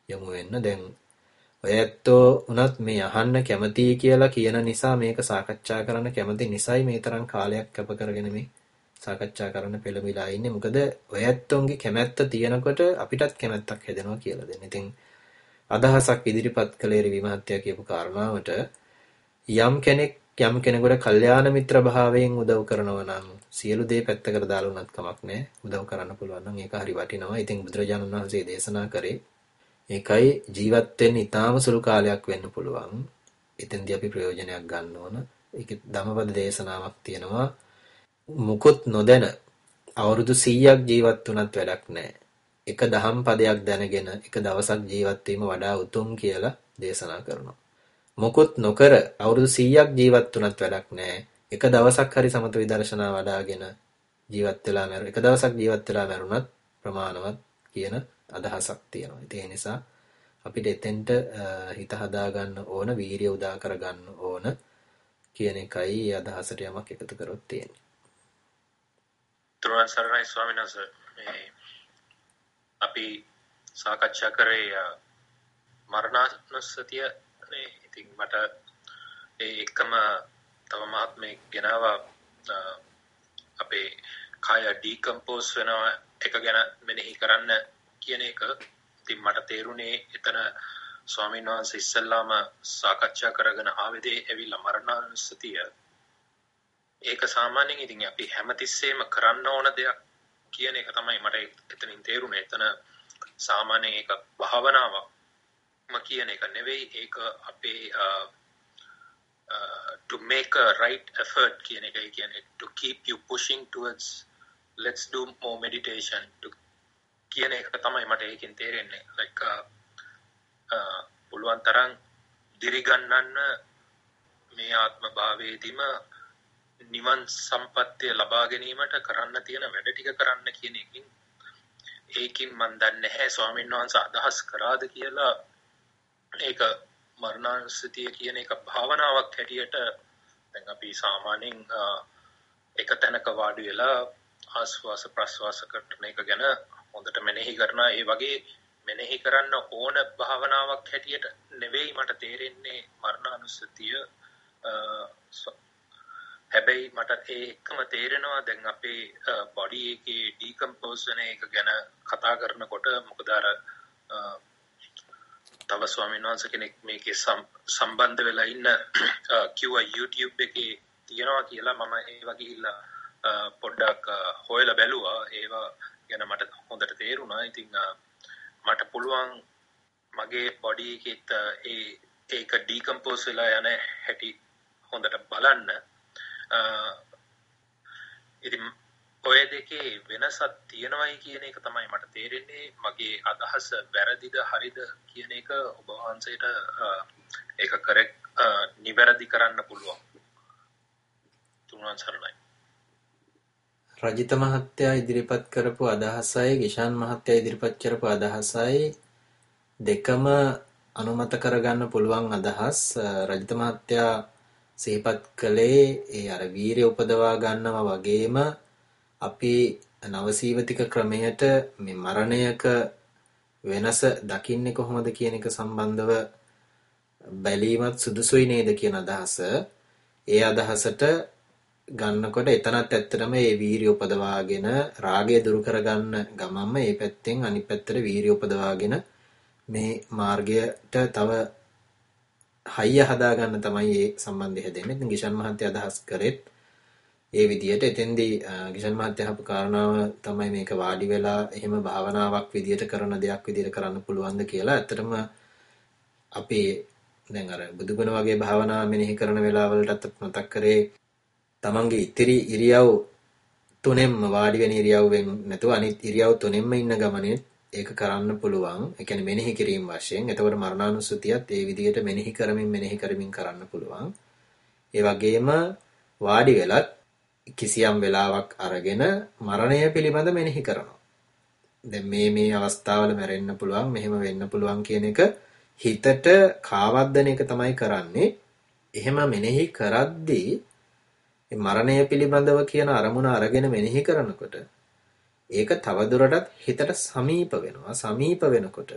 යොමු වෙන්න දැන් ඔය ඇත්තෝ උනත් මේ අහන්න කැමතියි කියලා කියන නිසා මේක සාකච්ඡා කරන්න කැමති නිසයි මේ තරම් කාලයක් කැප කරගෙන මේ සාකච්ඡා කරන්න පෙළඹිලා ඉන්නේ. මොකද ඔය ඇත්තොන්ගේ කැමැත්ත තියෙනකොට අපිටත් කැමැත්තක් හැදෙනවා කියලා දෙන්න. ඉතින් අදහසක් ඉදිරිපත් කළේ රිවි මහත්තයා කියපු කාරණාවට යම් කෙනෙක් යම් කෙනෙකුට කල්යාණ මිත්‍ර භාවයෙන් උදව් කරනවා නම් සියලු දේ පැත්තකට දාලා උනත් කමක් නැහැ. උදව් කරන්න පුළුවන් නම් ඒක හරි වටිනවා. ඉතින් බුදුරජාණන් වහන්සේ දේශනා කරේ ඒකයි ජීවත් වෙන්න ඉතාම සුළු කාලයක් වෙන්න පුළුවන්. එතෙන්දී අපි ප්‍රයෝජනයක් ගන්න ඕන. ඒකේ ධම්මපද දේශනාවක් තියෙනවා. මුකුත් නොදැන අවුරුදු 100ක් ජීවත් වුණත් වැඩක් නැහැ. එක දහම් පදයක් දැනගෙන එක දවසක් ජීවත් වීම වඩා උතුම් කියලා දේශනා කරනවා. මොකොත් නොකර අවුරුදු 100ක් ජීවත් වුණත් වැඩක් නැහැ. එක දවසක් හරි සමත විදර්ශනා වඩාගෙන ජීවත් වෙලා මැරු එක දවසක් ජීවත් වෙලා මැරුණත් ප්‍රමාණවත් කියන අදහසක් තියෙනවා. ඒ නිසා අපිට එතෙන්ට හිත හදාගන්න ඕන, වීරිය උදා කරගන්න ඕන කියන එකයි අදහසට යමක් එකතු කරොත් තියෙන්නේ. තුරුවන් සරණයි ස්වාමීන් වහන්සේ. මේ අපි සාකච්ඡා කරේ මරණානුස්සතිය නේ. ඉතින් මට ඒ එකම තව මහත්මයෙක් ගෙනාවා අපේ කය ඩිකම්පෝස් වෙනවා එක ගැන මෙනෙහි කරන්න කියන එක. ඉතින් මට තේරුණේ එතන ස්වාමීන් වහන්සේ ඉස්සල්ලාම සාකච්ඡා කරගෙන ආවේදේ ඇවිල්ලා මරණානුස්සතිය ඒක සාමාන්‍යයෙන් ඉතින් අපි හැමතිස්සෙම කරන්න ඕන දෙයක් කියන එක තමයි මට එතනින් තේරුනේ. එතන සාමාන්‍යයෙන් ඒක භාවනාවක්ම කියන එක නෙවෙයි. ඒක අපේ to make a right effort කියන එක කියන්නේ. To keep you pushing towards let's do more meditation. To කියන එක තමයි මට ඒකෙන් තේරෙන්නේ. Like පුළුවන් තරම් දිරිගන්නන්න මේ ආත්ම භාවයේදීම නිවන් සම්පත්තිය ලබා ගැනීමට කරන්න තියෙන වැඩ ටික කරන්න කියන එකකින් ඒකින් මන් දන්නේ නැහැ ස්වාමීන් වහන්සේ අදහස් කරාද කියලා. ඒක මරණානුස්සතිය කියන එක භාවනාවක් හැටියට දැන් අපි සාමාන්‍යයෙන් එක තැනක වාඩි වෙලා ආස්වාස ප්‍රස්වාස කරන එක ගැන හොඳට මෙනෙහි කරනවා. ඒ වගේ මෙනෙහි කරන්න ඕන භාවනාවක් හැටියට නෙවෙයි මට තේරෙන්නේ මරණානුස්සතිය හැබැයි මට ඒ එක්කම තේරෙනවා දැන් අපේ බොඩි එකේ ඩිකම්පෝස් වෙන එක ගැන කතා කරනකොට මොකද අර තව ස්වාමීන් වහන්සේ කෙනෙක් මේකේ සම්බන්ධ වෙලා ඉන්න කිව්වා YouTube එකේ තියෙනවා කියලා. මම ඒ වගේ ඉල්ලා පොඩ්ඩක් හොයලා බැලුවා. ඒවා ගැන මට හොඳට තේරුණා. ඉතින් මට පුළුවන් මගේ බොඩි එකෙත් ඒ ඒක ඩිකම්පෝස් වෙලා යන හැටි හොඳට බලන්න. ඉතින් ඔය දෙකේ වෙනසක් තියෙනවයි කියන එක තමයි මට තේරෙන්නේ. මගේ අදහස වැරදිද හරිද කියන එක ඔබ වහන්සේට ඒක කරෙක් නිවැරදි කරන්න පුළුවන්. තුනුවන් සරණයි. රජිත මහත්තයා ඉදිරිපත් කරපු අදහසයි ගිෂාන් මහත්තයා ඉදිරිපත් කරපු අදහසයි දෙකම අනුමත කරගන්න පුළුවන් අදහස්. රජිත මහත්තයා සිහිපත් කළේ ඒ අර වීරිය උපදවා ගන්නවා වගේම අපි නවසීවතික ක්‍රමයට මේ මරණයක වෙනස දකින්නේ කොහොමද කියන එක සම්බන්ධව බැලීමත් සුදුසුයි නේද කියන අදහස. ඒ අදහසට ගන්නකොට එතනත් ඇත්තටම මේ වීරිය උපදවාගෙන රාගය දුරු කරගන්න ගමන්ම මේ පැත්තෙන් අනිත් පැත්තට වීරිය උපදවාගෙන මේ මාර්ගයට තව හයිය හදාගන්න තමයි ඒ සම්බන්ධය හැදෙන්නේ. ඉතින් ගිෂන් මහත්තයා අදහස් කරෙත් ඒ විදිහට එතෙන්දී ගිෂන් මහත්තයා අහපු කාරණාව තමයි මේක වාඩි වෙලා එහෙම භාවනාවක් විදිහට කරන දෙයක් විදිහට කරන්න පුළුවන්ද කියලා. ඇත්තටම අපි දැන් අර බුදුගුණ වගේ භාවනා මෙනෙහි කරන වෙලාවලටත් මතක් කරේ තමන්ගේ ඉතිරි ඉරියව් තුනෙන්ම වාඩි වෙන ඉරියව්වෙන් නැතුව අනිත් ඉරියව් තුනෙන්ම ඉන්න ගමනේ ඒක කරන්න පුළුවන්. ඒ කියන්නේ මෙනෙහි කිරීම වශයෙන්. එතකොට මරණානුස්සතියත් ඒ විදිහට මෙනෙහි කරමින් මෙනෙහි කරමින් කරන්න පුළුවන්. ඒ වගේම වාඩි වෙලත් කිසියම් වෙලාවක් අරගෙන මරණය පිළිබඳ මෙනෙහි කරනවා. දැන් මේ මේ අවස්ථාවල මැරෙන්න පුළුවන්, මෙහෙම වෙන්න පුළුවන් කියන එක හිතට කාවද්දන එක තමයි කරන්නේ. එහෙම මෙනෙහි කරද්දී මරණය පිළිබඳව කියන අරමුණ අරගෙන මෙනෙහි කරනකොට ඒක තවදුරටත් හිතට සමීප වෙනවා. සමීප වෙනකොට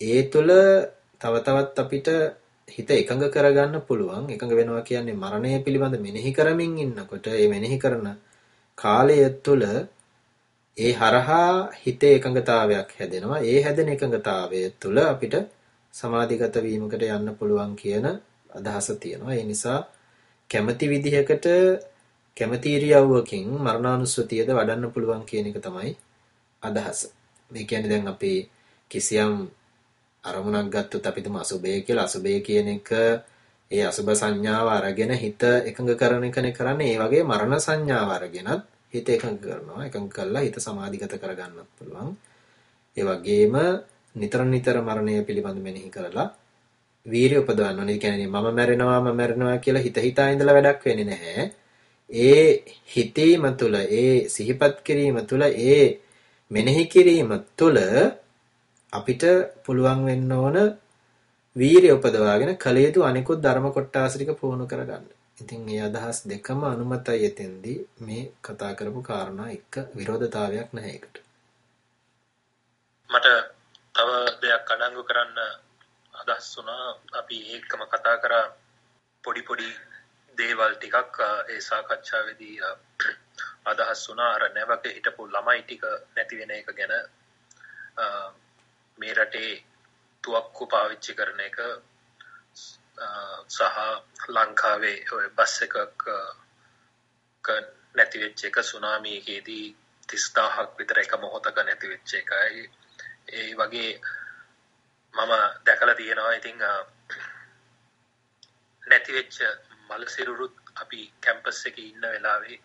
ඒ තුළ තව තවත් අපිට හිත එකඟ කරගන්න පුළුවන්. එකඟ වෙනවා කියන්නේ මරණය පිළිබඳ මෙනෙහි කරමින් ඉන්නකොට ඒ මෙනෙහි කරන කාලය තුළ ඒ හරහා හිතේ එකඟතාවයක් හැදෙනවා. ඒ හැදෙන එකඟතාවය තුළ අපිට සමාධිගත වීමකට යන්න පුළුවන් කියන අදහස තියෙනවා. ඒ නිසා කැමති විදිහකට කැමති ඉරියව්වකින් මරණානුස්සතියද වඩන්න පුළුවන් කියන එක තමයි අදහස. මේ කියන්නේ දැන් අපි කිසියම් අරමුණක් ගත්තොත් අපි තුමු අසුබය කියලා අසුබය කියන එක ඒ අසුබ සංඥාව අරගෙන හිත එකඟ කරන එකනේ කරන්නේ. ඒ වගේ මරණ සංඥාව අරගෙනත් හිත එකඟ කරනවා. එකඟ කළා හිත සමාධිගත කරගන්නත් පුළුවන්. ඒ වගේම නිතර නිතර මරණය පිළිබඳ මෙනෙහි කරලා වීරිය උපදවන්න ඕනේ. ඒ කියන්නේ මම මැරෙනවා මම මැරෙනවා කියලා හිත හිතා ඉඳලා වැඩක් වෙන්නේ නැහැ. ඒ හිතීම තුළ ඒ සිහිපත් කිරීම තුළ ඒ මෙනෙහි කිරීම තුළ අපිට පුළුවන් වෙන්න ඕන වීරිය උපදවාගෙන කල යුතු අනිකුත් ධර්ම කොටාස ටික පුහුණු කරගන්න. ඉතින් මේ අදහස් දෙකම අනුමතයි එතෙන්දී මේ කතා කරපු කාරණා එක්ක විරෝධතාවයක් නැහැ ඒකට. මට තව දෙයක් අඩංගු කරන්න අදහස් වුණා අපි ඒකම කතා කරා පොඩි පොඩි දේවල් ටිකක් ඒ සාකච්ඡාවේදී අදහස් වුණා. අර නැවක හිටපු ළමයි ටික නැති වෙන එක ගැන මේ රටේ තුවක්කු පාවිච්චි කරන එක සහ ලංකාවේ ඔය බස් එකක් නැති වෙච්ච එක සුනාමි එකේදී 30000ක් විතර එක මොහොතක නැති වෙච්ච එකයි. ඒ වගේ මම දැකලා තියෙනවා. ඉතින් නැති වෙච්ච මල සිරුරුත් අපි කැම්පස් එකේ ඉන්න වෙලාවේ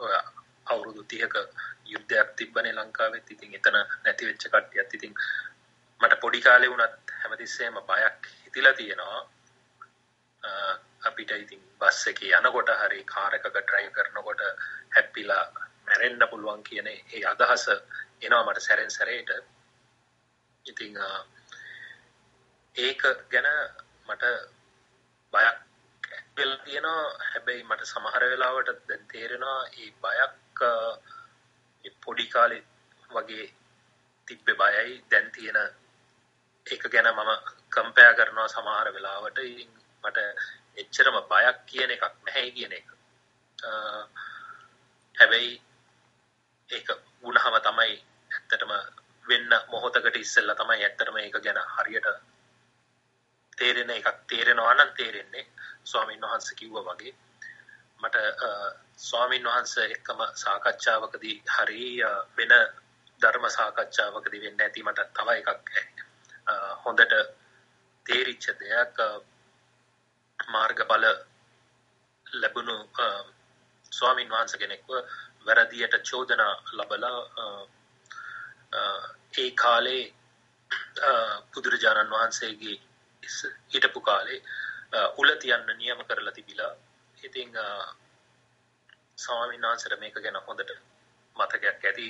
ඔය අවුරුදු 30ක යුද්ධයක් තිබ්බනේ ලංකාවෙත්. ඉතින් එතන නැති වෙච්ච කට්ටියත් ඉතින් මට පොඩි කාලේ වුණත් හැමතිස්සෙම බයක් හිතිලා තියෙනවා. අපිට ඉතින් බස් එකේ යනකොට හරි කාර් එකක ඩ්‍රයිව් කරනකොට හැප්පිලා මැරෙන්න පුළුවන් කියන ඒ අදහස එනවා මට සැරෙන් සැරේට. ඉතින් ඒක ගැන මට බයක් වෙලා තියෙනවා. හැබැයි මට සමහර වෙලාවට දැන් තේරෙනවා ඒ බයක් පොඩි කාලේ වගේ තිබ්බේ බයයි. දැන් තියෙන ඒක ගැන මම කම්පෙයා කරනවා සමහර වෙලාවට. මට එච්චරම බයක් කියන එකක් නැහැ කියන එක. හැබැයි ඒක වුණාම තමයි ඇත්තටම වෙන්න මොහොතකට ඉස්සෙල්ලා තමයි ඇත්තටම ඒක ගැන හරියට තේරෙන එකක් තේරෙනවා නම් තේරෙන්නේ ස්වාමීන් වහන්සේ කිව්වා වගේ. මට ස්වාමීන් වහන්සේ එක්කම සාකච්ඡාවකදී හරි වෙන ධර්ම සාකච්ඡාවකදී වෙන්නේ නැති මට තව එකක් හොඳට තේරිච්ච දෙයක් මාර්ගඵල ලැබුණු ස්වාමීන් වහන්සේ කෙනෙක්ව වැරදියට චෝදනා ලබලා ඒ කාලේ බුදුරජාණන් වහන්සේගේ හිටපු කාලේ උල තියන්න නියම කරලා තිබිලා ඉතින් ස්වාමීන් වහන්සේට මේක ගැන හොඳට මතකයක් ඇති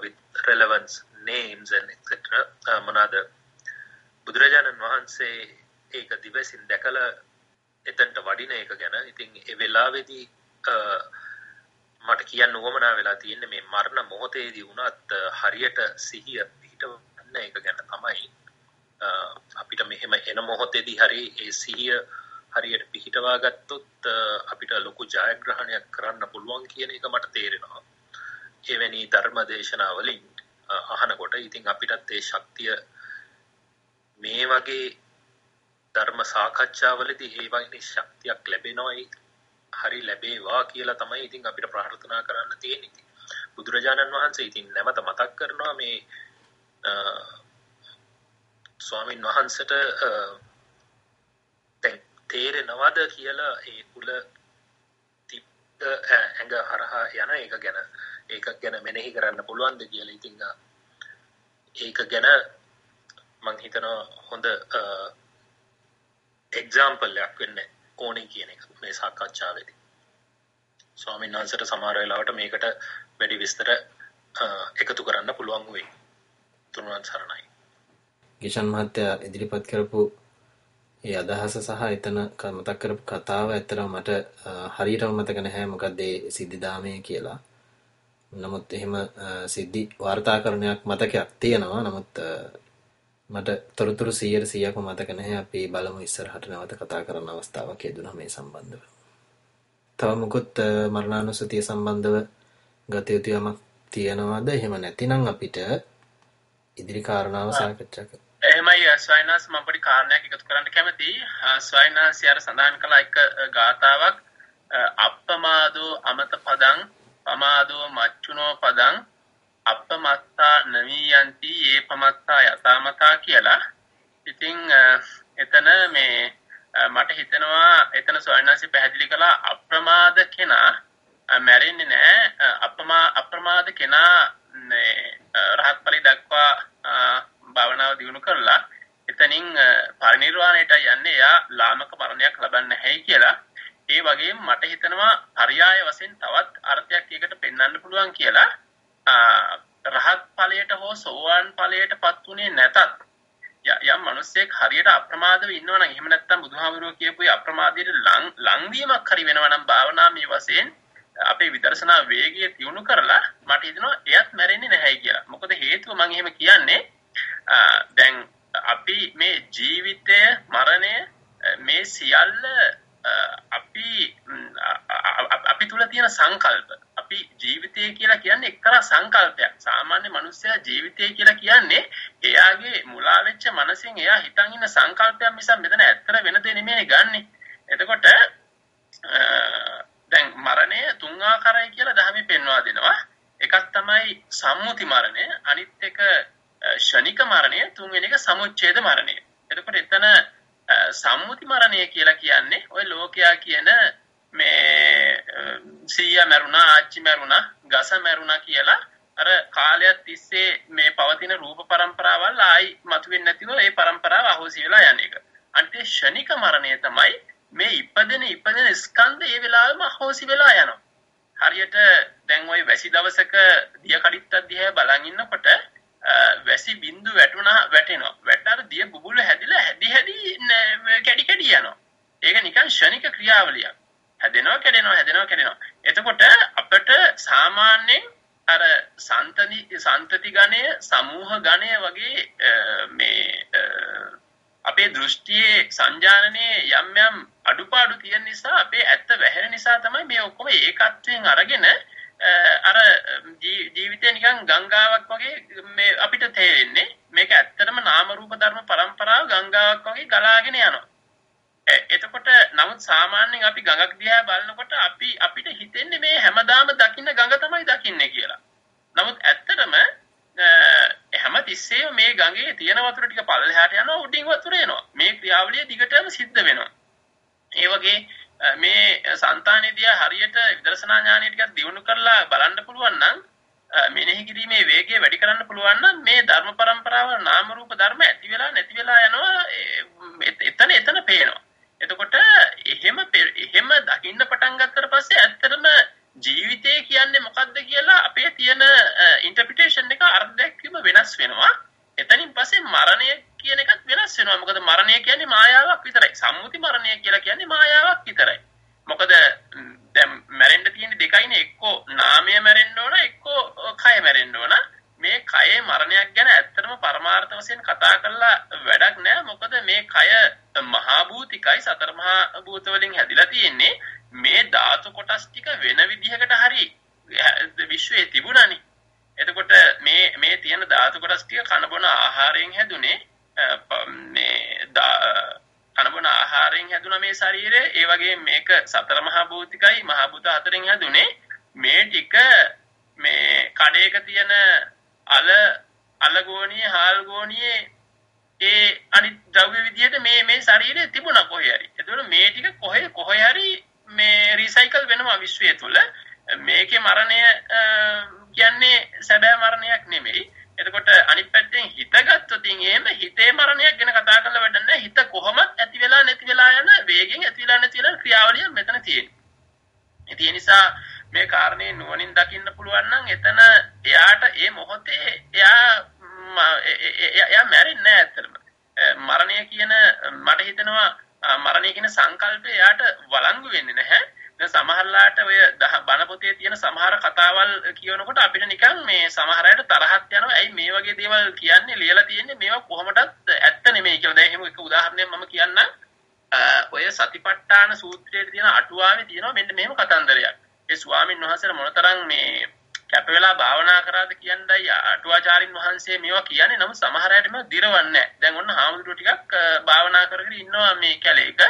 with relevance names and etc මොනවාද? බුදුරජාණන් වහන්සේ ඒක දිවසින් දැකලා එතනට වඩින එක ගැන ඉතින් ඒ වෙලාවේදී මට කියන්න උවමනා වෙලා තියෙන්නේ මේ මරණ මොහොතේදී වුණත් හරියට සිහිය පිහිටවන්න එක ගැන තමයි අපිට මෙහෙම එන මොහොතේදී හරි ඒ සිහිය හරියට පිහිටවා ගත්තොත් අපිට ලොකු ජයග්‍රහණයක් කරන්න පුළුවන් කියන එක මට තේරෙනවා. එවැනි ධර්ම දේශනා වලින් අහනකොට ඉතින් අපිටත් ඒ ශක්තිය මේ වගේ ධර්ම සාකච්ඡාවලදී ඒ වගේ ශක්තියක් ලැබෙනවයි හරි ලැබේවා කියලා තමයි ඉතින් අපිට ප්‍රාර්ථනා කරන්න තියෙන්නේ. බුදුරජාණන් වහන්සේ ඉතින් නැවත මතක් කරනවා මේ ස්වාමින් වහන්සේට දැන් තේරෙනවද කියලා ඒ කුල තිබ්බ ඇඟ හරහා යන එක ගැන ඒක ගැන මෙනෙහි කරන්න පුළුවන්ද කියලා? ඉතින් ඒක ගැන මං හිතනවා හොඳ එක්සාම්පල් එකක් වෙන්න ඕනේ කියන එක මේ සාකච්ඡාවේදී. ස්වාමීන් වහන්සේට සමහර වෙලාවට මේකට වැඩි විස්තර එකතු කරන්න පුළුවන් වෙයි. තුනුවන් සරණයි. ගිෂන් මහත්තයා ඉදිරිපත් කරපු ඒ අදහස සහ එතන මතක් කරපු කතාව ඇත්තටම මට හරියටම මතක නැහැ මොකද ඒ සිද්ධිදාමය කියලා. නමුත් එහෙම සිද්ධි වාර්තාකරණයක් මතකයක් තියෙනවා. නමුත් මට තොරතුරු 100%ක්ම මතක නැහැ. අපි බලමු ඉස්සරහට නැවත කතා කරන අවස්ථාවක් ලැබුණා මේ සම්බන්ධව. තව මොකොත් මරණානුසතිය සම්බන්ධව ගත යුතු යමක් තියෙනවද? එහෙම නැතිනම් අපිට ඉදිරි කාරණාව සාකච්ඡා කරමු. එහෙමයි ස්වයනාස් මම පොඩි කාරණයක් එකතු කරන්න කැමතියි. ස්වයනාස් යාර සඳහන් කළ එක ගාතාවක් අප්පමාදෝ අමත පදං පමාදෝ මච්චුනෝ පදං අප්පමත්තා නවීයන්ති ඒ පමත්තා යථාමතා කියලා. ඉතින් එතන මේ මට හිතෙනවා එතන සොයන්නාසි පැහැදිලි කළා අප්‍රමාද කෙනා මැරෙන්නේ නැහැ අප්‍රමා අප්‍රමාද කෙනා රහත් ඵලෙ දක්වා දිනු කරලා එතනින් පරිණිරවාණයට යන්නේ එයා ලාමක මරණයක් ලබන්නේ නැහැ කියලා. ඒ වගේම මට හිතෙනවා පర్యాయ වශයෙන් තවත් අර්ථයක් ඒකට පෙන්වන්න පුළුවන් කියලා. රහත් ඵලයට හෝ සෝවාන් ඵලයටපත් උනේ නැතත් යම් මිනිසෙක් හරියට අප්‍රමාදව ඉන්නවනම් එහෙම නැත්නම් බුදුහාමුදුරුවෝ කියපු අප්‍රමාදයට ලං ලංවීමක් හරි වෙනවනම් භාවනාමය වශයෙන් අපේ විදර්ශනා වේගය තියුණු කරලා මට හිතෙනවා එයත් මැරෙන්නේ නැහැ කියලා. මොකද හේතුව මම එහෙම කියන්නේ දැන් අපි මේ ජීවිතය මරණය මේ සියල්ල අපි අපි තුල තියෙන සංකල්ප. අපි ජීවිතය කියලා කියන්නේ එක්තරා සංකල්පයක්. සාමාන්‍ය මනුස්සයා ජීවිතය කියලා කියන්නේ එයාගේ මුලා වෙච්ච මනසින් එයා හිතන් ඉන්න සංකල්පයක් මිසක් මෙතන ඇත්තට වෙන දෙ නෙමෙයි ගන්නෙ. එතකොට දැන් මරණය තුන් ආකාරයි කියලා ධර්මයේ පෙන්වා දෙනවා. එකක් තමයි සම්මුති මරණය. අනිත් එක ෂණික මරණය තුන්වෙනි එක සමුච්ඡේද මරණය. එතකොට එතන සම්මුති මරණය කියලා කියන්නේ ওই ලෝකයා කියන මේ සීයා මරුණා ආච්චි මරුණා ගස මරුණා කියලා අර කාලයක් තිස්සේ මේ පවතින රූප પરම්පරාවල් ආයි මතුවෙන්නේ නැතිව ඒ પરම්පරාව අහෝසි වෙලා යන එක. අනිත් ෂණික මරණය තමයි මේ ඉපදෙන ඉපදෙන ස්කන්ධ ඒ වෙලාවෙම අහෝසි වෙලා යනවා. හරියට දැන් ওই වැසි දවසක දිය කඩਿੱත්තක් දිහා බලන් ඉන්නකොට වැසි බින්දු වැටුණා වැටෙනවා. වැටාර දිය බුබුල හැදිලා හැදි හැදි කැඩි කැඩි යනවා. ඒක නිකන් ෂණික ක්‍රියාවලියක්. හැදෙනවා කැඩෙනවා හැදෙනවා කැඩෙනවා. එතකොට අපිට සාමාන්‍යයෙන් අර සන්තති සන්තති ගණය සමූහ ගණය වගේ මේ අපේ දෘෂ්ටියේ සංජානනයේ යම් යම් අඩුපාඩු තියෙන නිසා අපේ ඇත්ත වැහෙන නිසා තමයි මේ ඔක්කොම ඒකත්වයෙන් අරගෙන අර ජීවිතේ නිකන් ගංගාවක් වගේ මේ අපිට තේරෙන්නේ මේක ඇත්තටම නාම රූප ධර්ම පරම්පරාව ගංගාවක් වගේ ගලාගෙන යනවා එතකොට නමුත් සාමාන්‍යයෙන් අපි ගඟක් දිහා බලනකොට අපි අපිට හිතෙන්නේ මේ හැමදාම දකින්න ගඟ තමයි දකින්නේ කියලා. නමුත් ඇත්තටම හැම තිස්සෙම මේ ගඟේ තියෙන වතුර ටික පල්ලෙහාට යනවා උඩින් වතුර එනවා. මේ ක්‍රියාවලිය දිගටම සිද්ධ වෙනවා. ඒ වගේ මේ సంతානෙදී හරියට විදර්ශනා ඥානෙ ටිකක් දියුණු කරලා බලන්න පුළුවන් නම් මෙනෙහි කිරීමේ වේගය වැඩි කරන්න පුළුවන් නම් මේ ධර්ම પરම්පරාව නාම රූප ධර්ම ඇති වෙලා නැති වෙලා යනවා එතන එතන පේනවා. එතකොට එහෙම එහෙම දකින්න පටන් ගත්තට පස්සේ ඇත්තටම ජීවිතය කියන්නේ මොකක්ද කියලා අපේ තියෙන ඉන්ටර්ප්‍රිටේෂන් එක අර්ධයක් වෙනස් වෙනවා. එතනින් පස්සේ මරණය කියන එකත් වෙනස් වෙනවා. මොකද මරණය කියන්නේ මායාවක් විතරයි. සම්මුති මරණය කියලා කියන්නේ මායාවක් විතරයි. මොකද දැන් මැරෙන්න තියෙන දෙකයිනේ එක්කෝ නාමය මැරෙන්න ඕන එක්කෝ කය මැරෙන්න ඕන. මේ කයේ මරණයක් ගැන ඇත්තටම පරමාර්ථ වශයෙන් කතා කරලා වැඩක් නෑ මොකද මේ කය මහා භූතිකයි සතර මහා භූත වලින් හැදිලා තියෙන්නේ මේ ධාතු කොටස් ටික වෙන විදිහකට හරි විශ්වයේ තිබුණානේ එතකොට මේ මේ තියෙන ධාතු කොටස් ටික කන බොන ආහාරයෙන් හැදුනේ මේ කන බොන ආහාරයෙන් හැදුන මේ ශරීරය ඒ වගේ මේක සතර මහා භූතිකයි මහා භූත හතරෙන් හැදුනේ මේ ටික මේ කඩේක තියෙන අල අලගෝණියේ හාල්ගෝණියේ ඒ අනිත් ද්‍රව්‍ය විදියට මේ මේ ශරීරයේ තිබුණා කොහේ හරි. එතකොට මේ ටික කොහේ කොහේ හරි මේ රීසයිකල් වෙනවා විශ්වය තුල. මේකේ මරණය කියන්නේ සැබෑ මරණයක් නෙමෙයි. එතකොට අනිත් පැත්තෙන් හිතගත්තොත් එහෙම හිතේ මරණයක් ගැන කතා කරලා වැඩක් නැහැ. හිත කොහොමත් ඇති වෙලා නැති වෙලා යන වේගෙන් ඇති වෙලා නැති වෙලා ක්‍රියාවලිය මෙතන තියෙනවා. ඒ නිසා මේ කාරණේ නුවණින් දකින්න පුළුවන් නම් එතන එයාට ඒ මොහොතේ එයා එයා මැරෙන්නේ නැහැ ඇත්තටම. මරණය කියන මට හිතෙනවා මරණය කියන සංකල්පය එයාට වළංගු වෙන්නේ නැහැ. දැන් සමහරලාට ඔය බණ පොතේ තියෙන සමහර කතාවල් කියනකොට අපිට නිකන් මේ සමහර අයට තරහක් යනවා. ඇයි මේ වගේ දේවල් කියන්නේ ලියලා තියෙන්නේ මේවා කොහොමදත් ඇත්ත නෙමෙයි කියලා. දැන් එහෙම එක උදාහරණයක් මම කියන්නම්. ඔය සතිපට්ඨාන සූත්‍රයේ තියෙන අටුවාවේ තියෙනවා මෙන්න මෙහෙම කතන්දරයක්. ඒ ස්වාමීන් වහන්සේලා මොනතරම් මේ කැප වෙලා භාවනා කරාද කියන්නයි අටුවාචාරින් වහන්සේ මේවා කියන්නේ. නමුත් සමහර අයට මේවා දිරවන්නේ නැහැ. දැන් ඔන්න හාමුදුරුවෝ ටිකක් භාවනා කරගෙන ඉන්නවා මේ කැලේක.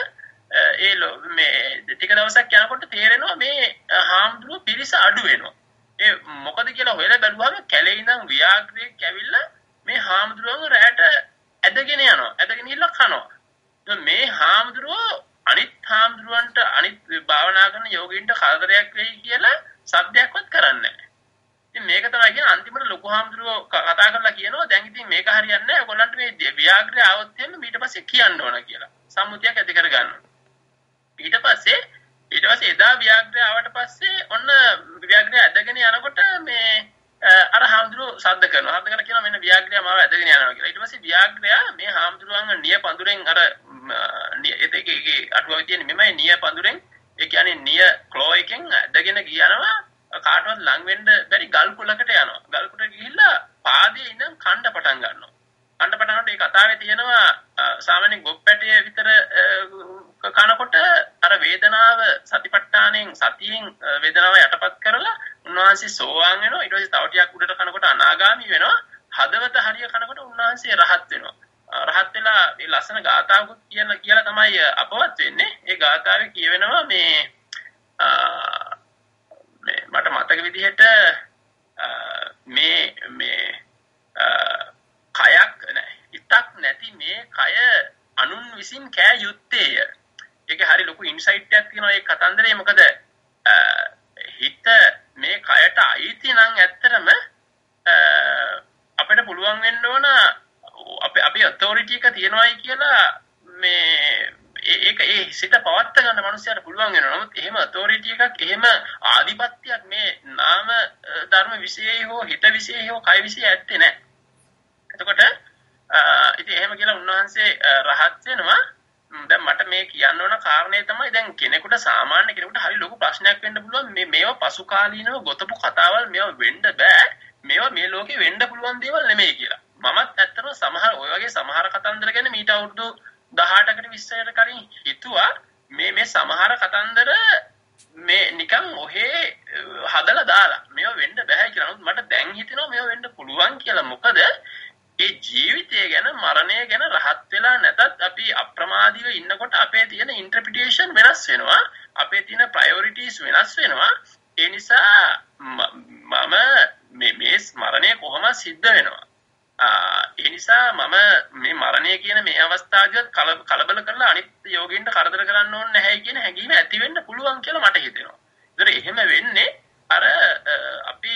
ඒ මේ ටික දවසක් යනකොට තේරෙනවා මේ හාමුදුරුවෝ පිරිස අඩු වෙනවා. ඒ මොකද කියලා හොයලා බැලුවම කැලේ ඉඳන් ව්‍යාග්‍රයෙක් ඇවිල්ලා මේ හාමුදුරුවන්ව රැට ඇදගෙන යනවා. ඇදගෙන ඉල්ල කනවා. මේ හාමුදුරුවෝ අනිත් හාමුදුරුවන්ට අනිත් භාවනා කරන යෝගීන්ට කරදරයක් වෙයි කියලා සද්දයක්වත් කරන්නේ නැහැ. ඉතින් මේක තමයි කියන්නේ අන්තිමට ලොකු හාමුදුරුවෝ කතා කරලා කියනවා දැන් ඉතින් මේක හරියන්නේ නැහැ. ඔයගොල්ලන්ට මේ ව්‍යාග්‍රය આવොත් එහෙම ඊට පස්සේ කියන්න ඕන කියලා. සම්මුතියක් ඇති කර ගන්න ඕන. ඊට පස්සේ ඊට පස්සේ එදා ව්‍යාග්‍රය ආවට පස්සේ ඔන්න ව්‍යාග්‍රය ඇදගෙන යනකොට මේ අර හාමුදුරුවෝ සද්ද කරනවා. සද්ද කරලා කියනවා මෙන්න ව්‍යාග්‍රය මාව ඇදගෙන යනවා කියලා. ඊට පස්සේ ව්‍යාග්‍රය මේ හාමුදුරුවන්ගේ නිය පඳුරෙන් අර ඒකේ අටුවාවේ තියෙන මෙමය නිය පඳුරෙන් ඒ කියන්නේ නිය ක්ලෝ එකෙන් ඇදගෙන ගියනවා කාටවත් ලං වෙන්න බැරි ගල් කුලකට යනවා. ගල් කුලට ගිහිල්ලා පාදයේ ඉඳන් කණ්ඩ පටන් ගන්නවා. කණ්ඩ පටන් ගන්නකොට මේ කතාවේ තියෙනවා සාමාන්‍ය ගොප්පැටිය විතර කනකොට අර වේදනාව සතිපට්ඨානෙන් සතියෙන් වේදනාව යටපත් කරලා උන්වහන්සේ සෝවාන් වෙනවා. ඊට පස්සේ තව ටිකක් උඩට කනකොට අනාගාමී වෙනවා. හදවත හරිය කනකොට උන්වහන්සේ රහත් වෙනවා. රහත් වෙලා මේ ලස්සන ගාථාවකුත් කියන කියලා තමයි අපවත් වෙන්නේ. ඒ ගාථාවේ කියවෙනවා මේ මේ මට මතක විදිහට මේ මේ කයක් නෑ ඉතක් නැති මේ කය අනුන් විසින් කෑ යුත්තේය. ඒක හරි ලොකු ඉන්සයිට් එකක් තියෙනවා ඒ කතන්දරේ මොකද හිත මේ කයට අයිති නම් ඇත්තටම අපිට පුළුවන් වෙන්න ඕන අපේ අපේ ඔතොරිටි එක තියනවායි කියලා මේ ඒක ඒ සිත පවත්ත ගන්න මනුස්සයාට පුළුවන් වෙනවා. නමුත් එහෙම ඔතොරිටි එකක් එහෙම ආධිපත්‍යයක් මේ නාම ධර්ම විශේෂය හෝ හිත විශේෂය හෝ කය විශේෂය ඇත්තේ නැහැ. එතකොට ඉතින් එහෙම කියලා උන්වහන්සේ රහත් වෙනවා. දැන් මට මේ කියන්න ඕන කාරණේ තමයි දැන් කෙනෙකුට සාමාන්‍ය කෙනෙකුට හරි ලොකු ප්‍රශ්නයක් වෙන්න පුළුවන් මේ මේවා පසු කාලීනව ගොතපු කතාවල් මේවා වෙන්න බෑ. මේවා මේ ලෝකේ වෙන්න පුළුවන් දේවල් නෙමෙයි කියලා. මමත් ඇත්තටම සමහර ඔය වගේ සමහර කතන්දර ගැන මීට අවුරුදු 18කට 20කට කලින් හිතුවා මේ මේ සමහර කතන්දර මේ නිකන් ඔහේ හදලා දාලා මේවා වෙන්න බෑ කියලා. නමුත් මට දැන් හිතෙනවා මේවා වෙන්න පුළුවන් කියලා. මොකද ඒ ජීවිතය ගැන මරණය ගැන රහත් වෙලා නැතත් අපි අප්‍රමාදීව ඉන්නකොට අපේ තියෙන ඉන්ටර්ප්‍රිටේෂන් වෙනස් වෙනවා. අපේ තියෙන ප්‍රයොරිටිස් වෙනස් වෙනවා. ඒ නිසා මම මේ මේ මරණය කොහොම සිද්ධ වෙනවා. ඒ නිසා මම මේ මරණය කියන මේ අවස්ථාවේදීත් කලබල කරලා අනිත් යෝගින්ට කරදර කරන්න ඕනේ නැහැ කියන හැඟීම ඇති වෙන්න පුළුවන් කියලා මට හිතෙනවා. ඒතර එහෙම වෙන්නේ අර අපි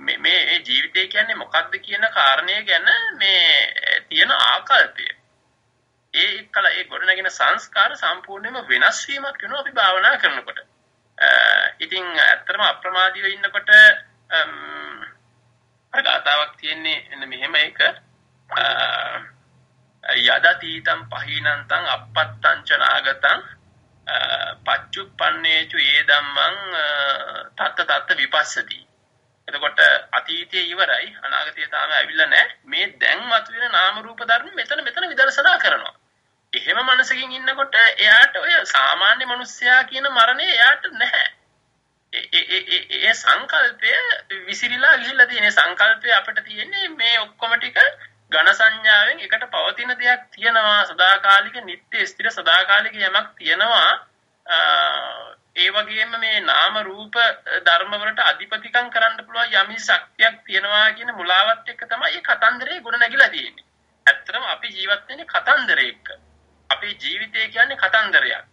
මේ මේ ජීවිතය කියන්නේ මොකක්ද කියන කාරණය ගැන මේ තියෙන ආකල්පය. ඒ කල ඒ ගොඩනගෙන සංස්කාර සම්පූර්ණයෙන්ම වෙනස් වීමක් වෙනවා අපි භාවනා කරනකොට. ඉතින් ඇත්තටම අප්‍රමාදීව ඉන්නකොට අර ගාතාවක් තියෙන්නේ එන්න මෙහෙම එක යදතීතම් පහිනන්තං අපත්තං ච නාගතං පච්චුප්පන්නේචු ඒ ධම්මං තත්ත තත්ත විපස්සති. එතකොට අතීතයේ ඉවරයි අනාගතය තාම ඇවිල්ලා නැහැ. මේ දැන් මතුවෙන නාම රූප ධර්ම මෙතන මෙතන විදර්ශනා කරනවා. එහෙම මනසකින් ඉන්නකොට එයාට ඔය සාමාන්‍ය මිනිස්සයා කියන මරණය එයාට නැහැ. ඒ සංකල්පය විසිරිලා ගිහිල්ලා තියෙන. සංකල්පය අපිට තියෙන්නේ මේ ඔක්කොම ටික ඝන සංඥාවෙන් එකට පවතින දෙයක් තියෙනවා සදාකාලික නිත්‍ය ස්ථිර සදාකාලික යමක් තියෙනවා ඒ වගේම මේ නාම රූප ධර්ම වලට අධිපතිකම් කරන්න පුළුවන් යම්ි ශක්තියක් තියෙනවා කියන මුලාවත් එක්ක තමයි මේ කතන්දරේ ගොඩ නැගිලා තියෙන්නේ. ඇත්තටම අපි ජීවත් වෙන්නේ කතන්දරයක. අපේ ජීවිතය කියන්නේ කතන්දරයක්.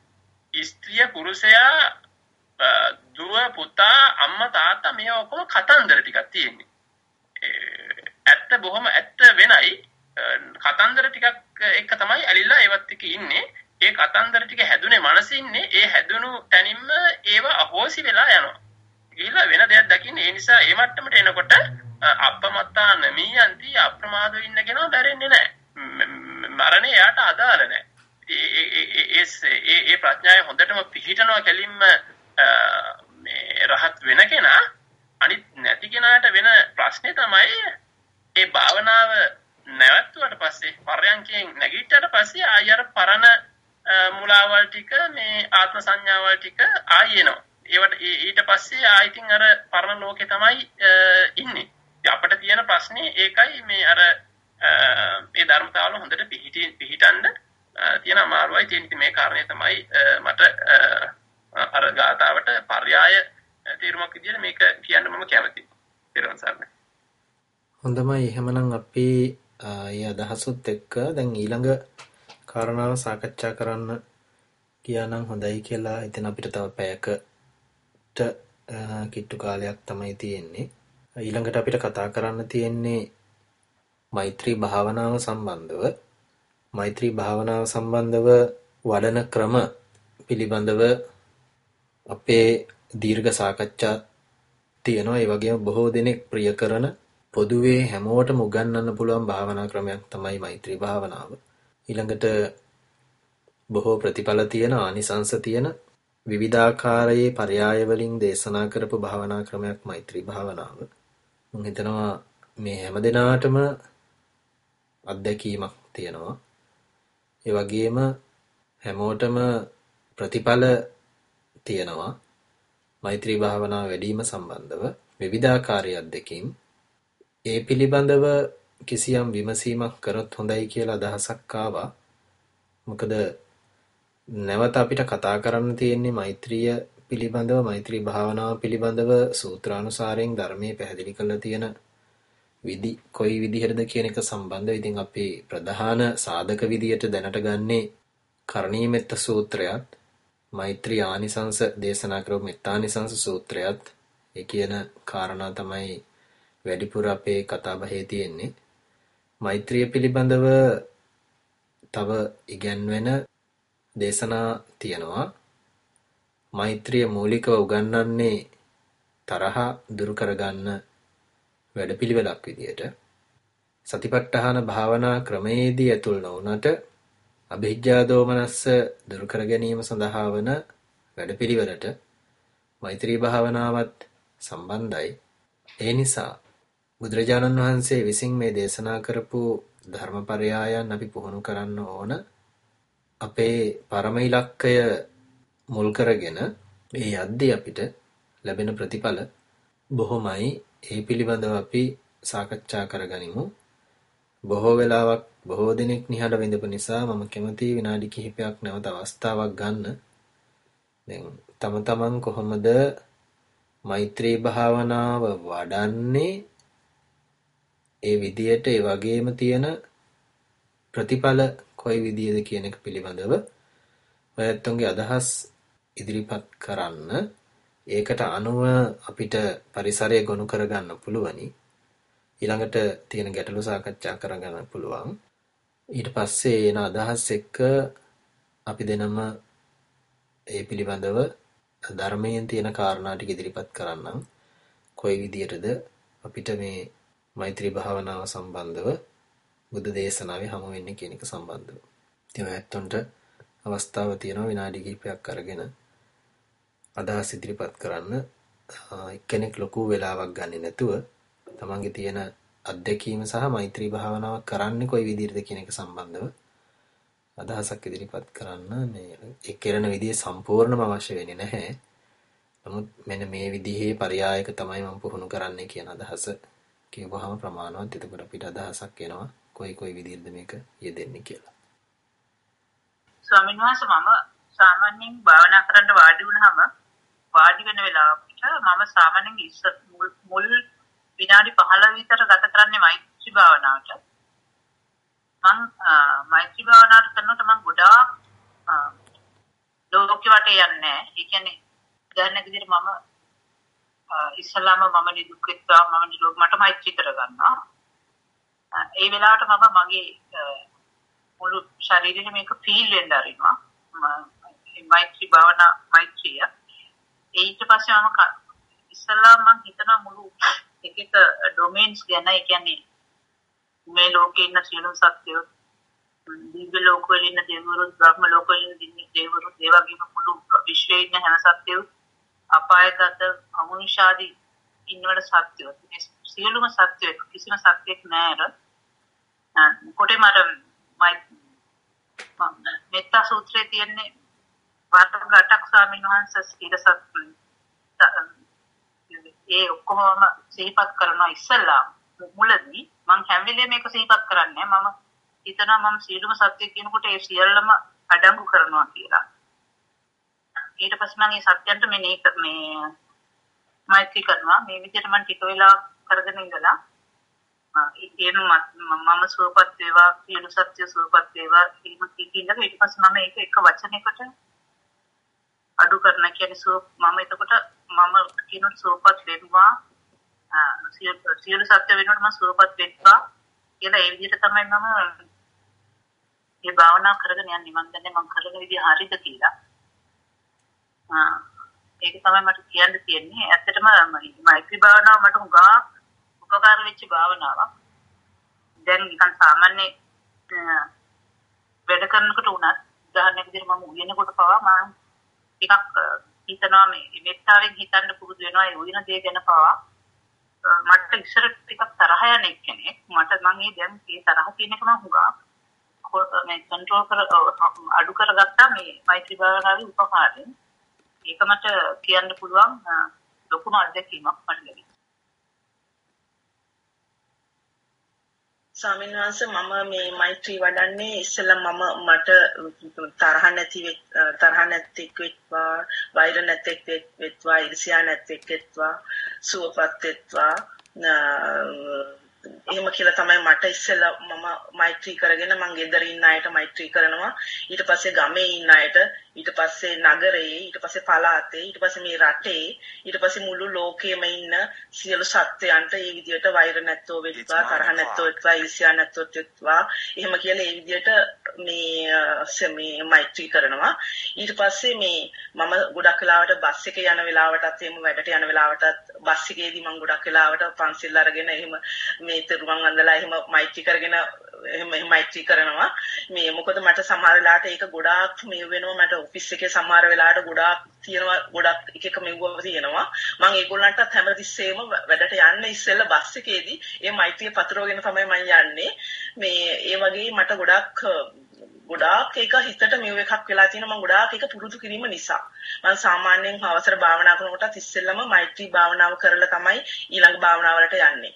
ස්ත්‍රිය පුරුෂයා දුව පුතා අම්මා තාත්තා මේ ඔක්කොම කතන්දර ටිකක් තියෙන්නේ. ඇත්ත බොහොම ඇත්ත වෙනයි කතන්දර ටිකක් එක තමයි ඇලිලා ඒවත් එක ඉන්නේ. ඒ කතන්දර ටික හැදුනේ මනසින්නේ ඒ හැදුණු තැනින්ම ඒව අහෝසි වෙලා යනවා. ගිහිල්ලා වෙන දෙයක් දකින්න ඒ නිසා ඒ මට්ටමට එනකොට අපමත්තා නමියන්ති අප්‍රමාදව ඉන්න කෙනා බැරෙන්නේ නැහැ. මරණය යාට අදාළ නැහැ. ඒ ඒ ඒ ප්‍රඥාව හොඳටම පිහිටනවා කෙලින්ම මේ රහත් වෙන කෙනා අනිත් නැති කෙනාට වෙන ප්‍රශ්නේ තමයි ඒ භාවනාව නැවතුවට පස්සේ පරයන්කයෙන් නැගිට්ටට පස්සේ ආය අර පරණ මුලාවල් ටික මේ ආත්ම සංඥාවල් ටික ආයෙනවා. ඒවට ඊට පස්සේ ආයිතින් අර පරණ ලෝකේ තමයි ඉන්නේ. අපිට තියෙන ප්‍රශ්නේ ඒකයි මේ අර ඒ ධර්මතාවල හොඳට පිහිටි පිහිටන්න තියෙන අමාරුවයි තියෙන මේ කාරණේ තමයි මට අර ගාතාවට පර්යාය තේරුමක් විදිහට මේක කියන්න මම කැමතියි. ඊළඟ සරණයි. හොඳමයි එහෙමනම් අපි ඒ අදහසුත් එක්ක දැන් ඊළඟ කාරණාව සාකච්ඡා කරන්න ගියානම් හොඳයි කියලා හිතෙන අපිට තව පැයකට කිට්ටු කාලයක් තමයි තියෙන්නේ. ඊළඟට අපිට කතා කරන්න තියෙන්නේ මෛත්‍රී භාවනාව සම්බන්ධව මෛත්‍රී භාවනාව සම්බන්ධව වඩන ක්‍රම පිළිබඳව අපේ දීර්ඝ සාකච්ඡා තියෙනවා. ඒ වගේම බොහෝ දෙනෙක් ප්‍රිය කරන පොදුවේ හැමෝටම උගන්වන්න පුළුවන් භාවනා ක්‍රමයක් තමයි මෛත්‍රී භාවනාව. ඊළඟට බොහෝ ප්‍රතිඵල තියෙන ආනිසංස තියෙන විවිධාකාරයේ පරයාය වලින් දේශනා කරපු භාවනා ක්‍රමයක් මෛත්‍රී භාවනාව. මම හිතනවා මේ හැම දිනාටම අත්දැකීමක් තියෙනවා. ඒ වගේම හැමෝටම ප්‍රතිඵල තියෙනවා. මෛත්‍රී භාවනාව වැඩිම සම්බන්ධව විවිධාකාරී අත්දැකීම් ඒ පිළිබඳව කිසියම් විමසීමක් කරොත් හොඳයි කියලා අදහසක් ආවා. මොකද නැවත අපිට කතා කරන්න තියෙන්නේ මෛත්‍රිය පිළිබඳව මෛත්‍රී භාවනාව පිළිබඳව සූත්‍රානුසාරයෙන් ධර්මයේ පැහැදිලි කරලා තියෙන විදි කොයි විදිහටද කියන එක සම්බන්ධව ඉතින් අපි ප්‍රධාන සාධක විදියට දැනට ගන්නේ කරණීයමෙත්ත සූත්‍රයත් මෛත්‍රී ආනිසංස දේශනා කරපු මෙත්තානිසංස සූත්‍රයත් ඒ කියන කාරණා තමයි වැඩිපුර අපේ කතා බහේ තියෙන්නේ. මෛත්‍රිය පිළිබඳව තව ඉගැන්වෙන දේශනා තියෙනවා. මෛත්‍රිය මූලිකව උගන්වන්නේ තරහ දුරු කරගන්න වැඩපිළිවෙලක් විදියට. සතිපට්ඨාන භාවනා ක්‍රමයේදී ඇතුල් නොවුනට අභිජ්ජා දෝමනස්ස දුරු කර ගැනීම සඳහා වන වැඩපිළිවෙලට මෛත්‍රී භාවනාවත් සම්බන්ධයි. ඒ නිසා බුදුරජාණන් වහන්සේ විසින් මේ දේශනා කරපු ධර්මපරයායන් අපි පුහුණු කරන්න ඕන අපේ පරම ඉලක්කය මුල් කරගෙන මේ යද්දී අපිට ලැබෙන ප්‍රතිඵල බොහොමයි ඒ පිළිබඳව අපි සාකච්ඡා කරගනිමු. බොහෝ වෙලාවක් බොහෝ දෙනෙක් නිහඬ විඳපු නිසා මම කැමතියි විනාඩි කිහිපයක් නැවත අවස්ථාවක් ගන්න. දැන් තම තමන් කොහොමද මෛත්‍රී භාවනාව වඩන්නේ ඒ විදියට ඒ වගේම තියෙන ප්‍රතිඵල කොයි විදියද කියන එක පිළිබඳව ඔයත්තුන්ගේ අදහස් ඉදිරිපත් කරන්න. ඒකට අනුව අපිට පරිසරය ගොනු කරගන්න පුළුවනි. ඊළඟට තියෙන ගැටලු සාකච්ඡා කරගන්න පුළුවන්. ඊට පස්සේ එන අදහස් එක්ක අපි දෙනම ඒ පිළිබඳව ධර්මයෙන් තියෙන කාරණා ටික ඉදිරිපත් කරන්නම්. කොයි විදියටද අපිට මේ මෛත්‍රී භාවනාව සම්බන්ධව බුද්ධ දේශනාවේ හමු වෙන්නේ කියන එක සම්බන්ධව. ඉතින් ඔයත්තුන්ට අවස්ථාව තියෙනවා විනාඩි කිහිපයක් අරගෙන අදහස් ඉදිරිපත් කරන්න. එක්කෙනෙක් ලොකු වෙලාවක් ගන්නේ නැතුව තමන්ගේ තියෙන අත්දැකීම සහ මෛත්‍රී භාවනාව කරන්නේ කොයි විදිහටද කියන එක සම්බන්ධව අදහසක් ඉදිරිපත් කරන්න මේ ඒ කරන විදිය සම්පූර්ණම අවශ්‍ය වෙන්නේ නැහැ. නමුත් මෙන්න මේ විදිහේ පරයායක තමයි මම පුහුණු කරන්නේ කියන අදහස කියවහම ප්‍රමාණවත්. එතකොට අපිට අදහසක් එනවා කොයි කොයි විදිහටද මේක යෙදෙන්නේ කියලා. ස්වාමීන් වහන්සේ මම සාමාන්‍යයෙන් භාවනා කරන්න වාඩි වුණාම වාඩි වෙන වෙලාවට මම සාමාන්‍යයෙන් මුල් විනාඩි 15 විතර ගත කරන්නේ මෛත්‍රී භාවනාවට. මම මෛත්‍රී භාවනාවට කරනකොට මම ගොඩාක් ලෝකෙ වටේ යන්නේ නැහැ. ඒ කියන්නේ දැන් විදිහට මම ඉස්සලාම මම නිදුක් වෙත්වා මම නිරෝග මට මෛත්‍රී කරගන්නවා. ඒ වෙලාවට මම මගේ මුළු ශරීරෙම මේක ෆීල් වෙන්න අරිනවා. මෛත්‍රී භාවනා මෛත්‍රිය. ඊට පස්සේ මම ඉස්සලාම මම හිතන මුළු එක එක ඩොමේන්ස් ගැන ඒ කියන්නේ මේ ලෝකේ ඉන්න සියලුම සත්‍යෝ දිව්‍ය ලෝකවල ඉන්න දේවරු බ්‍රහ්ම ලෝකවල ඉන්න දේවරු ඒ වගේම මුළු විශ්වයේ ඉන්න හැම සත්‍යෝ අපායගත අමනුෂාදී ඉන්නවට සත්‍යෝ මේ සියලුම සත්‍යෝ කිසිම සත්‍යයක් නැහැ කොටේ මට මෙත්තා සූත්‍රයේ තියෙන්නේ වාතක ගටක් ස්වාමීන් වහන්සේ ස්ථිරසත් ඒ ඔක්කොම සිහිපත් කරනවා ඉස්සල්ලා මුලදී මම හැම වෙලේම මේක සිහිපත් කරන්නේ මම හිතනවා මම සියලුම සත්‍ය කියනකොට ඒ සියල්ලම අඩංගු කරනවා කියලා. ඊට පස්සේ මම මේ සත්‍යන්ට මෙනේ මේ මෛත්‍රී කරනවා. මේ විදිහට මම ටික වෙලා කරගෙන ඉඳලා කියන මම සුවපත් වේවා සියලු සත්‍ය සුවපත් වේවා එහෙම කිකින්ද ඊට පස්සේ මම ඒක එක වචනයකට අඩු කරන කියන්නේ සුව මම එතකොට මම කියන සුවපත් වෙනවා සියලු සත්‍ය වෙනකොට මම සුවපත් වෙත්වා කියලා ඒ විදිහට තමයි මම මේ භාවනා කරගෙන යන්නේ මම දන්නේ මම කරන විදිහ හරිද කියලා. ආ ඒක තමයි මට කියන්න තියෙන්නේ. ඇත්තටම මෛත්‍රී භාවනාව මට හුඟා උපකාර වෙච්ච භාවනාවක්. දැන් නිකන් සාමාන්‍ය වැඩ කරනකොට උනත් උදාහරණයක් විදිහට මම උයනකොට පවා මම ටිකක් හිතනවා මේ මෙත්තාවෙන් හිතන්න පුරුදු වෙනවා ඒ උයන දේ ගැන පවා මට ඉස්සර ටිකක් තරහ යන එක්කෙනෙක් මට මම මේ දැන් මේ තරහ තියෙන එක මම හුඟා මේ කන්ට්‍රෝල් කර අඩු කරගත්තා මේ මෛත්‍රී භාවනාවේ උපකාරයෙන් ඒක මට කියන්න පුළුවන් ලොකුම අත්දැකීමක් මට ලැබිලා ස්වාමීන් වහන්සේ මම මේ මෛත්‍රී වඩන්නේ ඉස්සෙල්ලා මම මට තරහ නැති තරහ නැතික් වෙත්වා වෛර නැතික් වෙත්වා ඉර්ෂ්‍යා නැතික් වෙත්වා සුවපත් වෙත්වා. එහෙම කියලා තමයි මට ඉස්සෙල්ලා මම මෛත්‍රී කරගෙන මං ගෙදර ඉන්න අයට මෛත්‍රී කරනවා. ඊට පස්සේ ගමේ ඉන්න අයට ඊට පස්සේ නගරේ ඊට පස්සේ පළාතේ ඊට පස්සේ මේ රටේ ඊට පස්සේ මුළු ලෝකෙම ඉන්න සියලු සත්වයන්ට මේ විදිහට වෛර නැත්තෝ වෙත්වා තරහ නැත්තෝ වෙත්වා ඊර්ෂ්‍යා නැත්තෝ වෙත්වා. එහෙම කියලා මේ විදිහට මේ මේ මෛත්‍රී කරනවා. ඊට පස්සේ මේ මම ගොඩක් වෙලාවට බස් එකේ යන වෙලාවටත් එහෙම වැඩට යන වෙලාවටත් බස් එකේදී මම ගොඩක් වෙලාවට පන්සිල් අරගෙන එහෙම මේ තෙරුවන් වන්දලා එහෙම මෛත්‍රී කරගෙන එහෙම මෛත්‍රී කරනවා. මේ මොකද මට සමහර වෙලාවට ඒක ගොඩාක් මේ වෙනවා. මට ඔෆිස් එකේ සමහර වෙලාවට ගොඩාක් තියෙනවා ගොඩක් එක එක මෙව්ව තියෙනවා. මම ඒගොල්ලන්ටත් හැමතිස්සෙම වැඩට යන්න ඉස්සෙල්ලා බස් එකේදී ඒ මෛත්‍රිය පතරවගෙන තමයි මම යන්නේ. මේ ඒ වගේ මට ගොඩක් ගොඩාක් ඒක හිතට මෙව එකක් වෙලා තියෙනවා. මම ගොඩාක් ඒක පුරුදු කිරීම නිසා. මම සාමාන්‍යයෙන් අවසර භාවනා කරනකොට ඉස්සෙල්ලම මෛත්‍රී භාවනාව කරලා තමයි ඊළඟ භාවනාවලට යන්නේ.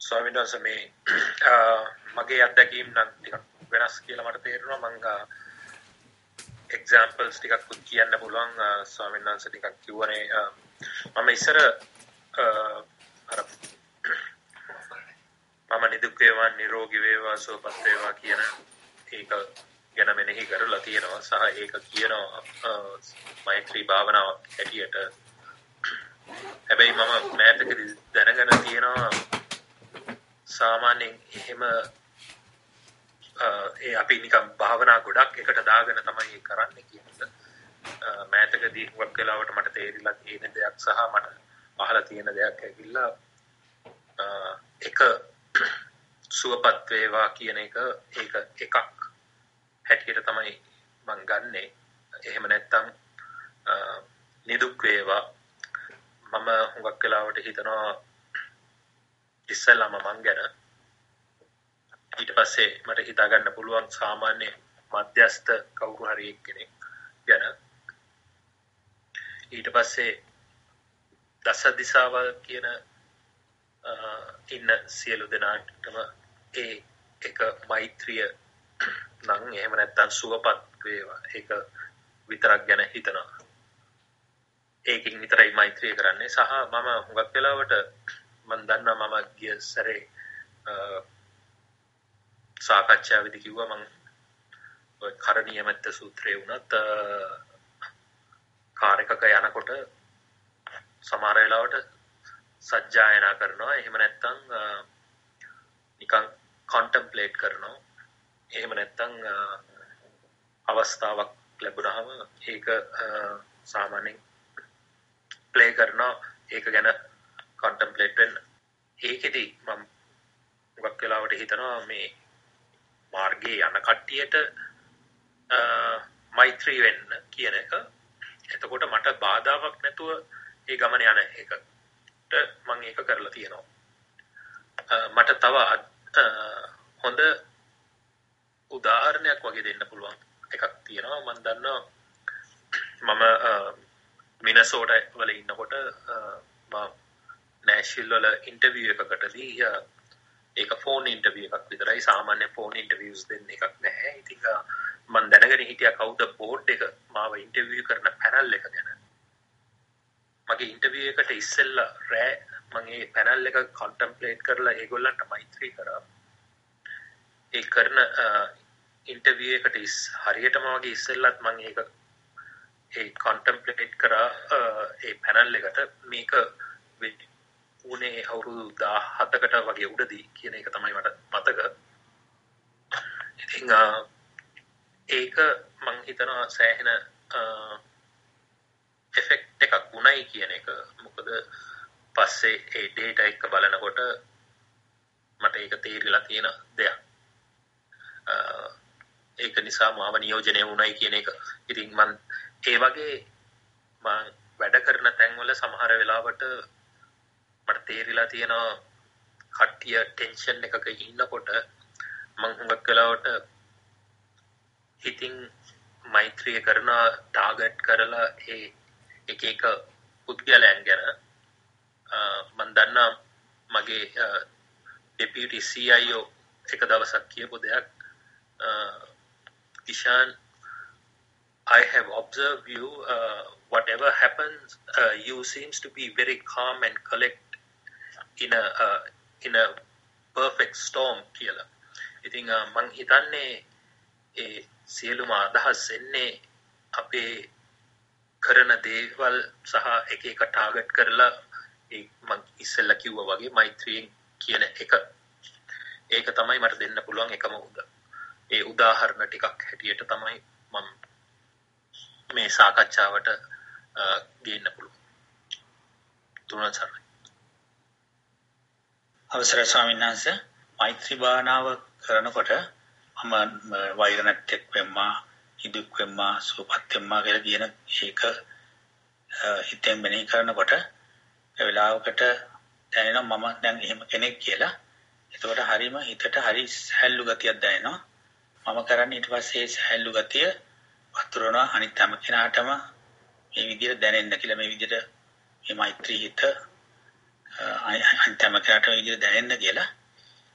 ස්වාමීන් වහන්සේ මේ මගේ අත්දැකීම් නම් ටිකක් වෙනස් කියලා මට තේරෙනවා. මම එක්සැම්පල්ස් ටිකක් කියන්න පුළුවන්. ස්වාමීන් වහන්සේ ටිකක් කිව්වනේ. මම ඉස්සර අර මම නිදුක් වේවා නිරෝගී වේවා සුවපත් වේවා කියන ඒක ගැන මෙනෙහි කරලා තියෙනවා. සහ ඒක කියනවා මෛත්‍රී භාවනාව හැටියට. හැබැයි මම මෑතකදී දැනගෙන තියෙනවා සාමාන්‍යයෙන් එහෙම ඒ අපි නිකන් භාවනා ගොඩක් එකට දාගෙන තමයි ඒ කරන්නේ කියන එක. මෑතකදී හුඟක් වෙලාවට මට තේරිලා තියෙන දෙයක් සහ මට අහලා තියෙන දෙයක් ඇවිල්ලා එක සුවපත් වේවා කියන එක ඒක එකක් හැටියට තමයි මං ගන්නෙ. එහෙම නැත්තම් නිදුක් වේවා. මම හුඟක් වෙලාවට හිතනවා ඉස්සෙල්ලාම මං ගැන ඊට පස්සේ මට හිතා ගන්න පුළුවන් සාමාන්‍ය මධ්‍යස්ත කවුරු හරි එක්කෙනෙක් ගැන. ඊට පස්සේ දස දිසාවල් කියන ඉන්න සියලු දෙනාටම ඒ එක මෛත්‍රිය නම් එහෙම නැත්තම් සුවපත් වේවා. ඒක විතරක් ගැන හිතනවා. ඒකින් විතරයි මෛත්‍රිය කරන්නේ. සහ මම හුඟක් වෙලාවට මම දන්නවා මම ගිය සැරේ සාකච්ඡාවේදී කිව්වා. මම ඔය කරණීය මැත්ත සූත්‍රයේ වුණත් කාර් එකක යනකොට සමහර වෙලාවට සජ්ජායනා කරනවා. එහෙම නැත්නම් නිකන් කොන්ටම්ප්ලේට් කරනවා. එහෙම නැත්නම් අවස්ථාවක් ලැබුණාම ඒක සාමාන්‍යයෙන් ප්ලේ කරනවා. ඒක ගැන කොන්ටම්ප්ලේට් වෙන්න. ඒකෙදි මම මුගක් වෙලාවට හිතනවා මේ මාර්ගයේ යන කට්ටියට මෛත්‍රී වෙන්න කියන එක. එතකොට මට බාධාවක් නැතුව ඒ ගමන යන එකට මම ඒක කරලා තියෙනවා. මට තව හොඳ උදාහරණයක් වගේ දෙන්න පුළුවන් එකක් තියෙනවා මම දන්නවා මම මිනසෝට වල ඉන්නකොට මම නෑෂවිල් වල ඉන්ටර්විව් එකකටදී ඒක ෆෝන් ඉන්ටර්වියු එකක් විතරයි සාමාන්‍ය ෆෝන් ඉන්ටර්වියුස් දෙන්න එකක් නැහැ. ඉතින් මම දැනගෙන හිටියා කවුද බෝඩ් එක මාව ඉන්ටර්වියු කරන පැනල් එක ගැන. මගේ ඉන්ටර්වියු එකට ඉස්සෙල්ලා රෑ මම මේ පැනල් එක කන්ටම්ප්ලේට් කරලා ඒගොල්ලන්ට මෛත්‍රී කරා. ඒ කරන ඉන්ටර්වියු එකට ඉස් හරියටම වගේ ඉස්සෙල්ලත් මම ඒක ඒ කන්ටම්ප්ලේට් කරා ඒ පැනල් එකට මේක උනේ අවුරුදු 17කට වගේ උඩදී කියන එක තමයි මට මතක. ඉතින් ඒක මං හිතනවා සෑහෙන එෆෙක්ට් එකක් වුණයි කියන එක. මොකද පස්සේ ඒ ඩේටා එක බලනකොට මට ඒක තේරිලා තියෙන දෙයක්. ඒක නිසා මාව නියෝජනය වුණයි කියන එක. ඉතින් මං ඒ වගේ මං වැඩ කරන තැන්වල සමහර වෙලාවට මට තේරිලා තියෙනවා කට්ටිය ටෙන්ෂන් එකක ඉන්නකොට මං හුඟක් වෙලාවට හිතින් මෛත්‍රිය කරන ටාගට් කරලා ඒ එක එක පුද්ගලයන් ගැන. මන් දන්නා මගේ ඩෙපියුටි CIO එක දවසක් කියපු දෙයක්. Ishan I have observed you uh, whatever happens uh, you seems to be very calm and collect in a uh, in a perfect storm කියලා. ඉතින් මං හිතන්නේ ඒ සියලුම අදහස් එන්නේ අපේ කරන දේවල් සහ එක එක ටාගට් කරලා ඒ මං ඉස්සෙල්ලා කිව්වා වගේ මෛත්‍රියෙන් කියන එක. ඒක තමයි මට දෙන්න පුළුවන් එකම උද ඒ උදාහරණ ටිකක් හැටියට තමයි මම මේ සාකච්ඡාවට ගේන්න පුළුවන්. තුනන් සරණයි අවසරයි ස්වාමීන් වහන්සේ මෛත්‍රී භාවනාව කරනකොට මම වෛර නැත්තෙක් වෙම්මා ඉදුක් වෙම්මා සුවපත් වෙම්මා කියලා කියන ඒක හිතෙන් මෙනෙහි කරනකොට ඒ වෙලාවකට දැනෙනවා මම දැන් එහෙම කෙනෙක් කියලා. එතකොට හරීම හිතට හරි සැහැල්ලු ගතියක් දැනෙනවා. මම කරන්නේ ඊට පස්සේ සැහැල්ලු ගතිය වතුරනවා අනිත් හැම කෙනාටම මේ විදිහට දැනෙන්න කියලා මේ විදිහට මේ මෛත්‍රී හිත අන්තිම කරට විදිහට දැනෙන්න කියලා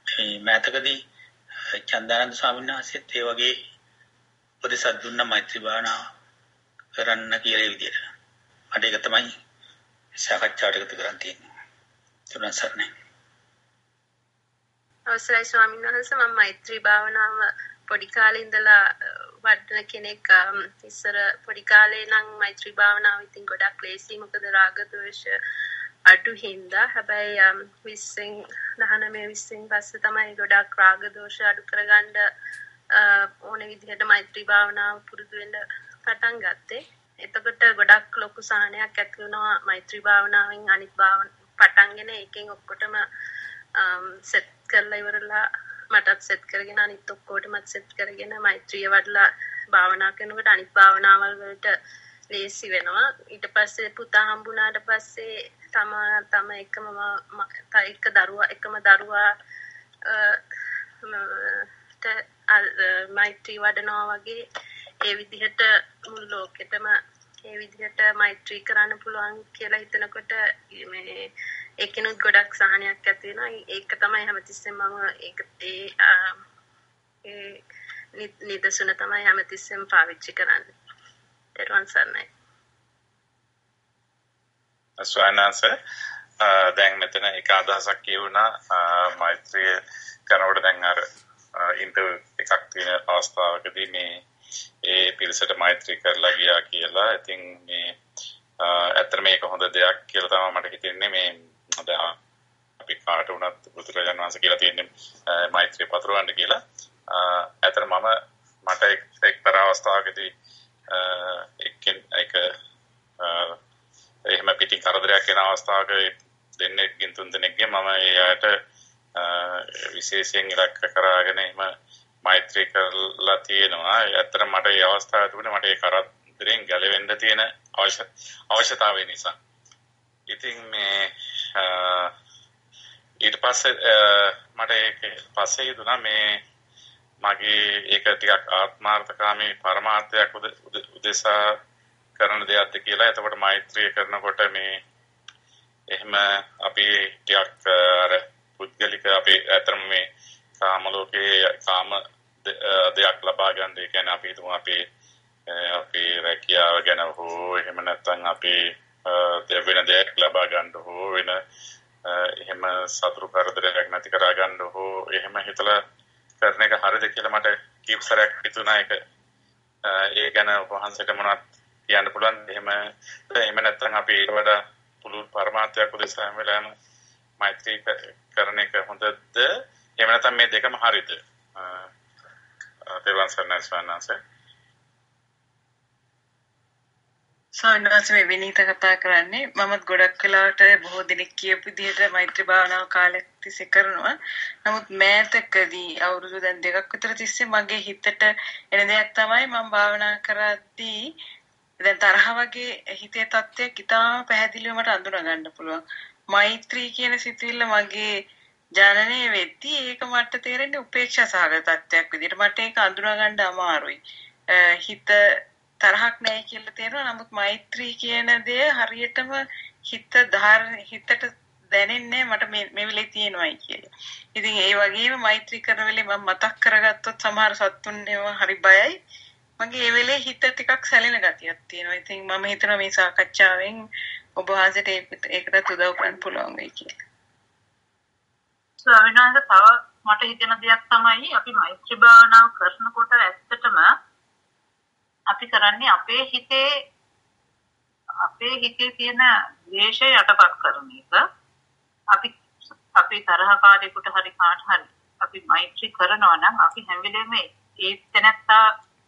මේ මෑතකදී චන්දානන්ද ස්වාමීන් වහන්සේත් ඒ වගේ උපදෙසක් දුන්න මෛත්‍රී භාවනාව කරන්න කියලා විදිහට. මට ඒක තමයි සාකච්ඡාවට එකතු කරන් තියෙන්නේ. තුනක් සරණයි. අවසරයි ස්වාමීන් වහන්සේ මම මෛත්‍රී භාවනාව පොඩි කාලේ ඉඳලා වඩන කෙනෙක් ඉස්සර පොඩි කාලේ නම් මෛත්‍රී භාවනාව ඉතින් ගොඩක් ලේසි මොකද රාග ද්වේෂ අඩු හින්දා හැබැයි 20න් 19 20න් පස්සේ තමයි ගොඩක් රාග දෝෂ අඩු කරගන්න uh, ඕන විදිහට මෛත්‍රී භාවනාව පුරුදු වෙන්න පටන් ගත්තේ. එතකොට ගොඩක් ලොකු සහනයක් ඇති වුණා මෛත්‍රී භාවනාවෙන් අනිත් භාවන පටන්ගෙන එකෙන් ඔක්කොටම um, සෙට් කරලා ඉවරලා මටත් සෙට් කරගෙන අනිත් ඔක්කොටමත් සෙට් කරගෙන මෛත්‍රිය වඩලා භාවනා කරනකොට අනිත් භාවනාවල් වලට ලේසි වෙනවා. ඊට පස්සේ පුතා හම්බුණාට පස්සේ තම තම එකම එක දරුවා එකම දරුවා මෛත්‍රී වඩනවා වගේ ඒ විදිහට මුළු ලෝකෙටම ඒ විදිහට මෛත්‍රී කරන්න පුළුවන් කියලා හිතනකොට මේ ඒකිනුත් ගොඩක් සහනයක් ඇති වෙනවා. ඒක තමයි හැමතිස්සෙම මම ඒක ඒ ඒ නිදසුන තමයි හැමතිස්සෙම පාවිච්චි කරන්නේ. ඊට සරණයි. ස්වයන්ස දැන් මෙතන එක අදහසක් කියවුණා මෛත්‍රිය කරනකොට දැන් අර ඉන්ටර්වයුව එකක් තියෙන අවස්ථාවකදී මේ ඒ පිරිසට මෛත්‍රී කරලා ගියා කියලා. ඉතින් මේ ඇත්තට මේක හොඳ දෙයක් කියලා තමයි මට හිතෙන්නේ මේ දැන් අපි කාට වුණත් බුදුරජාණන් වහන්සේ කියලා තියෙන්නේ මෛත්‍රිය පතුරවන්න කියලා. ඇත්තට මම මට එක්තරා අවස්ථාවකදී එක්කෙන් එක eh, එහෙම පිටින් කරදරයක් එන අවස්ථාවක දෙන්නෙක්ගෙන් තුන් දෙනෙක්ගෙන් මම එයාට eh, විශේෂයෙන් ඉලක්ක කරගෙන එහෙම මෛත්‍රී කරලා තියෙනවා. ඇත්තට මට මේ අවස්ථාව තිබුණේ මට ඒ කරදරෙන් ගැලවෙන්න තියෙන අවශ්‍ය අවශ්‍යතාවය නිසා. ඉතින් මේ ඊට පස්සේ මට ඒක පස්සේ හිතුණා මේ මගේ ඒක ටිකක් ආත්මාර්ථකාමී පරමාර්ථයක් උදෙසා කරන දෙයක්ද කියලා. එතකොට මෛත්‍රිය කරනකොට මේ එහෙම අපි ටිකක් අර පුද්ගලික අපේ ඇතරම මේ කාම ලෝකයේ කාම දෙයක් ලබා ගන්න ඒ කියන්නේ අපි හිතමු අපේ අපේ රැකියාව ගැන හෝ එහෙම නැත්නම් අපේ වෙන දෙයක් ලබා ගන්න හෝ වෙන එහෙම සතුරු කරදරයක් නැති කරා ගන්න හෝ එහෙම හිතලා කරන එක හරිද කියලා මට කීප සැරයක් හිතුණා. ඒක ඒ ගැන වහන්සේට මොනවද කියන්න පුළුවන් එහෙම එහෙම නැත්නම් අපි ඊට වඩා පුළුල් පරමාර්ථයක් උදෙසා හැම වෙලාවෙම මෛත්‍රී කරන එක හොඳද? එහෙම නැත්නම් මේ දෙකම හරිද? තේරුවන් සරණයි ස්වාමීන් සාමාන්‍යයෙන් මේ විනීත කතා කරන්නේ මමත් ගොඩක් වෙලාවට බොහෝ දෙනෙක් කියපු විදිහට මෛත්‍රී භාවනාව කාලයක් තිස්සේ කරනවා. නමුත් මෑතකදී අවුරුදු දැන් දෙකක් විතර තිස්සේ මගේ හිතට එන දෙයක් තමයි මම භාවනා කරද්දී දැන් තරහ වගේ හිතේ තත්ත්වයක් ඉතාම පැහැදිලිව මට අඳුන ගන්න පුළුවන්. මෛත්‍රී කියන සිතුවිල්ල මගේ ජනනය වෙද්දී ඒක මට තේරෙන්නේ උපේක්ෂා සහගත තත්ත්වයක් විදිහට. මට ඒක අඳුනා ගන්න අමාරුයි. හිත තරහක් නැහැ කියලා තේරෙනවා. නමුත් මෛත්‍රී කියන දේ හරියටම හිත හිතට දැනෙන්නේ මට මේ මේ වෙලේ තියෙනවායි කියලා. ඉතින් ඒ වගේම මෛත්‍රී කරන වෙලේ මම මතක් කරගත්තොත් සමහර සත්තුන් ඒවා හරි බයයි. මගේ ඒ වෙලේ හිත ටිකක් සැලෙන ගතියක් තියෙනවා. ඉතින් මම හිතනවා මේ සාකච්ඡාවෙන් ඔබ වහන්සේට ඒකට උදව් කරන්න පුළුවන් වෙයි කියලා. ස්වාමීන් වහන්සේ තව මට හිතෙන දෙයක් තමයි අපි මෛත්‍රී භාවනාව කරනකොට ඇත්තටම අපි කරන්නේ අපේ හිතේ අපේ හිතේ තියෙන ද්වේෂය යටපත් කරන එක. අපි අපි තරහකාරයෙකුට හරි කාට හරි අපි මෛත්‍රී කරනවා නම් අපි හැම වෙලේම ඒ තැනත්තා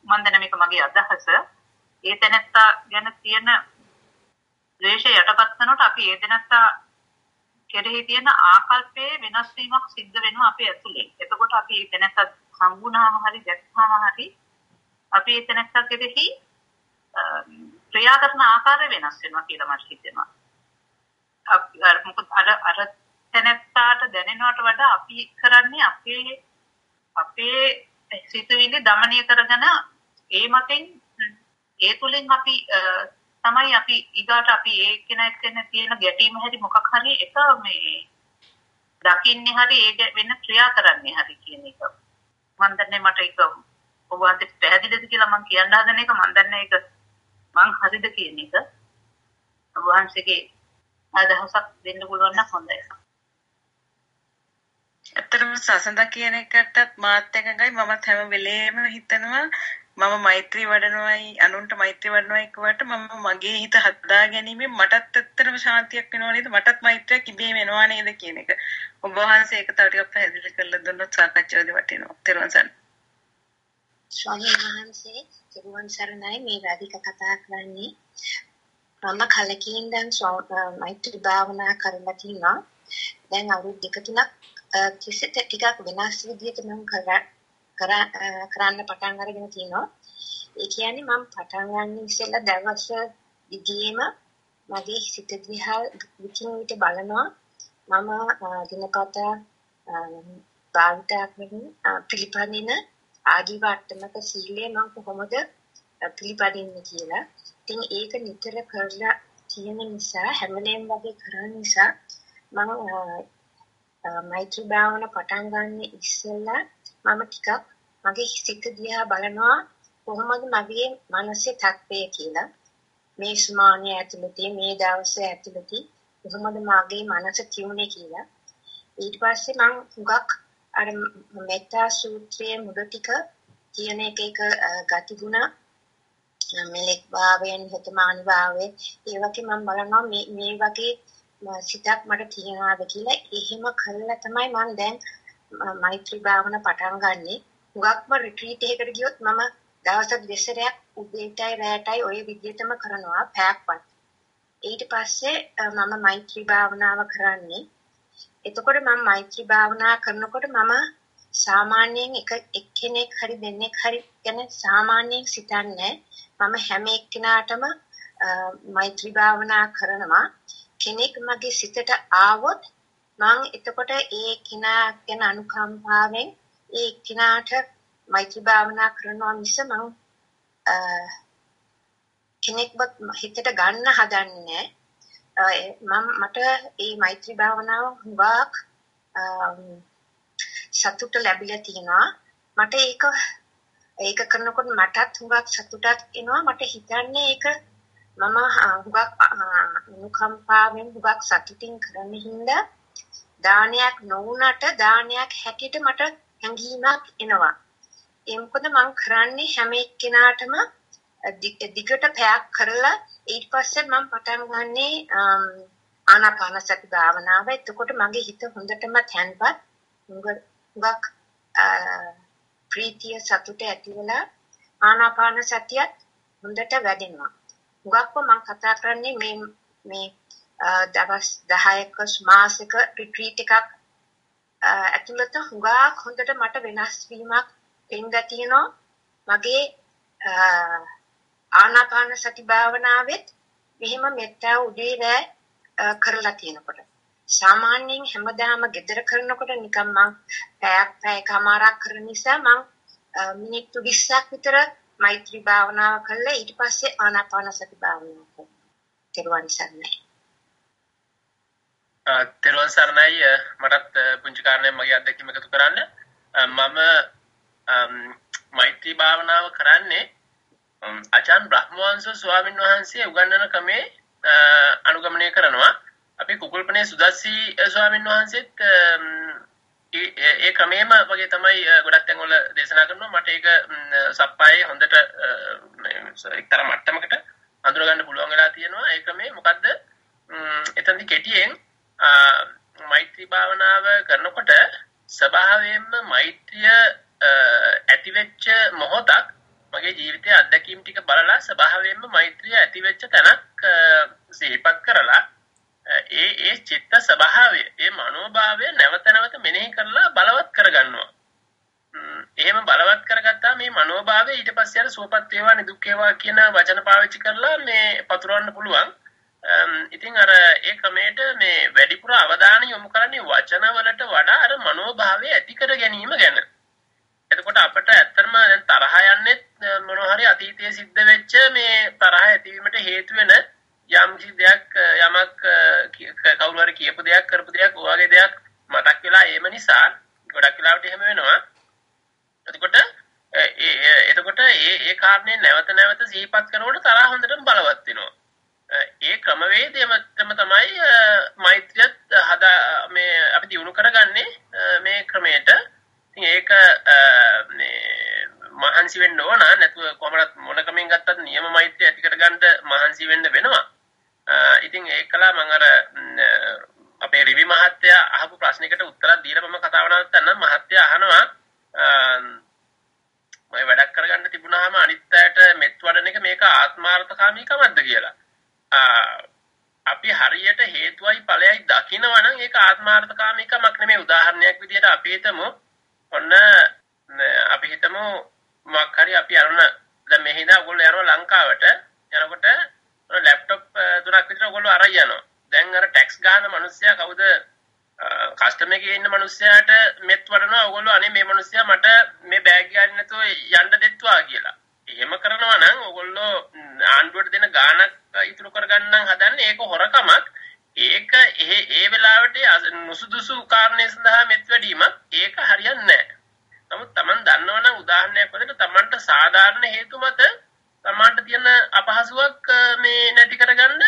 මම දැන මේක මගේ අදහස ඒ තැනත්තා ගැන තියෙන ද්වේෂය යටපත් කරනකොට අපි ඒ තැනත්තා කෙරෙහි තියෙන ආකල්පයේ වෙනස් වීමක් සිද්ධ වෙනවා අපේ ඇතුලේ. එතකොට අපි ඒ තැනත්තා හම්බුනාම හරි දැක්කම හරි අපි ඒ තැනත්තා කෙරෙහි ක්‍රියා කරන ආකාරය වෙනස් වෙනවා කියලා මට හිතෙනවා. අර මොකද අර අර තැනත්තාට දැනෙනවට වඩා අපි කරන්නේ අපේ අපේ සිතුවිලි দমনය කරගෙන ඒ මතෙන් ඒ තුලින් අපි තමයි අපි ඊගාට අපි ඒ කෙනෙක් එක්ක තියෙන ගැටීම හැටි මොකක් හරි එක මේ දකින්නේ හරි ඒ වෙන ක්‍රියා කරන්නේ හරි කියන එක. මම දන්නේ මට ඒක ඔබ වහන්සේ පැහැදිලිද කියලා මම කියන්න හදන එක මම දන්නේ ඒක මං හරිද කියන එක ඔබ වහන්සේගේ අදහසක් දෙන්න පුළුවන් නම් හොඳයි. ඇත්තටම සසඳ කියන එකටත් මාත් එකඟයි මමත් හැම වෙලේම හිතනවා මම මෛත්‍රී වඩනවයි අනුන්ට මෛත්‍රී වඩනවයි කියවට මම මගේ හිත හදා ගැනීමෙන් මටත් ඇත්තටම ශාන්තියක් වෙනව නේද මටත් මෛත්‍රියක් ඉබේ වෙනවා නේද කියන එක ඔබ වහන්සේ ඒක තව ටිකක් පැහැදිලි කරලා දුන්නොත් සාකච්ඡාවේදී වටිනවා. තෙරුවන් සරණයි. ස්වාමීන් වහන්සේ තිරුවන් සරණයි. මේ රාධික කතා කරන්නේ මම කලකින් දැන් මෛත්‍රී භාවනා කරලා තිනවා. දැන් අවුරුදු දෙක තුනක් තිස්සේ ටිකක් වෙනස් විදිහට මම කරන්න පටන් අරගෙන තිනවා. ඒ කියන්නේ මම පටන් ගන්න ඉස්සෙල්ලා දවස් දිගේම මගේ සිත දිහා විකින් විට බලනවා. මම දිනපතා භාවිතා කරන පිළිපදින ආදී වට්ටමක සීලය මම කොහොමද පිළිපදින්නේ කියලා. ඉතින් ඒක නිතර කරලා තියෙන නිසා හැමලේම වගේ කරන නිසා මම මෛත්‍රී භාවන පටන් ගන්න ඉස්සෙල්ලා මම ටිකක් මගේ සිත දිහා බලනවා කොහොමද මගේ මනසේ තත්ත්වය කියලා. මේ සමානය ඇතුළතේ මේ දවසේ ඇතුළතේ කොහොමද මගේ මනස තියුනේ කියලා. ඊට පස්සේ මම හුඟක් අර මෙත්තා සූත්‍රයේ මුල ටික කියන එක එක ගතිගුණ මෙලෙක් භාවයෙන් හිතමානි භාවයෙන් ඒ වගේ මම බලනවා මේ මේ වගේ සිතක් මට තියනවාද කියලා එහෙම කළා තමයි මම දැන් මෛත්‍රී භාවන පටන් ගන්නෙ. හුඟක්ම රිට්‍රීට් එකකට ගියොත් මම දවසක් දෙසරයක් උදේටයි රැටයි ওই විදිහටම කරනවා පැයක්වත්. ඊට පස්සේ මම මෛත්‍රී භාවනාව කරන්නේ එතකොට මම මෛත්‍රී භාවනා කරනකොට මම සාමාන්‍යයෙන් එක එක්කෙනෙක් හරි දෙන්නෙක් හරි ගැන සාමාන්‍යයෙන් සිතන්නේ. මම හැම එක්කිනාටම මෛත්‍රී භාවනා කරනවා. කෙනෙක් මගේ සිතට ආවොත් මම එතකොට ඒ කෙනා ගැන අනුකම්පාවෙන් ඒ කෙනාට මෛත්‍රී භාවනා කරනවා මිස මම කෙනෙක්ව හිතට ගන්න හදන්නේ නැහැ මම මට මේ මෛත්‍රී භාවනාව හුඟක් සතුට ලැබිලා තියෙනවා. මට ඒක ඒක කරනකොට මටත් හුඟක් සතුටක් එනවා. මට හිතන්නේ ඒක මම හුඟක් අනුකම්පාවෙන් හුඟක් සතුටින් කරන හින්දා දානයක් නොවුනට දානයක් හැටියට මට හැඟීමක් එනවා. ඒ මොකද මම කරන්නේ හැම එක්කෙනාටම දිගට පැයක් කරලා ඊට පස්සේ මම පටන් ගන්නේ ආනාපාන සති භාවනාව. එතකොට මගේ හිත හොඳටම තැන්පත් හුඟක් ප්‍රීතිය සතුට ඇති වෙලා ආනාපාන සතියත් හොඳට වැඩෙනවා. හුඟක්ව මම කතා කරන්නේ මේ මේ දවස් 10ක මාසික රිට්‍රීට් එකක් ඇතුළත හුඟක් හොඳට මට වෙනස් වීමක් පෙන්ලා තියෙනවා. මගේ ආනාපාන සති භාවනාවෙත් මෙහෙම මෙත්තා උදේ රෑ කරලා තියෙනකොට සාමාන්‍යයෙන් හැමදාම gedara කරනකොට නිකන් මං පැයක් පැයකමාරක් කරන නිසා මං මිනිත්තු 20ක් විතර මෛත්‍රී භාවනාව කළා ඊට පස්සේ ආනාපාන සති භාවනාව කරා. තෙරුවන් සරණයි. තෙරුවන් සරණයි මටත් පුංචි කාරණයක් මගේ අත්දැකීම එකතු කරන්න. මම මෛත්‍රී භාවනාව කරන්නේ අචාන් බ්‍රහ්මවංශ ස්වාමීන් වහන්සේ උගන්වන ක්‍රමේ අනුගමනය කරනවා. අපි කුකුල්පනේ සුදස්සී ස්වාමීන් වහන්සේත් ඒ ක්‍රමේම වගේ තමයි ගොඩක් තැන්වල දේශනා කරනවා. මට ඒක සප්පායේ හොඳට එක්තරා මට්ටමකට අඳුරගන්න පුළුවන් වෙලා තියෙනවා. ඒ ක්‍රමේ මොකද්ද? එතනදි කෙටියෙන් මෛත්‍රී භාවනාව කරනකොට ස්වභාවයෙන්ම මෛත්‍රිය ඇතිවෙච්ච මොහොතක් මගේ ජීවිතයේ අත්දැකීම් ටික බලලා ස්වභාවයෙන්ම මෛත්‍රිය ඇතිවෙච්ච තැනක් සිහිපත් කරලා ඒ ඒ චිත්ත ස්වභාවය ඒ මනෝභාවය නැවත නැවත මෙනෙහි කරලා බලවත් කරගන්නවා. එහෙම බලවත් කරගත්තා මේ මනෝභාවය ඊට පස්සේ අර සුවපත් වේවා නිදුක් වේවා කියන වචන පාවිච්චි කරලා මේ පතුරවන්න පුළුවන්. ඉතින් අර ඒ ක්‍රමයට මේ වැඩිපුර අවධානය යොමු කරන්නේ වචන වලට වඩා අර මනෝභාවය ඇති කර ගැනීම ගැන. එතකොට අපිට ඇත්තටම දැන් තරහ යන්නේ මොනවා හරි අතීතයේ සිද්ධ වෙච්ච මේ තරහ ඇතිවීමට හේතු වෙන යම් කිසි දෙයක් යමක් කවුරු හරි කියපු දෙයක් කරපු දෙයක් ඔයගේ දෙයක් මතක් වෙලා ඒම නිසා ගොඩක් වෙලාවට එහෙම වෙනවා. එතකොට ඒ එතකොට ඒ ඒ කාරණේ නැවත නැවත සිහිපත් කරනකොට තරහ හොඳටම බලවත් වෙනවා. ඒ ක්‍රමවේදයම තමයි මෛත්‍රියත් හදා මේ අපි දිනු කරගන්නේ මේ ක්‍රමයට. ඉතින් ඒක මේ මහන්සි වෙන්න ඕන නැතුව කොහමවත් මොන ක්‍රමෙන් ගත්තත් නියම මෛත්‍රිය ඇති කරගන්න මහන්සි වෙන්න වෙනවා. ඉතින් ඒකලා මම අර අපේ රිවි මහත්තයා අහපු ප්‍රශ්නයකට උත්තරයක් දීලා මම කතාව නවත්තන්න මහත්තයා අහනවා මම වැඩක් කරගන්න තිබුණාම අනිත් අයට මෙත් වඩන එක මේක ආත්මාර්ථකාමී කමක්ද කියලා. අපි හරියට හේතුවයි ඵලයයි දකිනවා නම් ඒක ආත්මාර්ථකාමී කමක් නෙමෙයි උදාහරණයක් විදිහට අපි හිතමු ඔන්න අපි හිතමු මොකක් හරි අපි අරන දැන් මෙහිදා ඔයගොල්ලෝ යනවා ලංකාවට යනකොට ලැප්ටොප් තුනක් විතර ඔයගොල්ලෝ අරන් යනවා. දැන් අර ටැක්ස් ගහන මිනිස්සයා කවුද කස්ටමර් එකේ ඉන්න මිනිස්සයාට මෙත් වඩනවා ඔයගොල්ලෝ අනේ මේ මිනිස්සයා මට මේ බෑග් ගන්න නැතුව යන්න දෙත්වා කියලා. එහෙම කරනවා නම් ඔයගොල්ලෝ ආණ්ඩුවට දෙන ගාණක් ඉතුරු කරගන්නම් හදන්නේ ඒක හොරකමක්. ඒක ඒ ඒ වෙලාවට නුසුදුසු කාරණේ සඳහා මෙත් වැඩීමක් ඒක හරියන්නේ නැහැ. නමුත් Taman දන්නවනම් උදාහරණයක් වශයෙන් Tamanට සාධාරණ හේතු මත Tamanට තියෙන අපහසුාවක් මේ නැති කරගන්න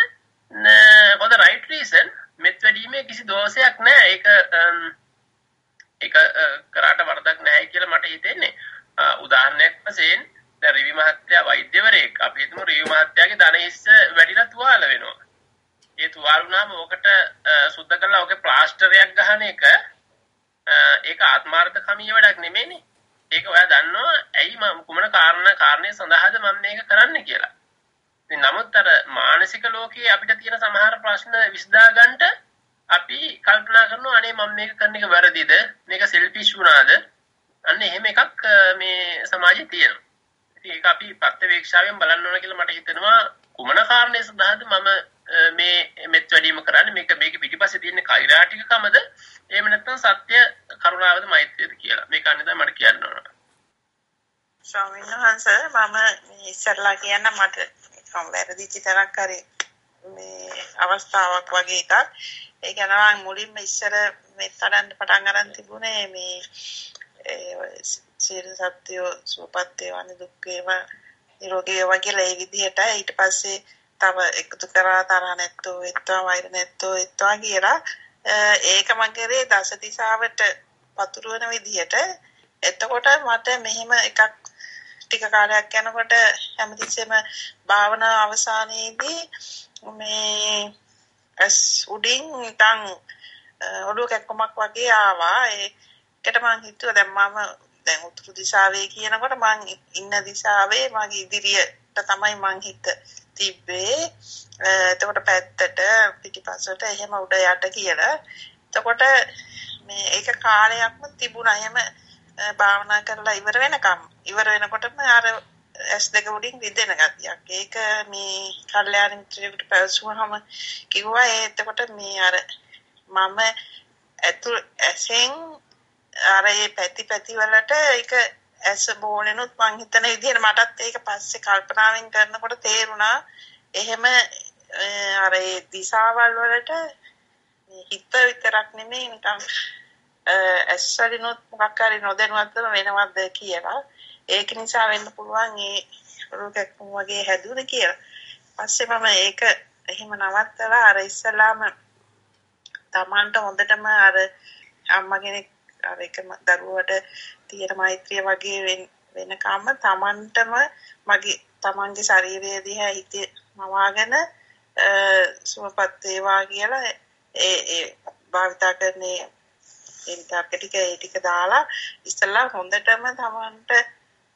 for the right reason මෙත් වැඩීමේ කිසි දෝෂයක් නැහැ. ඒක ඒක කරාට වරදක් නැහැ කියලා මට හිතෙන්නේ. උදාහරණයක් වශයෙන් දැන් රිවි මහත්තයා වෛද්‍යවරයෙක් අපි හිතමු රිවි මහත්තයාගේ දන හිස්ස වැඩිලා තුවාල වෙනවා. ඒ තුවාල වුණාම ඕකට සුද්ධ කරලා ඕකේ ප්ලාස්ටරයක් ගහන එක ඒක ආත්මාර්ථකමී වැඩක් නෙමෙයිනේ. ඒක ඔයා දන්නවා ඇයි මම කුමන කාරණා කාරණේ සඳහාද මම මේක කරන්නේ කියලා. ඉතින් නමුත් අර මානසික ලෝකයේ අපිට තියෙන සමහර ප්‍රශ්න විසඳා ගන්නට අපි කල්පනා කරනවා අනේ මම මේක කරන එක වැරදිද? මේක සෙල්ෆිෂ් වුණාද? අන්න එහෙම එකක් මේ සමාජයේ තියෙනවා. ඉතින් ඒක අපි ප්‍රත්‍යවේක්ෂාවෙන් බලන්න ඕන කියලා මට හිතෙනවා කුමන කාරණේ සඳහාද මම මේ මෙත් වැඩිම කරන්නේ. මේක මේක පිටිපස්සේ තියෙන කෛරාටිකකමද? එහෙම නැත්නම් සත්‍ය කරුණාවද මෛත්‍රියද කියලා. මේක අනිදා මට කියන්න ඕන. ස්වාමීන් වහන්සේ මම ඉස්සරලා කියන්න මට නිකන් වැරදිච්ච තරක් හරි මේ අවස්ථාවක් වගේ එකක්. ඒ කියනවා මුලින්ම ඉස්සර මේ තරන්න පටන් ගන්න තිබුණේ මේ සියලු සත්‍යෝ සුවපත් වේවා දුක් වේවා නිරෝගී වේවා කියලා ඒ විදිහට ඊට පස්සේ තව එකතු කරා තරහ නැත්තෝ වෙත්වා වෛර නැත්තෝ වෙත්වා කියලා ඒක මගේ දස දිශාවට පතුරවන විදිහට එතකොට මට මෙහෙම එකක් ටික කාලයක් යනකොට හැමතිස්සෙම භාවනා අවසානයේදී මේ ඇස් උඩින් නිකන් ඔළුව කැක්කමක් වගේ ආවා. ඒකට මං හිතුවා දැන් මම දැන් උතුරු දිශාවේ කියනකොට මං ඉන්න දිශාවේ මගේ ඉදිරියට තමයි මං හිත තිබ්බේ එතකොට පැත්තට පිටිපස්සට එහෙම උඩ යට කියලා. එතකොට මේ ඒක කාලයක්ම තිබුණා. එහෙම භාවනා කරලා ඉවර වෙනකම්. ඉවර වෙනකොටම අර ඇස් දෙක උඩින් රිදෙන ගතියක්. ඒක මේ කල්යාණ මිත්‍රයෙකුට පැවසුවාම කිව්වා. ඒ එතකොට මේ අර මම ඇතුල් ඇසෙන් අර ඒ පැති පැති වලට ඒක ඇස බෝලෙනුත් මං හිතන විදිහට මටත් ඒක පස්සේ කල්පනාවෙන් කරනකොට තේරුණා එහෙම අර ඒ දිශාවල් වලට හිත විතරක් නෙමෙයි නිකන් ඇස් වලිනුත් මොකක් හරි නොදැනුවත්වම වෙනවද කියලා ඒක නිසා වෙන්න පුළුවන් ඒ රෝගයක් වගේ හැදුනේ කියලා. පස්සේ මම ඒක එහෙම නවත්තලා අර ඉස්සලාම Tamanට හොඳටම අර අම්මා කෙනෙක් අර එකම දරුවට තියෙන මෛත්‍රිය වගේ වෙනකම්ම Tamanටම මගේ Tamanගේ ශරීරය දිහා හිතේ මවාගෙන සුවපත් වේවා කියලා ඒ ඒ භාවිතා කරන්නේ ඒ විතර්ක ටික ඒ ටික දාලා ඉස්සලා හොඳටම Tamanට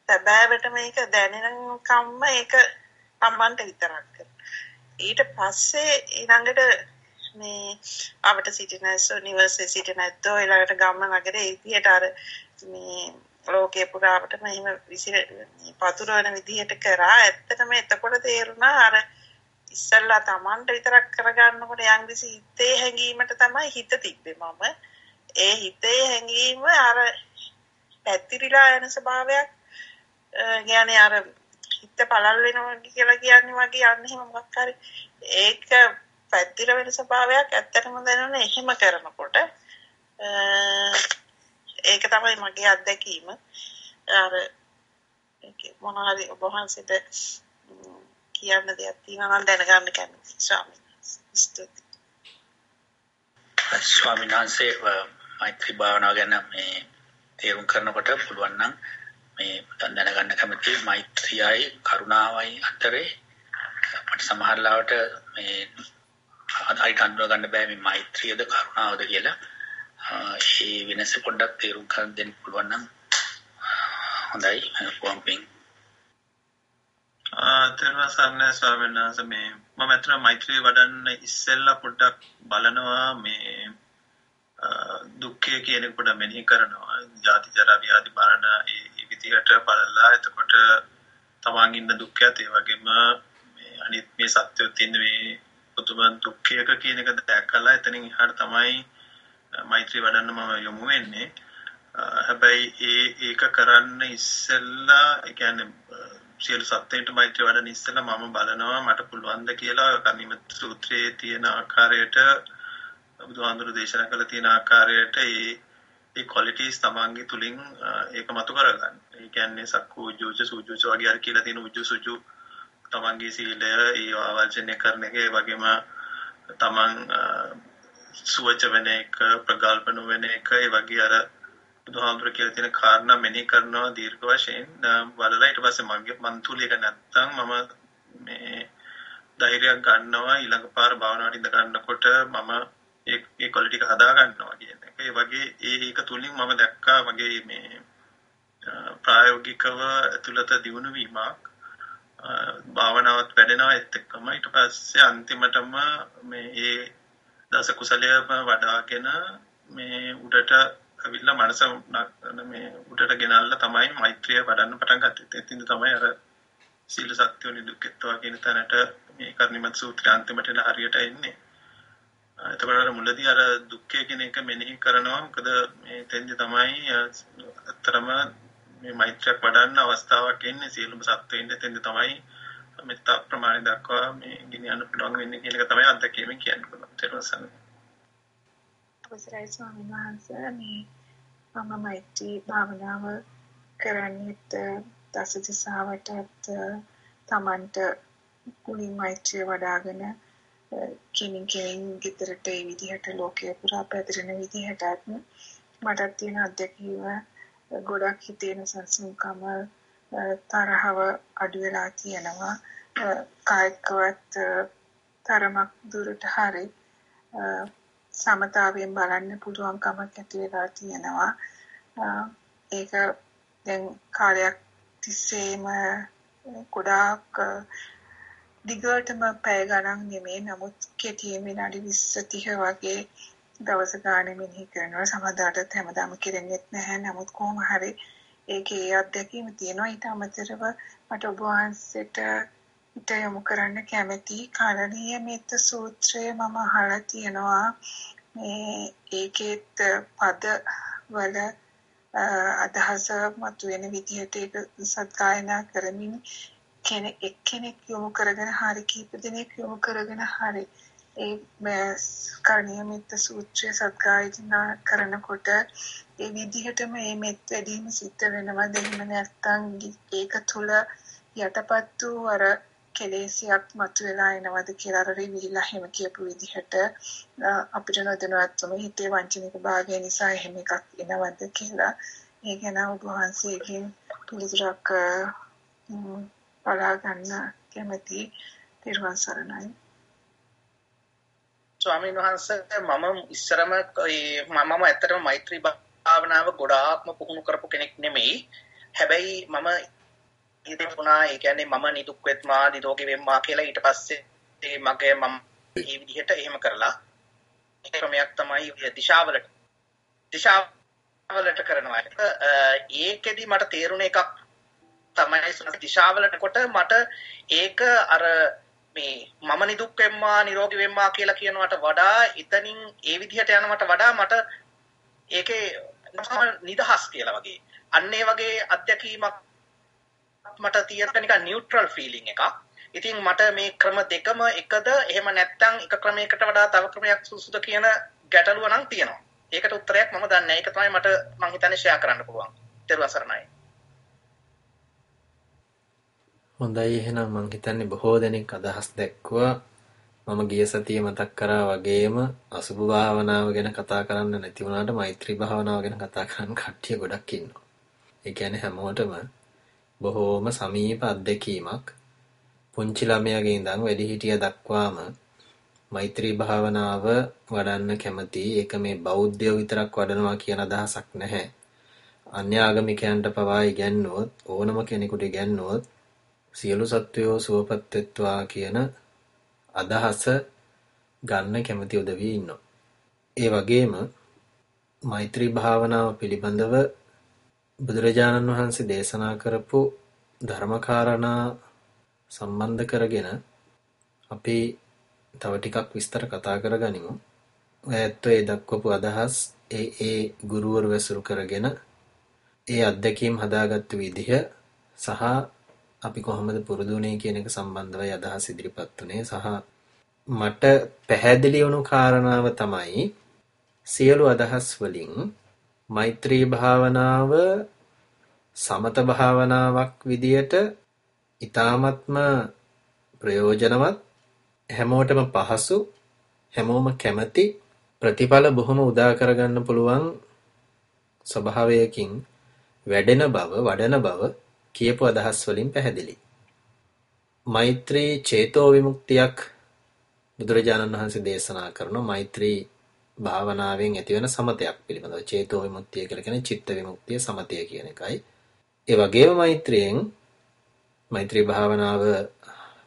සැබෑවට මේක දැනෙන කම්ම ඒක Tamanට විතරක් ඊට පස්සේ ඊළඟට මේ අපිට සිටින යුනිවර්සිටි සිටින ඇත්තෝ ඊළඟට ගම්ම නගරේ ඒ විදිහට අර මේ ලෝකේ පුරාවටම එහෙම විසිර පතුරවන විදිහට කරා. ඇත්තටම එතකොට තේරුණා අර ඉස්සල්ලා Tamanට විතරක් කරගන්නකොට යම්කිසි හිතේ හැඟීමට තමයි හිත තිබ්බේ මම. ඒ හිතේ හැඟීම අර පැතිරිලා යන ස්වභාවයක් කියන්නේ අර හිත පළල් වෙනවා කියලා කියන්නේ වගේ යන්නේ එහෙම මොකක් හරි ඒක පැතිර වෙන ස්වභාවයක් ඇත්තටම දැනුනේ එහෙම කරනකොට. ඒක තමයි මගේ අත්දැකීම අර මොන හරි ඔබ වහන්සේට කියන්න දෙයක් තියෙනවා නම් දැනගන්න කැමතියි ස්වාමීන් වහන්සේ. ස්වාමීන් වහන්සේ මෛත්‍රී භාවනාව ගැන මේ තේරුම් කරනකොට පුළුවන් නම් මේ දැනගන්න කැමතියි මෛත්‍රියයි කරුණාවයි අතරේ අපිට සමහර ලාවට මේ අයිට අඳුර ගන්න බෑ මේ මෛත්‍රියද කරුණාවද කියලා. ඒ වෙනස පොඩ්ඩක් තේරුම් ගන්න දෙන්න පුළුවන් නම් හොඳයි. කොම්පින් තෙරුවන් සරණයි ස්වාමීන් වහන්සේ මේ මම අතන මෛත්‍රිය වඩන්න ඉස්සෙල්ලා පොඩ්ඩක් බලනවා මේ දුක්ඛය කියන එක පොඩ්ඩක් මෙනෙහි කරනවා ජාති ජරා ව්‍යාධි මරණ ඒ විදිහට බලලා එතකොට තමන් ඉන්න දුක්ඛයත් ඒ වගේම මේ අනිත් මේ සත්‍යය තියෙන මේ පුදුම දුක්ඛයක කියන එක දැක්කලා එතනින් එහාට තමයි මෛත්‍රී වඩන්න මම යොමු වෙන්නේ හැබැයි ඒ ඒක කරන්න ඉස්සෙල්ලා ඒ කියන්නේ සියලු සත්ත්වයන්ට මෛත්‍රී වඩන ඉස්සෙල්ලා මම බලනවා මට පුළුවන් ද කියලා කනිමත් සූත්‍රයේ තියෙන ආකාරයට බුදුහාඳුරු දේශනා කළ තියෙන ආකාරයට ඒ ඒ qualities තමන්ගේ තුලින් ඒක මතු කරගන්න. ඒ කියන්නේ සක්කු උජුච සුජුච වගේ අර කියලා තියෙන උජු සුජු තමන්ගේ සීලය ඒ ආවර්ජනය කරන එක ඒ වගේම තමන් සුවච වෙන එක ප්‍රගල්ප නොවන එක ඒ වගේ අර බුදුහාමුදුර කියලා තියෙන කාරණා මෙනෙහි කරනවා දීර්ඝ වශයෙන්. බලලා ඊට පස්සේ මගේ මන් තුල එක නැත්තම් මම මේ ධෛර්යයක් ගන්නවා ඊළඟ පාර භාවනාවට ඉඳ ගන්නකොට මම ඒ ඒ ක්වොලිටි එක හදා ගන්නවා කියන එක. ඒ වගේ ඒ ඒක තුලින් මම දැක්කා මගේ මේ ප්‍රායෝගිකව ඇතුළත දියුණු වීමක්. භාවනාවත් වැඩෙනවා ඒත් එක්කම. ඊට පස්සේ අන්තිමටම මේ ඒ දස කුසලයම වඩාගෙන මේ උඩට අවිල්ලා මනස මේ උඩට ගෙනල්ලා තමයි මෛත්‍රිය වඩන්න පටන් ගත්තේ. එතින්ද තමයි අර සීල සත්‍ය නිදුක්කත්වා කියන තැනට මේ කර්ණිමත් සූත්‍රය අන්තිමට හරියට එන්නේ. එතකොට අර මුලදී අර දුක්ඛය කියන එක මෙනෙහි කරනවා. මොකද මේ තෙන්දි තමයි අත්‍තරම මේ මෛත්‍රියක් වඩන්න අවස්ථාවක් එන්නේ සියලුම සත්වයින්ට තෙන්දි තමයි මෙත්තා ප්‍රමාණය දක්වා මේ ගෙනියන්න පුළුවන් වෙන්නේ කියන එක තමයි අත්දැකීමෙන් කියන්න පුළුවන්. ඊට පස්සේ අවසරයි ස්වාමීන් වහන්සේ මේ මම මෛත්‍රී භාවනාව කරන්නේත් දස දිසාවටත් තමන්ට කුලින් මෛත්‍රිය වඩාගෙන කෙනින් කෙනින් ගෙදරට ඒ විදිහට ලෝකයේ පුරා පැතිරෙන විදිහටත් මටත් තියෙන අත්දැකීම ගොඩක් හිතේන සංසුන්කම තරහව අඩු වෙලා තියෙනවා කායිකවත් තරමක් දුරට හරි සමතාවයෙන් බලන්න පුළුවන්කමක් ඇති වෙලා තියෙනවා. ඒක දැන් කාලයක් තිස්සේම ගොඩාක් දිගටම පැය ගණන් නෙමෙයි නමුත් කෙටියෙන් විනාඩි 20 30 වගේ දවස ගානේ මෙනෙහි කරනවා. සමහරවිට හැමදාම කෙරෙන්නේත් නැහැ. නමුත් කොහොම හරි ඒකේ ඒ අත්දැකීම තියෙනවා. ඊට අමතරව මට ඔබ වහන්සේට ඊට යොමු කරන්න කැමති. කාලනීය මෙත්ත සූත්‍රය මම අහලා තියෙනවා. මේ ඒකෙත් පද වල අදහස මතුවෙන විදිහට ඒක සත්‍යයනා කරමින් කෙනෙක් එක්කෙනෙක් යොමු කරගෙන හරි කීප දෙනෙක් යොමු කරගෙන හරි ඒ කරණීය මෙත්ත සූත්‍රය සත්‍යයනා කරනකොට ඒ විදිහටම මේ මෙත් වැඩිම සිද්ධ වෙනවා. දෙහිම නැත්තම් ඒක තුල යටපත් වූ අර කෙලෙසියක් මතුවලා එනවද කියලා අර රිවිලා හැම කියපු විදිහට අපිට නොදැනුවත්වම හිතේ වංචනික භාගය නිසා එහෙම එකක් එනවද කියලා ඒ ගැන ඔබ වහන්සේගෙන් පිළිතුරක් බලා ගන්න කැමති තිරුවන් සරණයි ස්වාමීන් වහන්සේ මම ඉස්සරම මම ඇත්තටම මෛත්‍රී භාවනාව ගොඩාක්ම පුහුණු කරපු කෙනෙක් නෙමෙයි. හැබැයි මම ඉතිපුණා ඒ කියන්නේ මම නිදුක් වෙත්මා නිරෝගී වෙම්මා කියලා ඊට පස්සේ මගේ මම මේ විදිහට එහෙම කරලා ඒ ක්‍රමයක් තමයි දිශාවලට දිශාවලට කරනවා. ඒකෙදි මට තේරුණ එකක් තමයි දිශාවලට කොට මට ඒක අර මේ මම නිදුක් වෙම්මා නිරෝගී වෙම්මා කියලා කියනවට වඩා එතනින් ඒ විදිහට යනවට වඩා මට ඒකේ නිදහස් කියලා වගේ අන්න ඒ වගේ අත්දැකීමක් මට තියෙන නිකන් නියුට්‍රල් ෆීලිං එකක්. ඉතින් මට මේ ක්‍රම දෙකම එකද එහෙම නැත්නම් එක ක්‍රමයකට වඩා තව ක්‍රමයක් සුසුද කියන ගැටලුව නම් තියෙනවා. ඒකට උත්තරයක් මම දන්නේ නැහැ. ඒක තමයි මට මං හිතන්නේ ෂෙයා කරන්න පුළුවන්. ඊට පස්සේ හොඳයි එහෙනම් මං හිතන්නේ බොහෝ දෙනෙක් අදහස් දැක්කුවා මම ගිය සතියේ මතක් කරා වගේම අසුභ භාවනාව ගැන කතා කරන්න නැති වුණාට මෛත්‍රී භාවනාව ගැන කතා කරන්න කට්ටිය ගොඩක් ඉන්නවා. ඒ කියන්නේ හැමෝටම බොහෝම සමීප අත්දැකීමක් පුංචි ළමයාගේ ඉඳන් වැඩිහිටිය දක්වාම මෛත්‍රී භාවනාව වඩන්න කැමති. ඒක මේ බෞද්ධයෝ විතරක් වඩනවා කියන අදහසක් නැහැ. අන්‍ය ආගමිකයන්ට පවා ඉගැන්නුවොත් ඕනම කෙනෙකුට ඉගැන්නුවොත් සියලු සත්වයෝ සුවපත් වෙත්වා කියන අදහස ගන්න කැමති උදවිය ඉන්නවා. ඒ වගේම මෛත්‍රී භාවනාව පිළිබඳව බුදුරජාණන් වහන්සේ දේශනා කරපු ධර්මකාරණා සම්බන්ධ කරගෙන අපි තව ටිකක් විස්තර කතා කරගනිමු. ඔය ඇත්තෝ ඒ දක්වපු අදහස් ඒ ඒ ගුරුවරු වැසුරු කරගෙන ඒ අත්දැකීම් හදාගත්තු විදිහ සහ අපි කොහොමද පුරුදු වුණේ කියන එක සම්බන්ධවයි අදහස් ඉදිරිපත් වුණේ සහ මට පැහැදිලි වුණු කාරණාව තමයි සියලු අදහස් වලින් මෛත්‍රී භාවනාව සමත භාවනාවක් විදියට ඊ타මත්ම ප්‍රයෝජනවත් හැමෝටම පහසු හැමෝම කැමති ප්‍රතිඵල බොහොම උදා කරගන්න පුළුවන් ස්වභාවයකින් වැඩෙන බව වඩන බව කියපු අදහස් වලින් පැහැදිලි. මෛත්‍රී චේතෝ විමුක්තියක් බුදුරජාණන් වහන්සේ දේශනා කරනවා මෛත්‍රී භාවනාවෙන් ඇතිවන සමතයක් පිළිබඳව චේතෝ විමුක්තිය කියලා කියන්නේ චිත්ත විමුක්තිය සමතය කියන එකයි. ඒ වගේම මෛත්‍රියෙන් මෛත්‍රී භාවනාව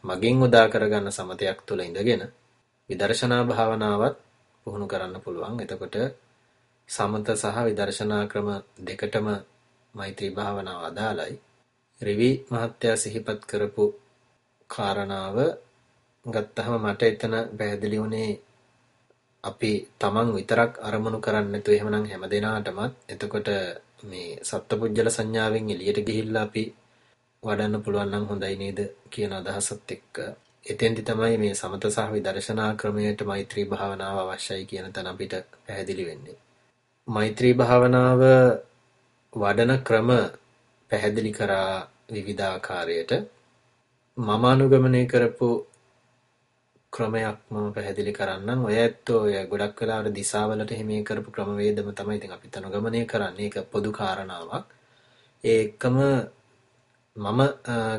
මගින් උදා කරගන්න සමතයක් තුළ ඉඳගෙන විදර්ශනා භාවනාවත් පුහුණු කරන්න පුළුවන්. එතකොට සමත සහ විදර්ශනා ක්‍රම දෙකටම මෛත්‍රී භාවනාව අදාළයි. රිවි මහත්තයා සිහිපත් කරපු කාරණාව ගත්තහම මට එතන පැහැදිලි වුණේ අපි තමන් විතරක් අරමුණු කරන්නේ නැතුව එහෙමනම් හැමදෙනාටමත් එතකොට මේ සත්පුජ්‍යල සංඥාවෙන් එළියට ගිහිල්ලා අපි වඩන්න පුළුවන් නම් හොඳයි නේද කියන අදහසත් එක්ක. එතෙන්දි තමයි මේ සමත සහ විදර්ශනා ක්‍රමයට මෛත්‍රී භාවනාව අවශ්‍යයි කියන තැන අපිට පැහැදිලි වෙන්නේ. මෛත්‍රී භාවනාව වඩන ක්‍රම පැහැදිලි කරා විවිධාකාරයට මම අනුගමනය කරපු ක්‍රමයක් මම පැහැදිලි කරන්නම්. ඔය ඇත්තෝ ඔය ගොඩක් වෙලාවට දිසාවලට හිමී කරපු ක්‍රමවේදම තමයි ඉතින් අපිත් අනුගමනය කරන්නේ. ඒක පොදු කාරණාවක්. ඒ එක්කම මම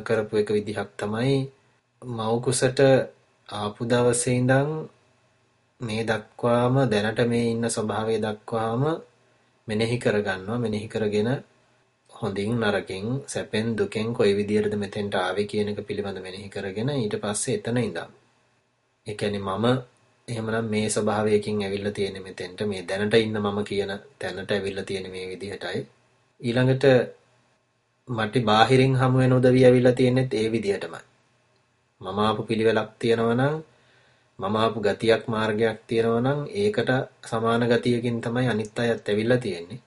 කරපු එක විදිහක් තමයි මව් කුසට ආපු දවසේ ඉඳන් මේ දක්වාම දැනට මේ ඉන්න ස්වභාවය දක්වාම මෙනෙහි කරගන්නවා මෙනෙහි කරගෙන හොඳින් නරකින් සැපෙන් දුකෙන් කොයි විදියටද මෙතෙන්ට ආවේ කියන එක පිළිබඳ මෙනෙහි කරගෙන ඊට පස්සේ එතන ඉඳන් ඒ කියන්නේ මම එහෙමනම් මේ ස්වභාවයකින් ඇවිල්ලා තියෙන්නේ මෙතෙන්ට මේ දැනට ඉන්න මම කියන තැනට ඇවිල්ලා තියෙන්නේ මේ විදිහටයි ඊළඟට මට බාහිරින් හමු වෙන උදවිය ඇවිල්ලා තියෙන්නේත් ඒ විදිහටමයි මම ආපු පිළිවෙලක් තියෙනවා නම් මම ආපු ගතියක් මාර්ගයක් තියෙනවා නම් ඒකට සමාන ගතියකින් තමයි අනිත් අයත් ඇවිල්ලා තියෙන්නේ.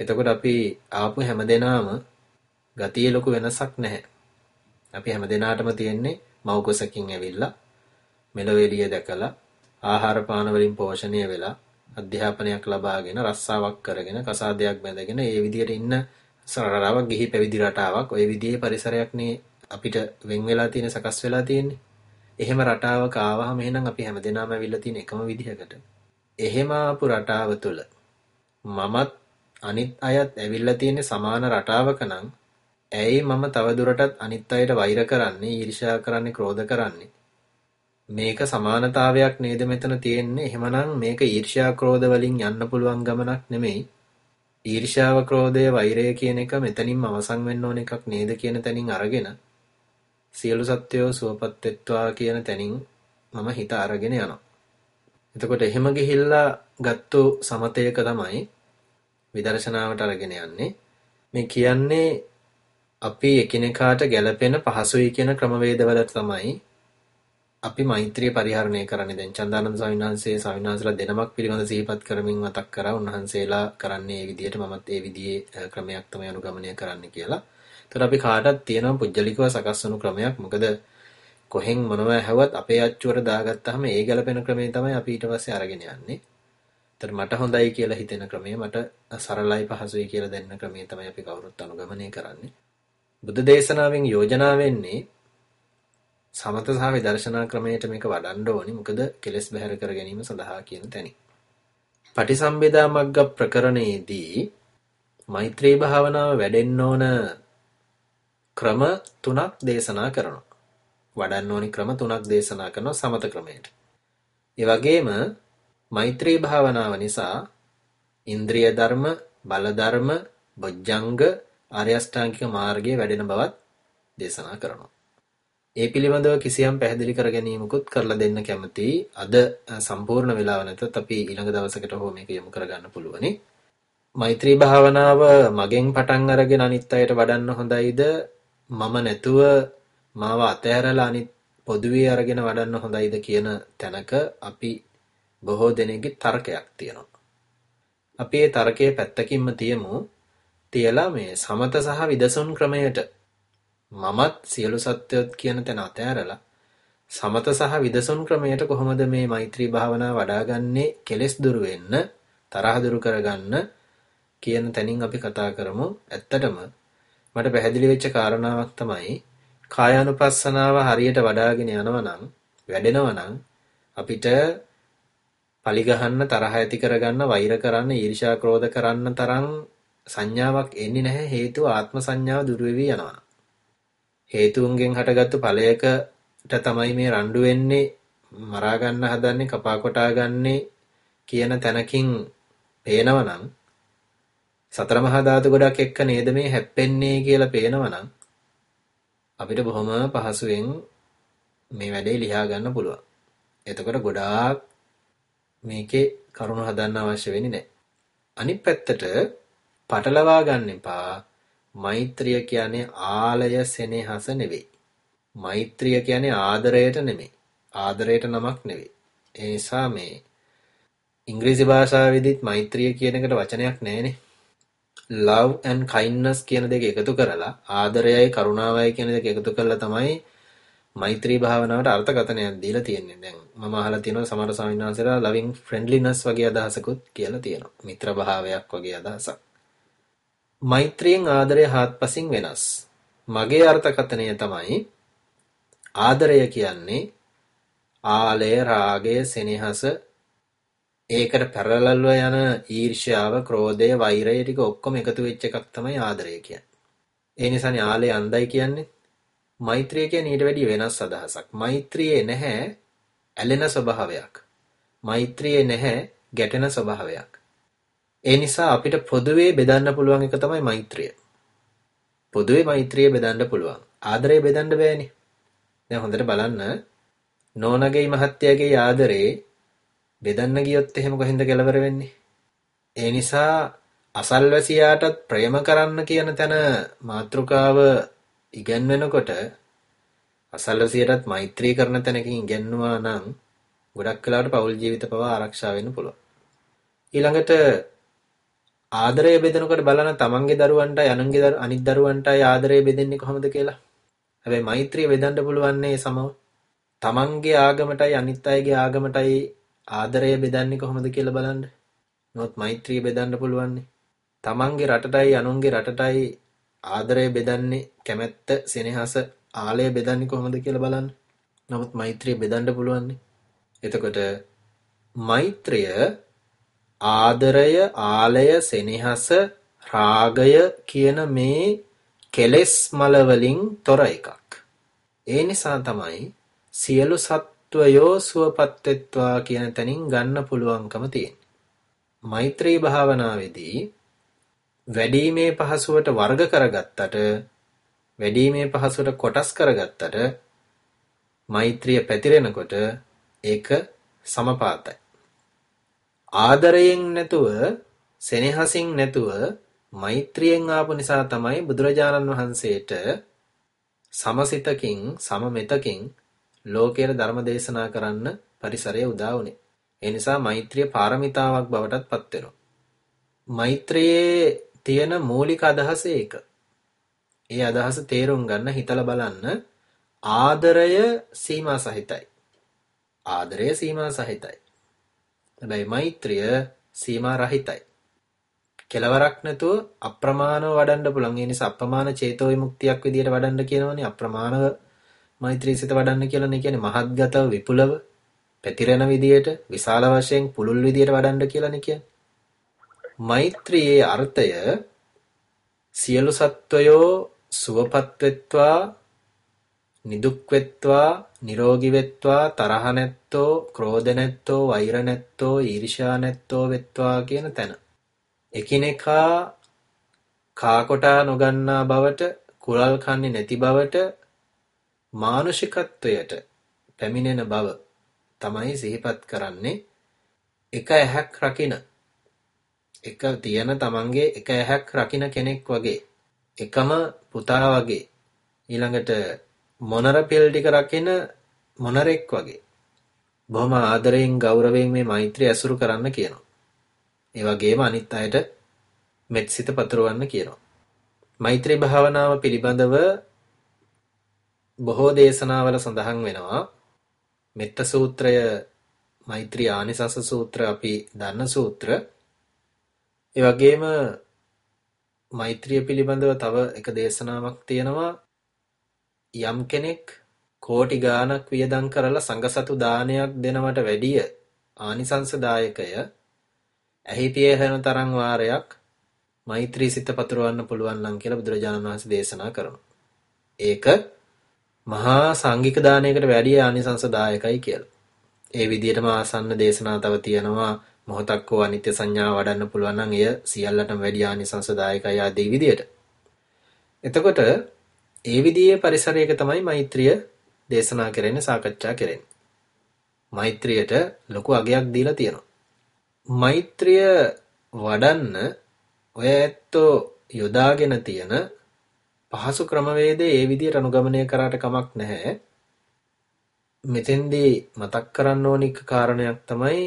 එතකොට අපි ආපු හැමදෙනාම ගතියේ ලොකු වෙනසක් නැහැ. අපි හැමදෙනාටම තියෙන්නේ මව්කුසකින් ඇවිල්ලා මෙලොව එළිය දැකලා ආහාර පාන වලින් පෝෂණය වෙලා අධ්‍යාපනයක් ලබාගෙන රස්සාවක් කරගෙන කසාදයක් බැඳගෙන ඒ විදිහට ඉන්න සරලව ගිහි පැවිදි රටාවක් ওই විදිහේ පරිසරයක් නේ අපිට වෙන් වෙලා තියෙන සකස් වෙලා තියෙන්නේ. එහෙම රටාවක ආවහම එහෙනම් අපි හැමදෙනාම ඇවිල්ලා තියෙන එකම විදිහකට. එහෙම ආපු රටාව තුළ මමත් අනිත් අයත් ඇවිල්ලා තියෙන්නේ සමාන රටාවක නම් ඇයි මම තවදුරටත් අනිත් අයට වෛර කරන්නේ ඊර්ෂ්‍යා කරන්නේ ක්‍රෝධ කරන්නේ මේක සමානතාවයක් නේද මෙතන තියෙන්නේ එහෙමනම් මේක ඊර්ෂ්‍යා ක්‍රෝධ වලින් යන්න පුළුවන් ගමනක් නෙමෙයි ඊර්ෂ්‍යාව ක්‍රෝධය වෛරය කියන එක මෙතනින්ම අවසන් වෙන්න ඕන එකක් නේද කියන තැනින් අරගෙන සියලු සත්වයෝ සුවපත් වෙත්වා කියන තැනින් මම හිත අරගෙන යනවා. එතකොට එහෙම ගිහිල්ලා ගත්තු සමතයක තමයි විදර්ශනාවට අරගෙන යන්නේ. මේ කියන්නේ අපි එකිනෙකාට ගැළපෙන පහසුයි කියන ක්‍රමවේදවල තමයි අපි මෛත්‍රිය පරිහරණය කරන්නේ. දැන් චන්දානන්ද ස්වාමීන් වහන්සේ ස්වාමීන් වහන්සේලා දෙනමක් පිළිබඳ සිහිපත් කරමින් මතක් කරා උන්වහන්සේලා කරන්නේ මේ විදිහට මමත් ඒ විදිහේ ක්‍රමයක් තමයි අනුගමනය කරන්න කියලා. ඒතර අපි කාටත් තියෙනවා පුජ්‍යලිකව සකස් වුණු ක්‍රමයක්. මොකද කොහෙන් මොනවා ඇහුවත් අපේ අච්චුවර දාගත්තාම ඒ ගැලපෙන ක්‍රමේ තමයි අපි ඊට පස්සේ අරගෙන යන්නේ. ඒතර මට හොඳයි කියලා හිතෙන ක්‍රමය මට සරලයි පහසුයි කියලා දැනෙන ක්‍රමය තමයි අපි කවුරුත් අනුගමනය කරන්නේ. බුද්ධ දේශනාවෙන් යෝජනා වෙන්නේ සමත සහ විදර්ශනා ක්‍රමයට මේක වඩන්න ඕනි. මොකද කෙලෙස් බැහැර කර ගැනීම සඳහා කියන තැනින්. පටිසම්භේදා මග්ග ප්‍රකරණයේදී මෛත්‍රී භාවනාව වැඩෙන්න ඕන ක්‍රම තුනක් දේශනා කරනවා. වඩන්න ඕනි ක්‍රම තුනක් දේශනා කරනවා සමත ක්‍රමයට. ඒ වගේම මෛත්‍රී භාවනාව නිසා ඉන්ද්‍රිය ධර්ම, බල ධර්ම, බොජ්ජංග, ආර්ය අෂ්ටාංගික මාර්ගයේ වැඩෙන බවත් දේශනා කරනවා. ඒ පිළිබඳව කිසියම් පැහැදිලි කර ගැනීමකුත් කරලා දෙන්න කැමතියි. අද සම්පූර්ණ වෙලාව නැතත් අපි ඊළඟ දවසකට හෝ මේක යොමු කරගන්න පුළුවනි. මෛත්‍රී භාවනාව මගෙන් පටන් අරගෙන අනිත් අයට වඩන්න හොඳයිද මම නැතුව මාව අතහැරලා අනිත් පොදුවේ අරගෙන වඩන්න හොඳයිද කියන තැනක අපි බොහෝ දෙනෙක්ගේ තර්කයක් තියෙනවා. අපි ඒ තර්කයේ පැත්තකින්ම තියමු. තියලා මේ සමත සහ විදසුන් ක්‍රමයට මමත් සියලු සත්වයොත් කියන තැන අතහැරලා සමත සහ විදසුන් ක්‍රමයට කොහොමද මේ මෛත්‍රී භාවනාව වඩාගන්නේ කෙලෙස් දුරු වෙන්න තරහ දුරු කරගන්න කියන තැනින් අපි කතා කරමු. ඇත්තටම මට පැහැදිලි වෙච්ච කාරණාවක් තමයි කායානුපස්සනාව හරියට වඩාගෙන යනවා නම් වැඩෙනවා නම් අපිට පලිගහන්න තරහ ඇති කරගන්න වෛර කරන්න ඊර්ෂ්‍යා ක්‍රෝධ කරන්න තරම් සංඥාවක් එන්නේ නැහැ හේතුව ආත්ම සංඥාව දුර වෙවි යනවා හේතුන්ගෙන් හටගත්තු ඵලයකට තමයි මේ රණ්ඩු වෙන්නේ මරා ගන්න හදන්නේ කපා කොටා ගන්නේ කියන තැනකින් පේනවනම් සතර මහා ධාතු ගොඩක් එක්ක නේද මේ හැප්පෙන්නේ කියලා පේනවනම් අපිට බොහොම පහසුවෙන් මේ වැඩේ ලියා ගන්න පුළුවන්. එතකොට ගොඩාක් මේකේ කරුණු හදන්න අවශ්‍ය වෙන්නේ නැහැ. අනිත් පැත්තට පටලවා ගන්න එපා. මෛත්‍රිය කියන්නේ ආලය සෙනෙහස නෙවෙයි. මෛත්‍රිය කියන්නේ ආදරයට නෙමෙයි. ආදරයට නමක් නෙවෙයි. ඒ නිසා මේ ඉංග්‍රීසි භාෂාවේදීත් මෛත්‍රිය කියන එකට වචනයක් නැහැනේ. love and kindness කියන දෙක එකතු කරලා ආදරයයි කරුණාවයි කියන දෙක එකතු කරලා තමයි මෛත්‍රී භාවනාවට අර්ථකථනයක් දීලා තියෙන්නේ. දැන් මම අහලා තියෙනවා සමහර ස්වාමීන් වහන්සේලා loving friendliness වගේ අදහසකුත් කියලා තියෙනවා. මිත්‍ර භාවයක් වගේ අදහසක්. මෛත්‍රියෙන් ආදරය හාත්පසින් වෙනස්. මගේ අර්ථකථනය තමයි ආදරය කියන්නේ ආලය රාගය සෙනෙහස ඒකට පැරලල්ව යන ඊර්ෂ්‍යාව ක්‍රෝධය වෛරය ටික ඔක්කොම එකතු වෙච්ච එකක් තමයි ආදරය කියන්නේ. ඒ නිසානේ ආලය අන්දයි කියන්නේ. මෛත්‍රිය කියන්නේ ඊට වැඩිය වෙනස් අදහසක්. මෛත්‍රියේ නැහැ ඇලෙන ස්වභාවයක්. මෛත්‍රියේ නැහැ ගැටෙන ස්වභාවයක්. ඒ නිසා අපිට පොදුවේ බෙදන්න පුළුවන් එක තමයි මෛත්‍රිය. පොදුවේ මෛත්‍රිය බෙදන්න පුළුවන්. ආදරය බෙදන්න බෑනේ. දැන් හොඳට බලන්න නෝනගේ මහත්තයාගේ ආදරේ බෙදන්න ගියොත් එහෙම කොහෙන්ද කෙලවර වෙන්නේ? ඒ නිසා අසල්වැසියාටත් ප්‍රේම කරන්න කියන තැන මාතෘකාව ඉගැන්වෙනකොට අසල්වැසියටත් මෛත්‍රී කරන තැනකින් ඉගැන්වුවා නම් ගොඩක් වෙලාවට පෞල් ජීවිත පවා ආරක්ෂා වෙන්න පුළුවන්. ඊළඟට ආදරය බෙදනකොට බලන තමන්ගේ දරුවන්ටයි අනුන්ගේ අනිත් දරුවන්ටයි ආදරය බෙදෙන්නේ කොහොමද කියලා. හැබැයි මෛත්‍රිය බෙදන්න පුළුවන් නේ සමව. තමන්ගේ ආගමටයි අනිත් අයගේ ආගමටයි ආදරය බෙදන්නේ කොහොමද කියලා බලන්න. නමුත් මෛත්‍රිය බෙදන්න පුළුවන්නේ. තමන්ගේ රටටයි අනුන්ගේ රටටයි ආදරය බෙදන්නේ කැමැත්ත සෙනෙහස ආලය බෙදන්නේ කොහොමද කියලා බලන්න. නමුත් මෛත්‍රිය බෙදන්න පුළුවන්නේ. එතකොට මෛත්‍රිය ආදරය ආලය සෙනෙහස රාගය කියන මේ කෙලෙස් මල වලින් තොර එකක්. ඒ නිසා තමයි සියලු සත්වයෝ සුවපත් වෙත්වා කියන තැනින් ගන්න පුළුවන්කම තියෙන්නේ. මෛත්‍රී භාවනාවේදී වැඩිමේ පහසුවට වර්ග කරගත්තට වැඩිමේ පහසුවට කොටස් කරගත්තට මෛත්‍රිය පැතිරෙනකොට ඒක සමපාතයි. ආදරයෙන් නැතුව සෙනෙහසින් නැතුව මෛත්‍රියෙන් ආපු නිසා තමයි බුදුරජාණන් වහන්සේට සමසිතකින් සමමෙතකින් ලෝකයට ධර්ම දේශනා කරන්න පරිසරය උදා වුණේ. ඒ නිසා මෛත්‍රිය පාරමිතාවක් බවටත් පත් වෙනවා. මෛත්‍රියේ තියෙන මූලික අදහස ඒක. ඒ අදහස තේරුම් ගන්න හිතලා බලන්න ආදරය සීමා සහිතයි. ආදරය සීමා සහිතයි. හැබැයි මෛත්‍රිය සීමා රහිතයි. කෙලවරක් නැතුව අප්‍රමාණව වඩන්න පුළුවන්. ඒ නිසා අප්‍රමාණ චේතෝ විමුක්තියක් විදියට වඩන්න කියනවනේ. අප්‍රමාණව මෛත්‍රී සිත වඩන්න කියලානේ කියන්නේ මහත්ගතව විපුලව පැතිරෙන විදියට විශාල වශයෙන් පුළුල් විදියට වඩන්න කියලානේ කියන්නේ. මෛත්‍රියේ අර්ථය සියලු සත්වයෝ සුවපත් වෙත්වා නිදුක් වෙත්වා නිරෝගී වෙත්වා තරහ නැත්තෝ ක්‍රෝධ නැත්තෝ වෛර නැත්තෝ ඊර්ෂ්‍යා නැත්තෝ වෙත්වා කියන තැන. එකිනෙකා කාකොටා නොගන්නා බවට කුලල් කන්නේ නැති බවට මානුෂිකත්වයට පැමිණෙන බව තමයි සිහිපත් කරන්නේ. එක ඇහැක් රකින. එක තියෙන තමන්ගේ එක ඇහැක් රකින කෙනෙක් වගේ. එකම පුතා වගේ. ඊළඟට මොනර පිල් ටික රකින මොනරෙක් වගේ බොහොම ආදරයෙන් ගෞරවයෙන් මේ මෛත්‍රිය ඇසුරු කරන්න කියනවා. ඒ වගේම අනිත් අයට මෙත්සිත පතුරවන්න කියනවා. මෛත්‍රී භාවනාව පිළිබඳව බොහෝ දේශනාවල සඳහන් වෙනවා. මෙත්ත සූත්‍රය මෛත්‍රී ආනිසංස සූත්‍ර අපි දන්න සූත්‍ර. ඒ වගේම මෛත්‍රිය පිළිබඳව තව එක දේශනාවක් තියෙනවා යම් කෙනෙක් කෝටි ගාණක් වියදම් කරලා සංඝසතු දානයක් දෙනවට වැඩිය ආනිසංසදායකය ඇහි පියහෙන තරම් වාරයක් මෛත්‍රී සිත පතුරවන්න පුළුවන් නම් කියලා බුදුරජාණන් වහන්සේ දේශනා කරනවා. ඒක මහා සංඝික දානයකට වැඩිය ආනිසංසදායකයි කියලා. ඒ විදිහටම ආසන්න දේශනා තව තියෙනවා මොහොතක් හෝ අනිත්‍ය සංඥාව වඩන්න පුළුවන් නම් එය සියල්ලටම වැඩි ආනිසංසදායකයි ආදී විදිහට. එතකොට ඒ විදිහේ පරිසරයක තමයි මෛත්‍රිය දේශනා කරන්නේ සාකච්ඡා කරන්නේ. මෛත්‍රියට ලොකු අගයක් දීලා තියෙනවා. මෛත්‍රිය වඩන්න ඔය ඇත්තෝ යොදාගෙන තියෙන පහසු ක්‍රමවේදය ඒ විදිහට අනුගමනය කරාට කමක් නැහැ. මෙතෙන්දී මතක් කරන්න ඕන එක කාරණයක් තමයි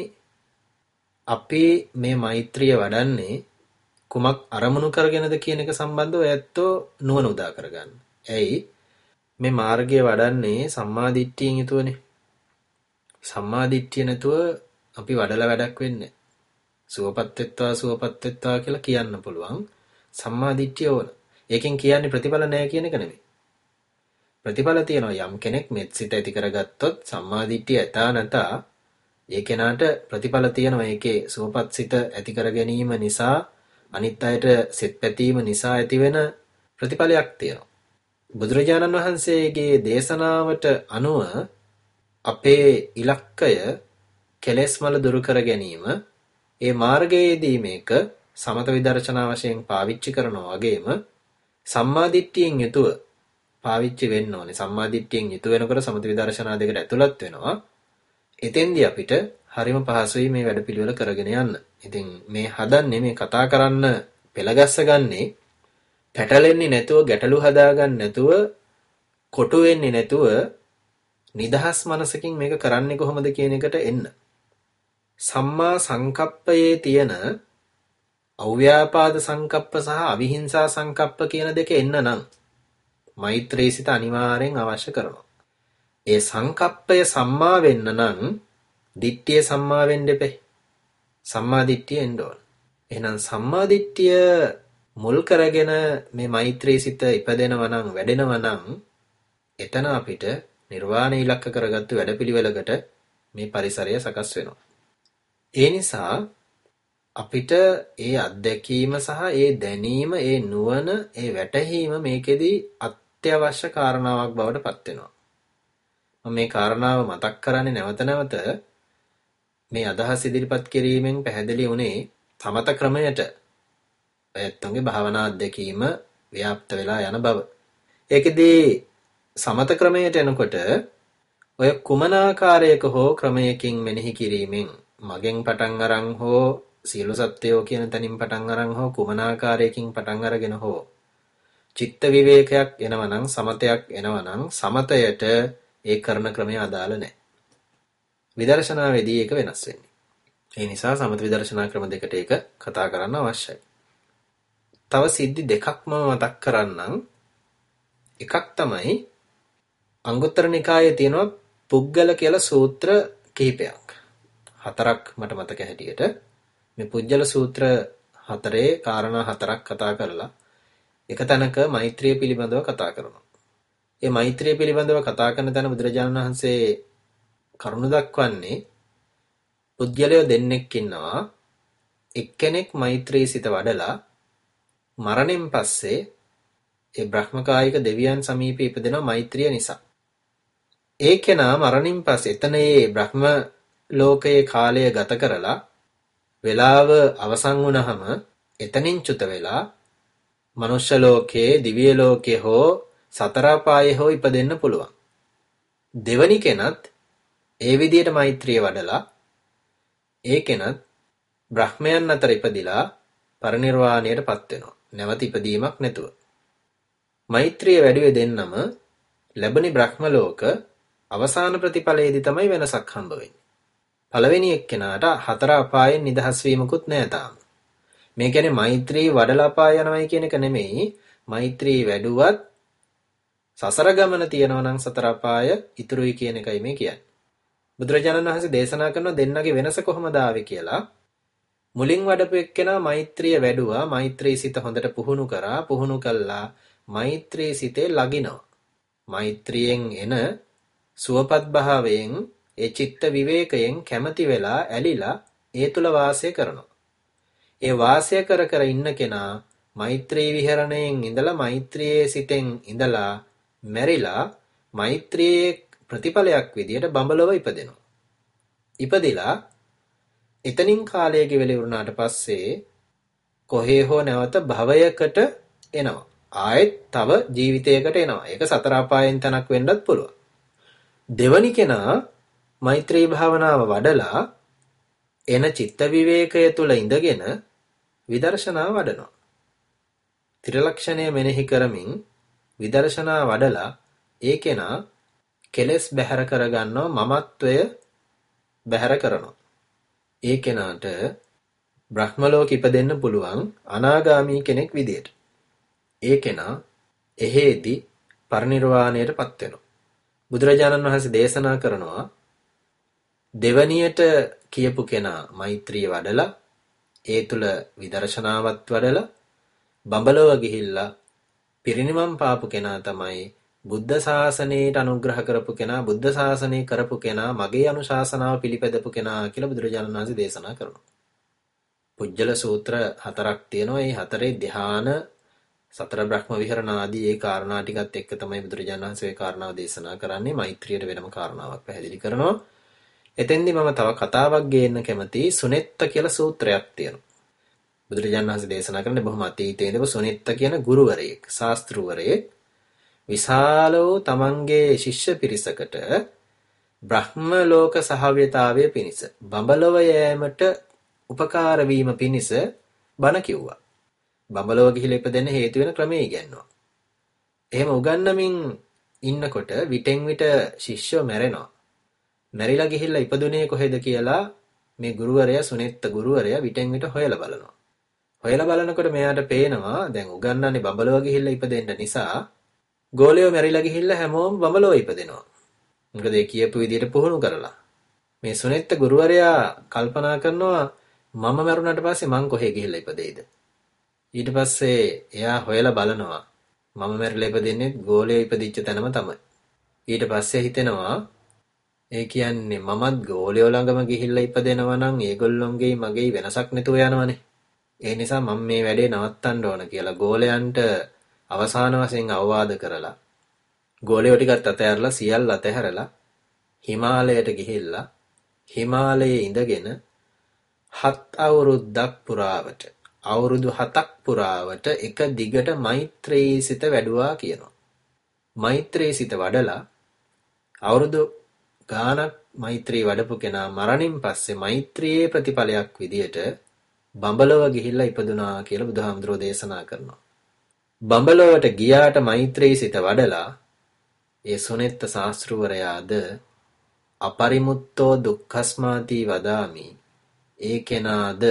අපි මේ මෛත්‍රිය වඩන්නේ කුමක් අරමුණු කරගෙනද කියන එක සම්බන්ධව ඇත්තෝ නුවණ උදා කරගන්න. ඇයි මේ මාර්ගය වඩන්නේ සම්මාදිට්ඨියෙන් යුතුවනේ. සම්මාදිට්ඨිය නැතුව අපි වඩලා වැඩක් වෙන්නේ සුවපත් වෙත්වා සුවපත් වෙත්වා කියලා කියන්න පුළුවන්. සම්මාදිට්ඨිය ඕන. ඒකෙන් කියන්නේ ප්‍රතිඵල නැහැ කියන එක නෙමෙයි. ප්‍රතිඵල තියෙනවා යම් කෙනෙක් මෙත් සිත ඇති කරගත්තොත් සම්මාදිට්ඨිය ඇතා නැතා ඒ කෙනාට ප්‍රතිඵල තියෙනවා ඒකේ සුවපත් සිත ඇති කර ගැනීම නිසා අනිත් අයට සෙත් පැතීම නිසා ඇතිවෙන ප්‍රතිඵලයක් තියෙනවා. බුදුරජාණන් වහන්සේගේ දේශනාවට අනුව අපේ ඉලක්කය කෙලෙස් මල දුරු කර ගැනීම ඒ මාර්ගයේදී මේක සමත විදර්ශනා වශයෙන් පාවිච්චි කරනවා වගේම සම්මාදිට්ඨියෙන් යුතුව පාවිච්චි වෙන්න ඕනේ. සම්මාදිට්ඨියෙන් යුතුව වෙනකොට සමත විදර්ශනා දෙකට ඇතුළත් වෙනවා. එතෙන්දී අපිට හරිම පහසුයි මේ වැඩපිළිවෙල කරගෙන යන්න. ඉතින් මේ හදන්නේ මේ කතා කරන්න පෙළගස්ස ගන්නේ පැටලෙන්නේ නැතුව ගැටලු හදාගන්න නැතුව කොටු වෙන්නේ නැතුව නිදහස් මනසකින් මේක කරන්නේ කොහොමද කියන එකට එන්න. සම්මා සංකප්පයේ තියෙන අව්‍යාපාද සංකප්ප සහ අවිහිංසා සංකප්ප කියන දෙක එන්න නම් මෛත්‍රී සිත අනිවාර්යෙන් අවශ්‍ය කරනවා. ඒ සංකප්පය සම්මා වෙන්න නම් දිට්ඨිය සම්මා වෙන්න එපේ. සම්මා දිට්ඨිය එන්න ඕන. එහෙනම් සම්මා දිට්ඨිය මුල් කරගෙන මේ මෛත්‍රී සිත ඉපදෙනවා නම් වැඩෙනවා නම් එතන අපිට නිර්වාණය ඉලක්ක කරගත්තු වැඩපිළිවෙලකට මේ පරිසරය සකස් වෙනවා. ඒ නිසා අපිට ඒ අත්දැකීම සහ ඒ දැනීම ඒ නුවණ ඒ වැටහීම මේකෙදි අත්‍යවශ්‍ය කාරණාවක් බවට පත් වෙනවා. මම මේ කාරණාව මතක් කරන්නේ නැවත නැවත මේ අදහස් ඉදිරිපත් කිරීමෙන් පැහැදිලි වුණේ සමත ක්‍රමයට ඇත්තන්ගේ භාවනා අත්දැකීම ව්‍යාප්ත වෙලා යන බව. ඒකෙදී සමත ක්‍රමයට එනකොට ඔය කුමන ආකාරයක හෝ ක්‍රමයකින් මෙනෙහි කිරීමෙන් මගෙන් පටන් අරන් හෝ සියලු සත්වයෝ කියන තැනින් පටන් අරන් හෝ කුමන ආකාරයකින් පටන් අරගෙන හෝ චිත්ත විවේකයක් එනවනම් සමතයක් එනවනම් සමතයට ඒ කරන ක්‍රමය අදාළ නැහැ. විදර්ශනාවේදී ඒක වෙනස් වෙන්නේ. ඒ නිසා සමත විදර්ශනා ක්‍රම දෙකට ඒක කතා කරන්න අවශ්‍යයි. තව සිද්ධි දෙකක්ම මතක් කරන්නම්. එකක් තමයි අංගුත්තර නිකායේ තියෙනවා පුද්ගල කියලා සූත්‍ර කිහිපයක්. හතරක් මට මතක හැටියට මේ පුජ්‍යල සූත්‍ර හතරේ කාරණා හතරක් කතා කරලා එක තැනක මෛත්‍රිය පිළිබඳව කතා කරනවා. ඒ මෛත්‍රිය පිළිබඳව කතා කරන තැන බුදුරජාණන් වහන්සේ කරුණ දක්වන්නේ පුද්ගලයෝ දෙන්නෙක් ඉන්නවා එක්කෙනෙක් මෛත්‍රී සිත වඩලා මරණයෙන් පස්සේ ඒ බ්‍රහ්මකායික දෙවියන් සමීපේ ඉපදෙනවා මෛත්‍රිය නිසා. ඒ කෙනා මරණින් පස්සේ එතන ඒ බ්‍රහ්ම ලෝකයේ කාලය ගත කරලා වෙලාව අවසන් වුණහම එතනින් චුත වෙලා මනුෂ්‍ය ලෝකයේ දිව්‍ය ලෝකයේ හෝ සතර පායේ හෝ ඉපදෙන්න පුළුවන්. දෙවනි කෙනත් ඒ විදිහට මෛත්‍රිය වඩලා ඒ කෙනත් බ්‍රහ්මයන් අතර ඉපදිලා පරිණිරවාණයට පත් වෙනවා. නැවත ඉපදීමක් නැතුව. මෛත්‍රිය වැඩි දෙන්නම ලැබෙන බ්‍රහ්ම ලෝක අවසාන ප්‍රතිඵලයේදී තමයි වෙනසක් හම්බ වෙන්නේ. පළවෙනි එක්කෙනාට හතර අපායෙන් නිදහස් වීමකුත් නෑ තාම. මේ කියන්නේ මෛත්‍රී වඩලා අපාය යනවයි කියන එක නෙමෙයි. මෛත්‍රී වැඩුවත් සසර ගමන තියනවා නම් සතර අපාය ඉතුරුයි කියන එකයි මේ කියන්නේ. බුදුරජාණන් වහන්සේ දේශනා කරන දෙන්නගේ වෙනස කොහොමද ආවේ කියලා මුලින් වඩපු එක්කෙනා මෛත්‍රිය වැඩුවා මෛත්‍රී සිත හොඳට පුහුණු කරා පුහුණු කළා මෛත්‍රී සිතේ ලගිනවා මෛත්‍රියෙන් එන සුවපත් භාවයෙන් ඒ චිත්ත විවේකයෙන් කැමති වෙලා ඇලිලා ඒ තුල වාසය කරනවා. ඒ වාසය කර කර ඉන්න කෙනා මෛත්‍රී විහරණයෙන් ඉඳලා මෛත්‍රියේ සිතෙන් ඉඳලා මැරිලා මෛත්‍රියේ ප්‍රතිඵලයක් විදියට බඹලව ඉපදෙනවා. ඉපදිලා එතනින් කාලය ගෙවල ඉවරනාට පස්සේ කොහේ හෝ නැවත භවයකට එනවා. ආයෙත් තව ජීවිතයකට එනවා. ඒක සතර අපායන් තනක් වෙන්නත් පුළුවන්. දෙවනි කෙනා මෛත්‍රී භාවනාව වඩලා එන චිත්ත විවේකය තුල ඉඳගෙන විදර්ශනා වඩනවා. ත්‍රිලක්ෂණය මෙනෙහි කරමින් විදර්ශනා වඩලා ඒ කෙනා කෙලෙස් බැහැර කරගන්නවා මමත්වය බැහැර කරනවා. ඒ කෙනාට බ්‍රහ්ම ලෝක ඉපදෙන්න පුළුවන් අනාගාමී කෙනෙක් විදියට. ඒ කෙනා එහෙදි පරිණිරවාණයටපත් වෙනවා. බුදුරජාණන් වහන්සේ දේශනා කරනවා දෙවනියට කියපු කෙනා මෛත්‍රිය වඩලා ඒ තුල විදර්ශනාවත් වඩලා බඹලව ගිහිල්ලා පිරිනිවන් පාපු කෙනා තමයි බුද්ධ ශාසනයට අනුග්‍රහ කරපු කෙනා බුද්ධ ශාසනය කරපු කෙනා මගේ අනුශාසනාව පිළිපැදපු කෙනා කියලා බුදුරජාණන් වහන්සේ දේශනා කරනවා. පුජ්‍යල සූත්‍ර හතරක් තියෙනවා. මේ හතරේ ධ්‍යාන සතර බ්‍රහ්ම විහරණ ආදී ඒ කාරණා ටිකත් එක්ක තමයි බුදුරජාණන් වහන්සේ ඒ කාරණාව දේශනා කරන්නේ. මෛත්‍රියට වෙනම කාරණාවක් පැහැදිලි කරනවා. එතෙන්දී මම තව කතාවක් ගේන්න කැමතියි. සුනෙත්ත කියලා සූත්‍රයක් තියෙනවා. බුදුරජාණන් වහන්සේ දේශනා කරන්නේ බොහොම අතීතයේ ඉඳපු සුනෙත්ත කියන ගුරුවරයෙක්, ශාස්ත්‍රූවරයෙක්. විශාල වූ තමන්ගේ ශිෂ්‍ය පිරිසකට බ්‍රහ්ම ලෝක සහව්‍යතාවය පිණිස බඹලව යෑමට උපකාර වීම පිණිස බණ කිව්වා. බඹලව ගිහිලා ඉපදෙන්න හේතු වෙන ක්‍රමය ඉගැන්නුවා. එහෙම උගන්වමින් ඉන්නකොට විටෙන් විට ශිෂ්‍යෝ මැරෙනවා. මැරිලා ගිහිල්ලා ඉපදුනේ කොහෙද කියලා මේ ගුරුවරයා සුනෙත්ත ගුරුවරයා විටෙන් විට හොයලා බලනවා. හොයලා බලනකොට මෙයාට පේනවා දැන් උගන්වන්නේ බඹලව ගිහිල්ලා ඉපදෙන්න නිසා ගෝලයෝ මැරිලා ගිහිල්ලා හැමෝම බඹලව ඉපදෙනවා. මොකද ඒ කියපු විදිහට පුහුණු කරලා. මේ සුනෙත්ත ගුරුවරයා කල්පනා කරනවා මම මැරුණාට පස්සේ මං කොහෙ ගිහිල්ලා ඉපදෙයිද? ඊට පස්සේ එයා හොයලා බලනවා. මම මැරිලා ඉපදෙන්නේ ගෝලයේ ඉපදිච්ච තැනම තමයි. ඊට පස්සේ හිතෙනවා ඒ කියන්නේ මමත් ගෝලයෝ ළඟම ගිහිල්ලා ඉපදෙනවා නම් ඒගොල්ලොන්ගේ මගේ වෙනසක් නැතුව යනවනේ. ඒ නිසා මම මේ වැඩේ නවත්තන්න ඕන කියලා ගෝලයන්ට අවසාන වශයෙන් අවවාද කරලා ගෝලයෝ ටිකත් අතහැරලා සියල්ල අතහැරලා හිමාලයට ගිහිල්ලා හිමාලයේ ඉඳගෙන හත් අවුරුද්දක් පුරාවට අවුරුදු හතක් පුරාවට එක දිගට මෛත්‍රී සිත වැඩුවා කියනවා. මෛත්‍රී සිත වඩලා අවුරුදු ගානක් මෛත්‍රී වඩපු කෙනා මරණින් පස්සේ මෛත්‍රියේ ප්‍රතිඵලයක් විදියට බඹලව ගිහිල්ලා ඉපදුනා කියලා බුදුහාමුදුරෝ දේශනා කරනවා. බඹලවට ගියාට මෛත්‍රී සිත වඩලා ඒ සුනෙත්ත ශාස්ත්‍රවරයාද අපරිමුත්තෝ දුක්ඛස්මාති වදාමි ඒ කෙනාද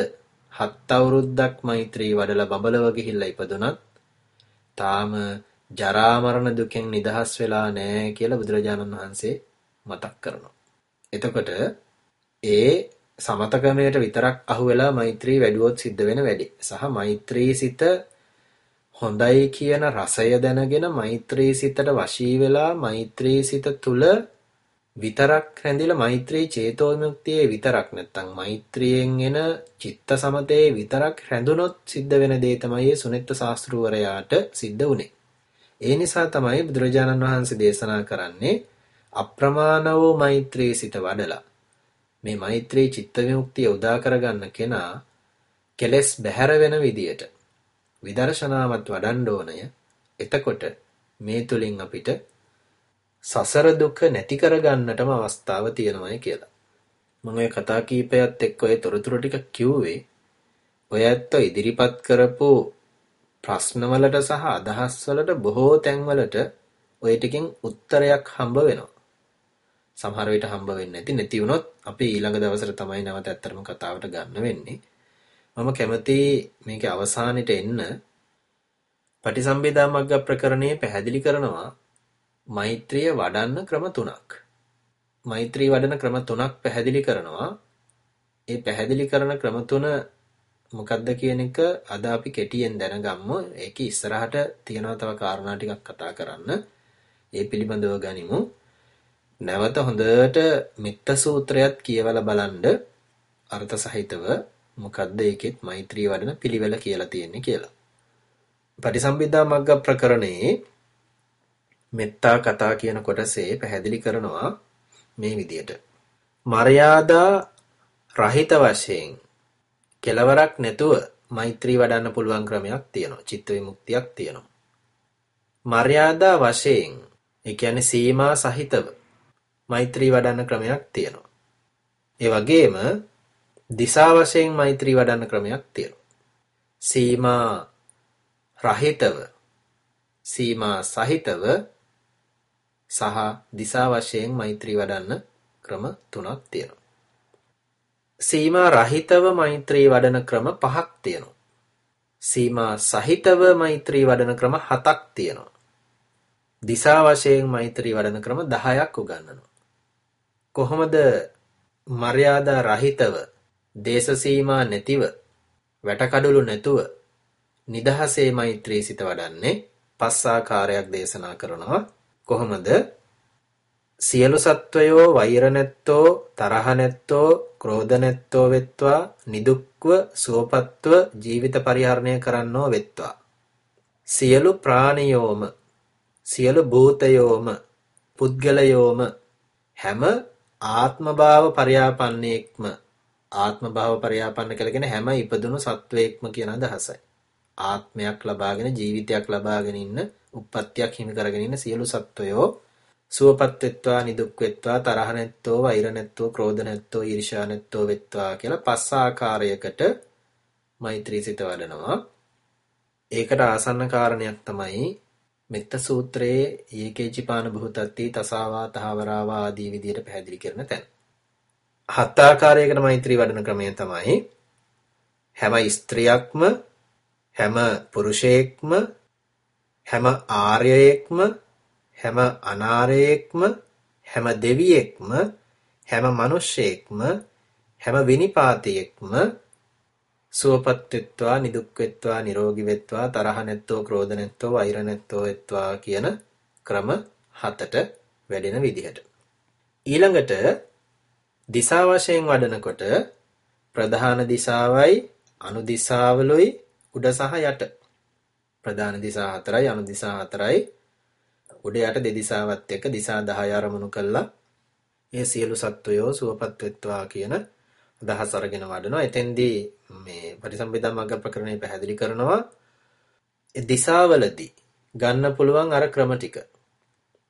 හත් අවුරුද්දක් මෛත්‍රී වඩලා බඹලව ගිහිල්ලා ඉපදුනත් තාම ජරා මරණ දුකෙන් නිදහස් වෙලා නැහැ කියලා බුදුරජාණන් වහන්සේ මතක් කරනවා. එතකොට ඒ සමතකමයට විතරක් අහු වෙලා මෛත්‍රී වැඩුවොත් සිද්ධ වෙන වැඩි. සහ මෛත්‍රී සිත හොඳයි කියන රසය දැනගෙන මෛත්‍රී සිතට වශී වෙලා මෛත්‍රී සිත තුල විතරක් රැඳිලා මෛත්‍රී චේතෝ විමුක්තියේ විතරක් නැත්තම් මෛත්‍රියෙන් එන චිත්ත සමතේ විතරක් රැඳුනොත් සිද්ධ වෙන දේ තමයි සුනෙත්ත ශාස්ත්‍රූවරයාට සිද්ධ වුනේ. ඒ නිසා තමයි බුදුරජාණන් වහන්සේ දේශනා කරන්නේ අප්‍රමාණ වූ මෛත්‍රී සිත වඩලා මේ මෛත්‍රී චිත්ත විමුක්තිය උදා කරගන්න කෙනා කෙලෙස් බැහැර වෙන විදියට විදර්ශනාවත් වඩන්න ඕනය. එතකොට මේ තුලින් අපිට සසර දුක නැති කරගන්නටම අවස්ථාව තියෙනවායි කියලා. මම ඔය කතා කීපයත් එක්ක ඔය තොරතුරු ටික කිව්වේ ඔය ඇත්ත ඉදිරිපත් කරපු ප්‍රශ්නවලට සහ අදහස් වලට බොහෝ තැන්වලට ඔය ටිකෙන් උත්තරයක් හම්බ වෙනවා. සමහර විට හම්බ වෙන්නේ නැති නැති වුණොත් අපි ඊළඟ දවසට තමයි නැවත ඇත්තටම කතාවට ගන්න වෙන්නේ. මම කැමති මේකේ අවසානෙට එන්න පටිසම්භිදා මග්ග ප්‍රකරණයේ පැහැදිලි කරනවා මෛත්‍රිය වඩන්න ක්‍රම තුනක්. මෛත්‍රී වඩන ක්‍රම තුනක් පැහැදිලි කරනවා. ඒ පැහැදිලි කරන ක්‍රම තුන මොකක්ද කියන එක අද අපි කෙටියෙන් දැනගම්මු. ඒක ඉස්සරහට තියෙනවා තව කාරණා ටිකක් කතා කරන්න. ඒ පිළිබඳව ගනිමු. නැවත හොඳට මෙත්ත සූත්‍රයත් කියවලා බලන්න අර්ථ සහිතව මොකද්ද ඒකෙත් මෛත්‍රී වඩන පිළිවෙල කියලා තියෙන්නේ කියලා. පටිසම්භිදා මග්ග ප්‍රකරණේ මෙත්තා කතා කියන කොටසේ පැහැදිලි කරනවා මේ විදියට. මර්යාදා රහිත වශයෙන් කෙලවරක් නැතුව මෛත්‍රී වඩන්න පුළුවන් ක්‍රමයක් තියෙනවා. චිත්ත විමුක්තියක් තියෙනවා. මර්යාදා වශයෙන් ඒ කියන්නේ සීමා සහිතව මෛත්‍රී වඩන්න ක්‍රමයක් තියෙනවා. ඒ වගේම දිසා වශයෙන් මෛත්‍රී වඩන්න ක්‍රමයක් තියෙනවා. සීමා රහිතව සීමා සහිතව සහ දිසා වශයෙන් මෛත්‍රී වඩන්න ක්‍රම තුනක් තියෙනවා. සීමා රහිතව මෛත්‍රී වඩන ක්‍රම පහක් තියෙනවා. සීමා සහිතව මෛත්‍රී වඩන ක්‍රම හතක් තියෙනවා. දිසා වශයෙන් මෛත්‍රී වඩන ක්‍රම 10ක් උගන්වනවා. කොහොමද මර්යාදා රහිතව දේශ සීමා නැතිව වැටකඩලු නැතුව නිදහසේ මෛත්‍රී සිත වඩන්නේ පස් ආකාරයක් දේශනා කරනවා. කොහොමද? සියලු සත්වයෝ වෛර නැත්තෝ තරහ නැත්තෝ ක්‍රෝධ නැත්තෝ වෙත්වා නිදුක්ව සුවපත්ව ජීවිත පරිහරණය කරන්නෝ වෙත්වා. සියලු ප්‍රාණියෝම සියලු භූතයෝම පුද්ගලයෝම හැම ආත්මභාව පරියාපන්නේක්ම ආත්මභාව පරියාපන්න කියලා කියන්නේ හැම ඉපදුණු සත්වයක්ම කියන අදහසයි. ආත්මයක් ලබාගෙන ජීවිතයක් ලබාගෙන ඉන්න උප්පත්තියක් හිමි කරගෙන ඉන්න සියලු සත්වයෝ සුවපත් වෙත්වා නිදුක් වෙත්වා තරහ නැත්තෝ වෛර නැත්තෝ ක්‍රෝධ නැත්තෝ ඊර්ෂ්‍යා නැත්තෝ වෙත්වා කියලා පස් ආකාරයකට මෛත්‍රී සිත වඩනවා. ඒකට ආසන්න කාරණයක් තමයි මෙත්ත සූත්‍රයේ ඒකේචිපාන බුහතත්ති තසාවා තහවරාවා ආදී විදියට පැහැදිලි කරන තැන. හත් ආකාරයකට මෛත්‍රී වඩන ක්‍රමය තමයි හැම ස්ත්‍රියක්ම හැම පුරුෂයෙක්ම හැම ආර්යයෙක්ම හැම අනාර්යයෙක්ම හැම දෙවියෙක්ම හැම මිනිසෙක්ම හැම විනිපාතයෙක්ම සුවපත් වෙත්වා නිදුක් වෙත්වා නිරෝගී වෙත්වා තරහ නැත්තෝ ක්‍රෝධ නැත්තෝ වෛර නැත්තෝ වෙත්වා කියන ක්‍රම හතට වැඩෙන විදිහට. ඊළඟට දිසා වශයෙන් වඩනකොට ප්‍රධාන දිසාවයි අනු දිසාවලුයි උඩ සහ යට ප්‍රධාන දිසා හතරයි අනු දිසා හතරයි උඩ යට දෙදිසාවත් එක්ක දිසා 10 අරමුණු කළා ඒ සියලු සත්වයෝ සුවපත් වෙත්වා කියන අදහස් අරගෙන වඩනවා. එතෙන්දී මේ පරිසම්පදා මග්ග ප්‍රකරණය පැහැදිලි කරනවා ඒ දිසාවලදී ගන්න පුළුවන් අර ක්‍රම ටික.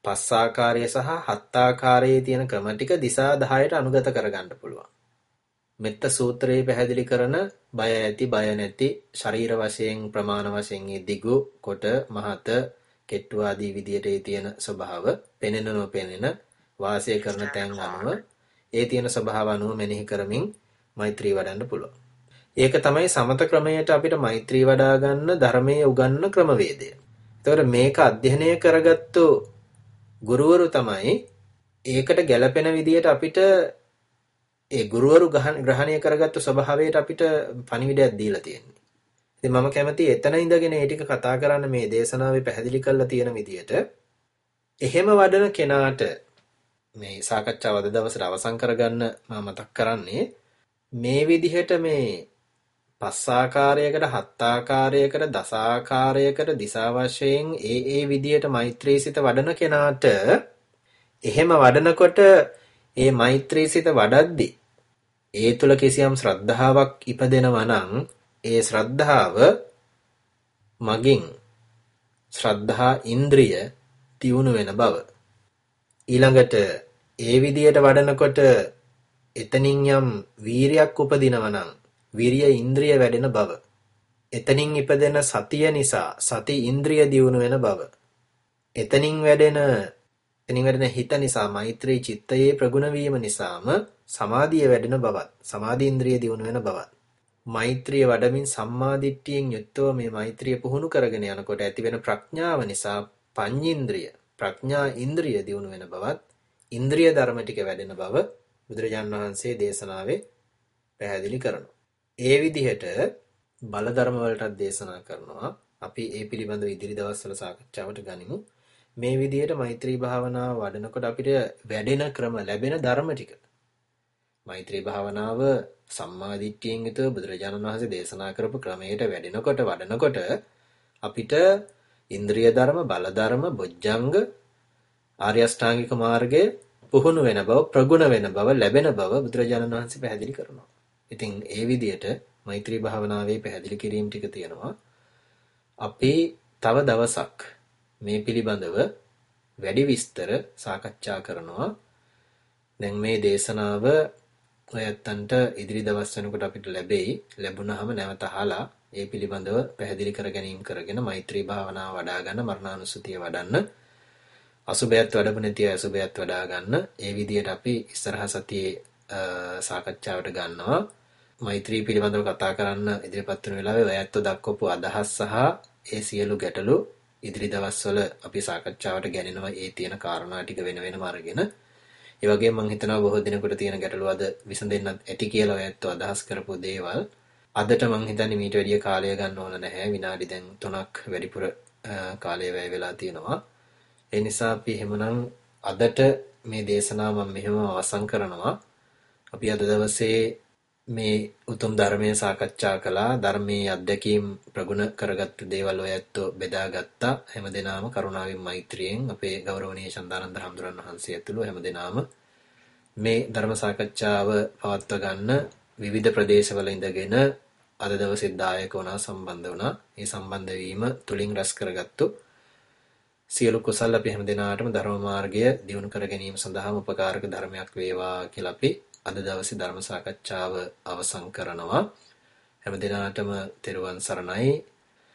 පස් ආකාරය සහ හත් ආකාරයේ තියෙන ක්‍රම ටික දිසා 10ට අනුගත කරගන්න පුළුවන්. මෙත්ත සූත්‍රයේ පැහැදිලි කරන බය ඇති බය නැති ශරීර වශයෙන් ප්‍රමාණ වශයෙන් දිගු කොට මහත කෙට්ටු ආදී විදියට ඒ තියෙන ස්වභාව පෙනෙන නොපෙනෙන වාසය කරන තැන් අනුව ඒ තියෙන ස්වභාව අනුව මෙනෙහි කරමින් මෛත්‍රී වඩන්න පුළුවන්. ඒක තමයි සමත ක්‍රමයට අපිට මෛත්‍රී වඩා ගන්න ධර්මයේ උගන්වන ක්‍රමවේදය. ඒතකොට මේක අධ්‍යයනය කරගත්තු ගුරුවරු තමයි ඒකට ගැළපෙන විදියට අපිට ඒ ගුරුවරු ග්‍රහණය කරගත්තු ස්වභාවයට අපිට පණිවිඩයක් දීලා තියෙන්නේ. ඉතින් මම කැමති එතන ඉඳගෙන ඒ ටික කතා කරන්න මේ දේශනාවේ පැහැදිලි කරලා තියෙන විදියට එහෙම වඩන කෙනාට මේ සාකච්ඡාව අද දවසට අවසන් කරගන්න මම මතක් කරන්නේ මේ විදිහට මේ පස් ආකාරයකට හත් ආකාරයකට දස ආකාරයකට දිසා වශයෙන් ඒ ඒ විදියට මෛත්‍රී සිත වඩන කෙනාට එහෙම වඩනකොට ඒ මෛත්‍රී සිත වඩද්දි ඒ තුල කිසියම් ශ්‍රද්ධාවක් ඉපදෙනවා නම් ඒ ශ්‍රද්ධාව මගින් ශ්‍රද්ධා ඉන්ද්‍රිය තියුණු වෙන බව. ඊළඟට ඒ විදියට වඩනකොට එතනින් යම් වීරියක් උපදිනවා නම් විරිය ඉන්ද්‍රිය වැඩෙන බව. එතනින් ඉපදෙන සතිය නිසා සති ඉන්ද්‍රිය දියුණු වෙන බව. එතනින් වැඩෙන එතනින් වැඩෙන හිත නිසා මෛත්‍රී චිත්තයේ ප්‍රගුණ වීම නිසාම සමාධිය වැඩෙන බවත් සමාධි ඉන්ද්‍රිය දියුණු වෙන බවත් මෛත්‍රිය වඩමින් සම්මාදිට්ඨියෙන් යුක්තව මේ මෛත්‍රිය පුහුණු කරගෙන යනකොට ඇතිවෙන ප්‍රඥාව නිසා පඤ්ඤින්ද්‍රිය ප්‍රඥා ඉන්ද්‍රිය දියුණු වෙන බවත් ඉන්ද්‍රිය ධර්ම ටික වැඩෙන බව බුදුරජාන් වහන්සේ දේශනාවේ පැහැදිලි කරනවා. ඒ විදිහට බල ධර්ම වලටත් දේශනා කරනවා. අපි ඒ පිළිබඳව ඉදිරි දවස්වල සාකච්ඡාවට ගනිමු. මේ විදිහට මෛත්‍රී භාවනාව වඩනකොට අපිට වැඩෙන ක්‍රම ලැබෙන ධර්ම ටික. මෛත්‍රී භාවනාව සම්මා දිට්ඨියෙන් යුතුව බුදුරජාණන් වහන්සේ දේශනා කරපු ක්‍රමයට වැඩෙනකොට වඩනකොට අපිට ඉන්ද්‍රිය ධර්ම, බල ධර්ම, බොජ්ජංග, ආර්ය අෂ්ටාංගික මාර්ගය පුහුණු වෙන බව, ප්‍රගුණ වෙන බව, ලැබෙන බව බුදුරජාණන් වහන්සේ පැහැදිලි කරනවා. ඉතින් ඒ විදිහට මෛත්‍රී භාවනාවේ පැහැදිලි කිරීම ටික තියෙනවා. අපි තව දවසක් මේ පිළිබඳව වැඩි විස්තර සාකච්ඡා කරනවා. දැන් මේ දේශනාව ඔයත්තන්ට ඉදිරි දවස් වෙනකොට අපිට ලැබෙයි. ලැබුණාම නැවත අහලා ඒ පිළිබඳව පැහැදිලි කර ගැනීම කරගෙන මෛත්‍රී භාවනාව වඩා ගන්න මරණානුස්සතිය වඩන්න අසුබයත් වඩපු නැති අය අසුබයත් වඩා ගන්න ඒ විදිහට අපි ඉස්සරහ සතියේ සාකච්ඡාවට ගන්නවා. මෛත්‍රී පිළිබඳව කතා කරන්න ඉදිරිපත් වෙන වෙලාවේ ඔයත් දක්වපු අදහස් සහ ඒ සියලු ගැටලු ඉදිරි දවස්වල අපි සාකච්ඡාවට ගැනෙනවා. ඒ තියෙන කාරණා ටික වෙන වෙනම අරගෙන. ඒ වගේම මම හිතනවා බොහෝ දිනකට තියෙන ගැටලු අද විසඳෙන්නත් ඇති කියලා ඔයත් අදහස් කරපු දේවල්. අදට මං හිතන්නේ මීට වැඩිය කාලය ගන්න ඕන නැහැ. විනාඩි දැන් 3ක් වැඩිපුර කාලය වැය වෙලා තියෙනවා. ඒ නිසා අපි එහෙමනම් අදට මේ දේශනාව මම මෙහෙම අවසන් කරනවා. අපි අද දවසේ මේ උතුම් ධර්මය සාකච්ඡා කළා ධර්මයේ අත්දැකීම් ප්‍රගුණ කරගත්තු දේවල් ඔය ඇත්තෝ බෙදාගත්තා හැමදෙනාම කරුණාවෙන් මෛත්‍රියෙන් අපේ ගෞරවනීය චන්දානන්ද හඳුරන් වහන්සේ ඇතුළු හැමදෙනාම මේ ධර්ම සාකච්ඡාව පවත්වා ගන්න විවිධ ප්‍රදේශවල ඉඳගෙන අද දවසේ දායක වුණා සම්බන්ධ වුණා. මේ සම්බන්ධ වීම තුලින් රැස් කරගත්තු සියලු කුසල් අපි හැම දිනාටම ධර්ම මාර්ගය දියුණු කර ගැනීම සඳහාම උපකාරක ධර්මයක් වේවා කියලා අපි අද දවසේ ධර්ම සාකච්ඡාව අවසන් කරනවා. හැම දිනාටම තෙරුවන් සරණයි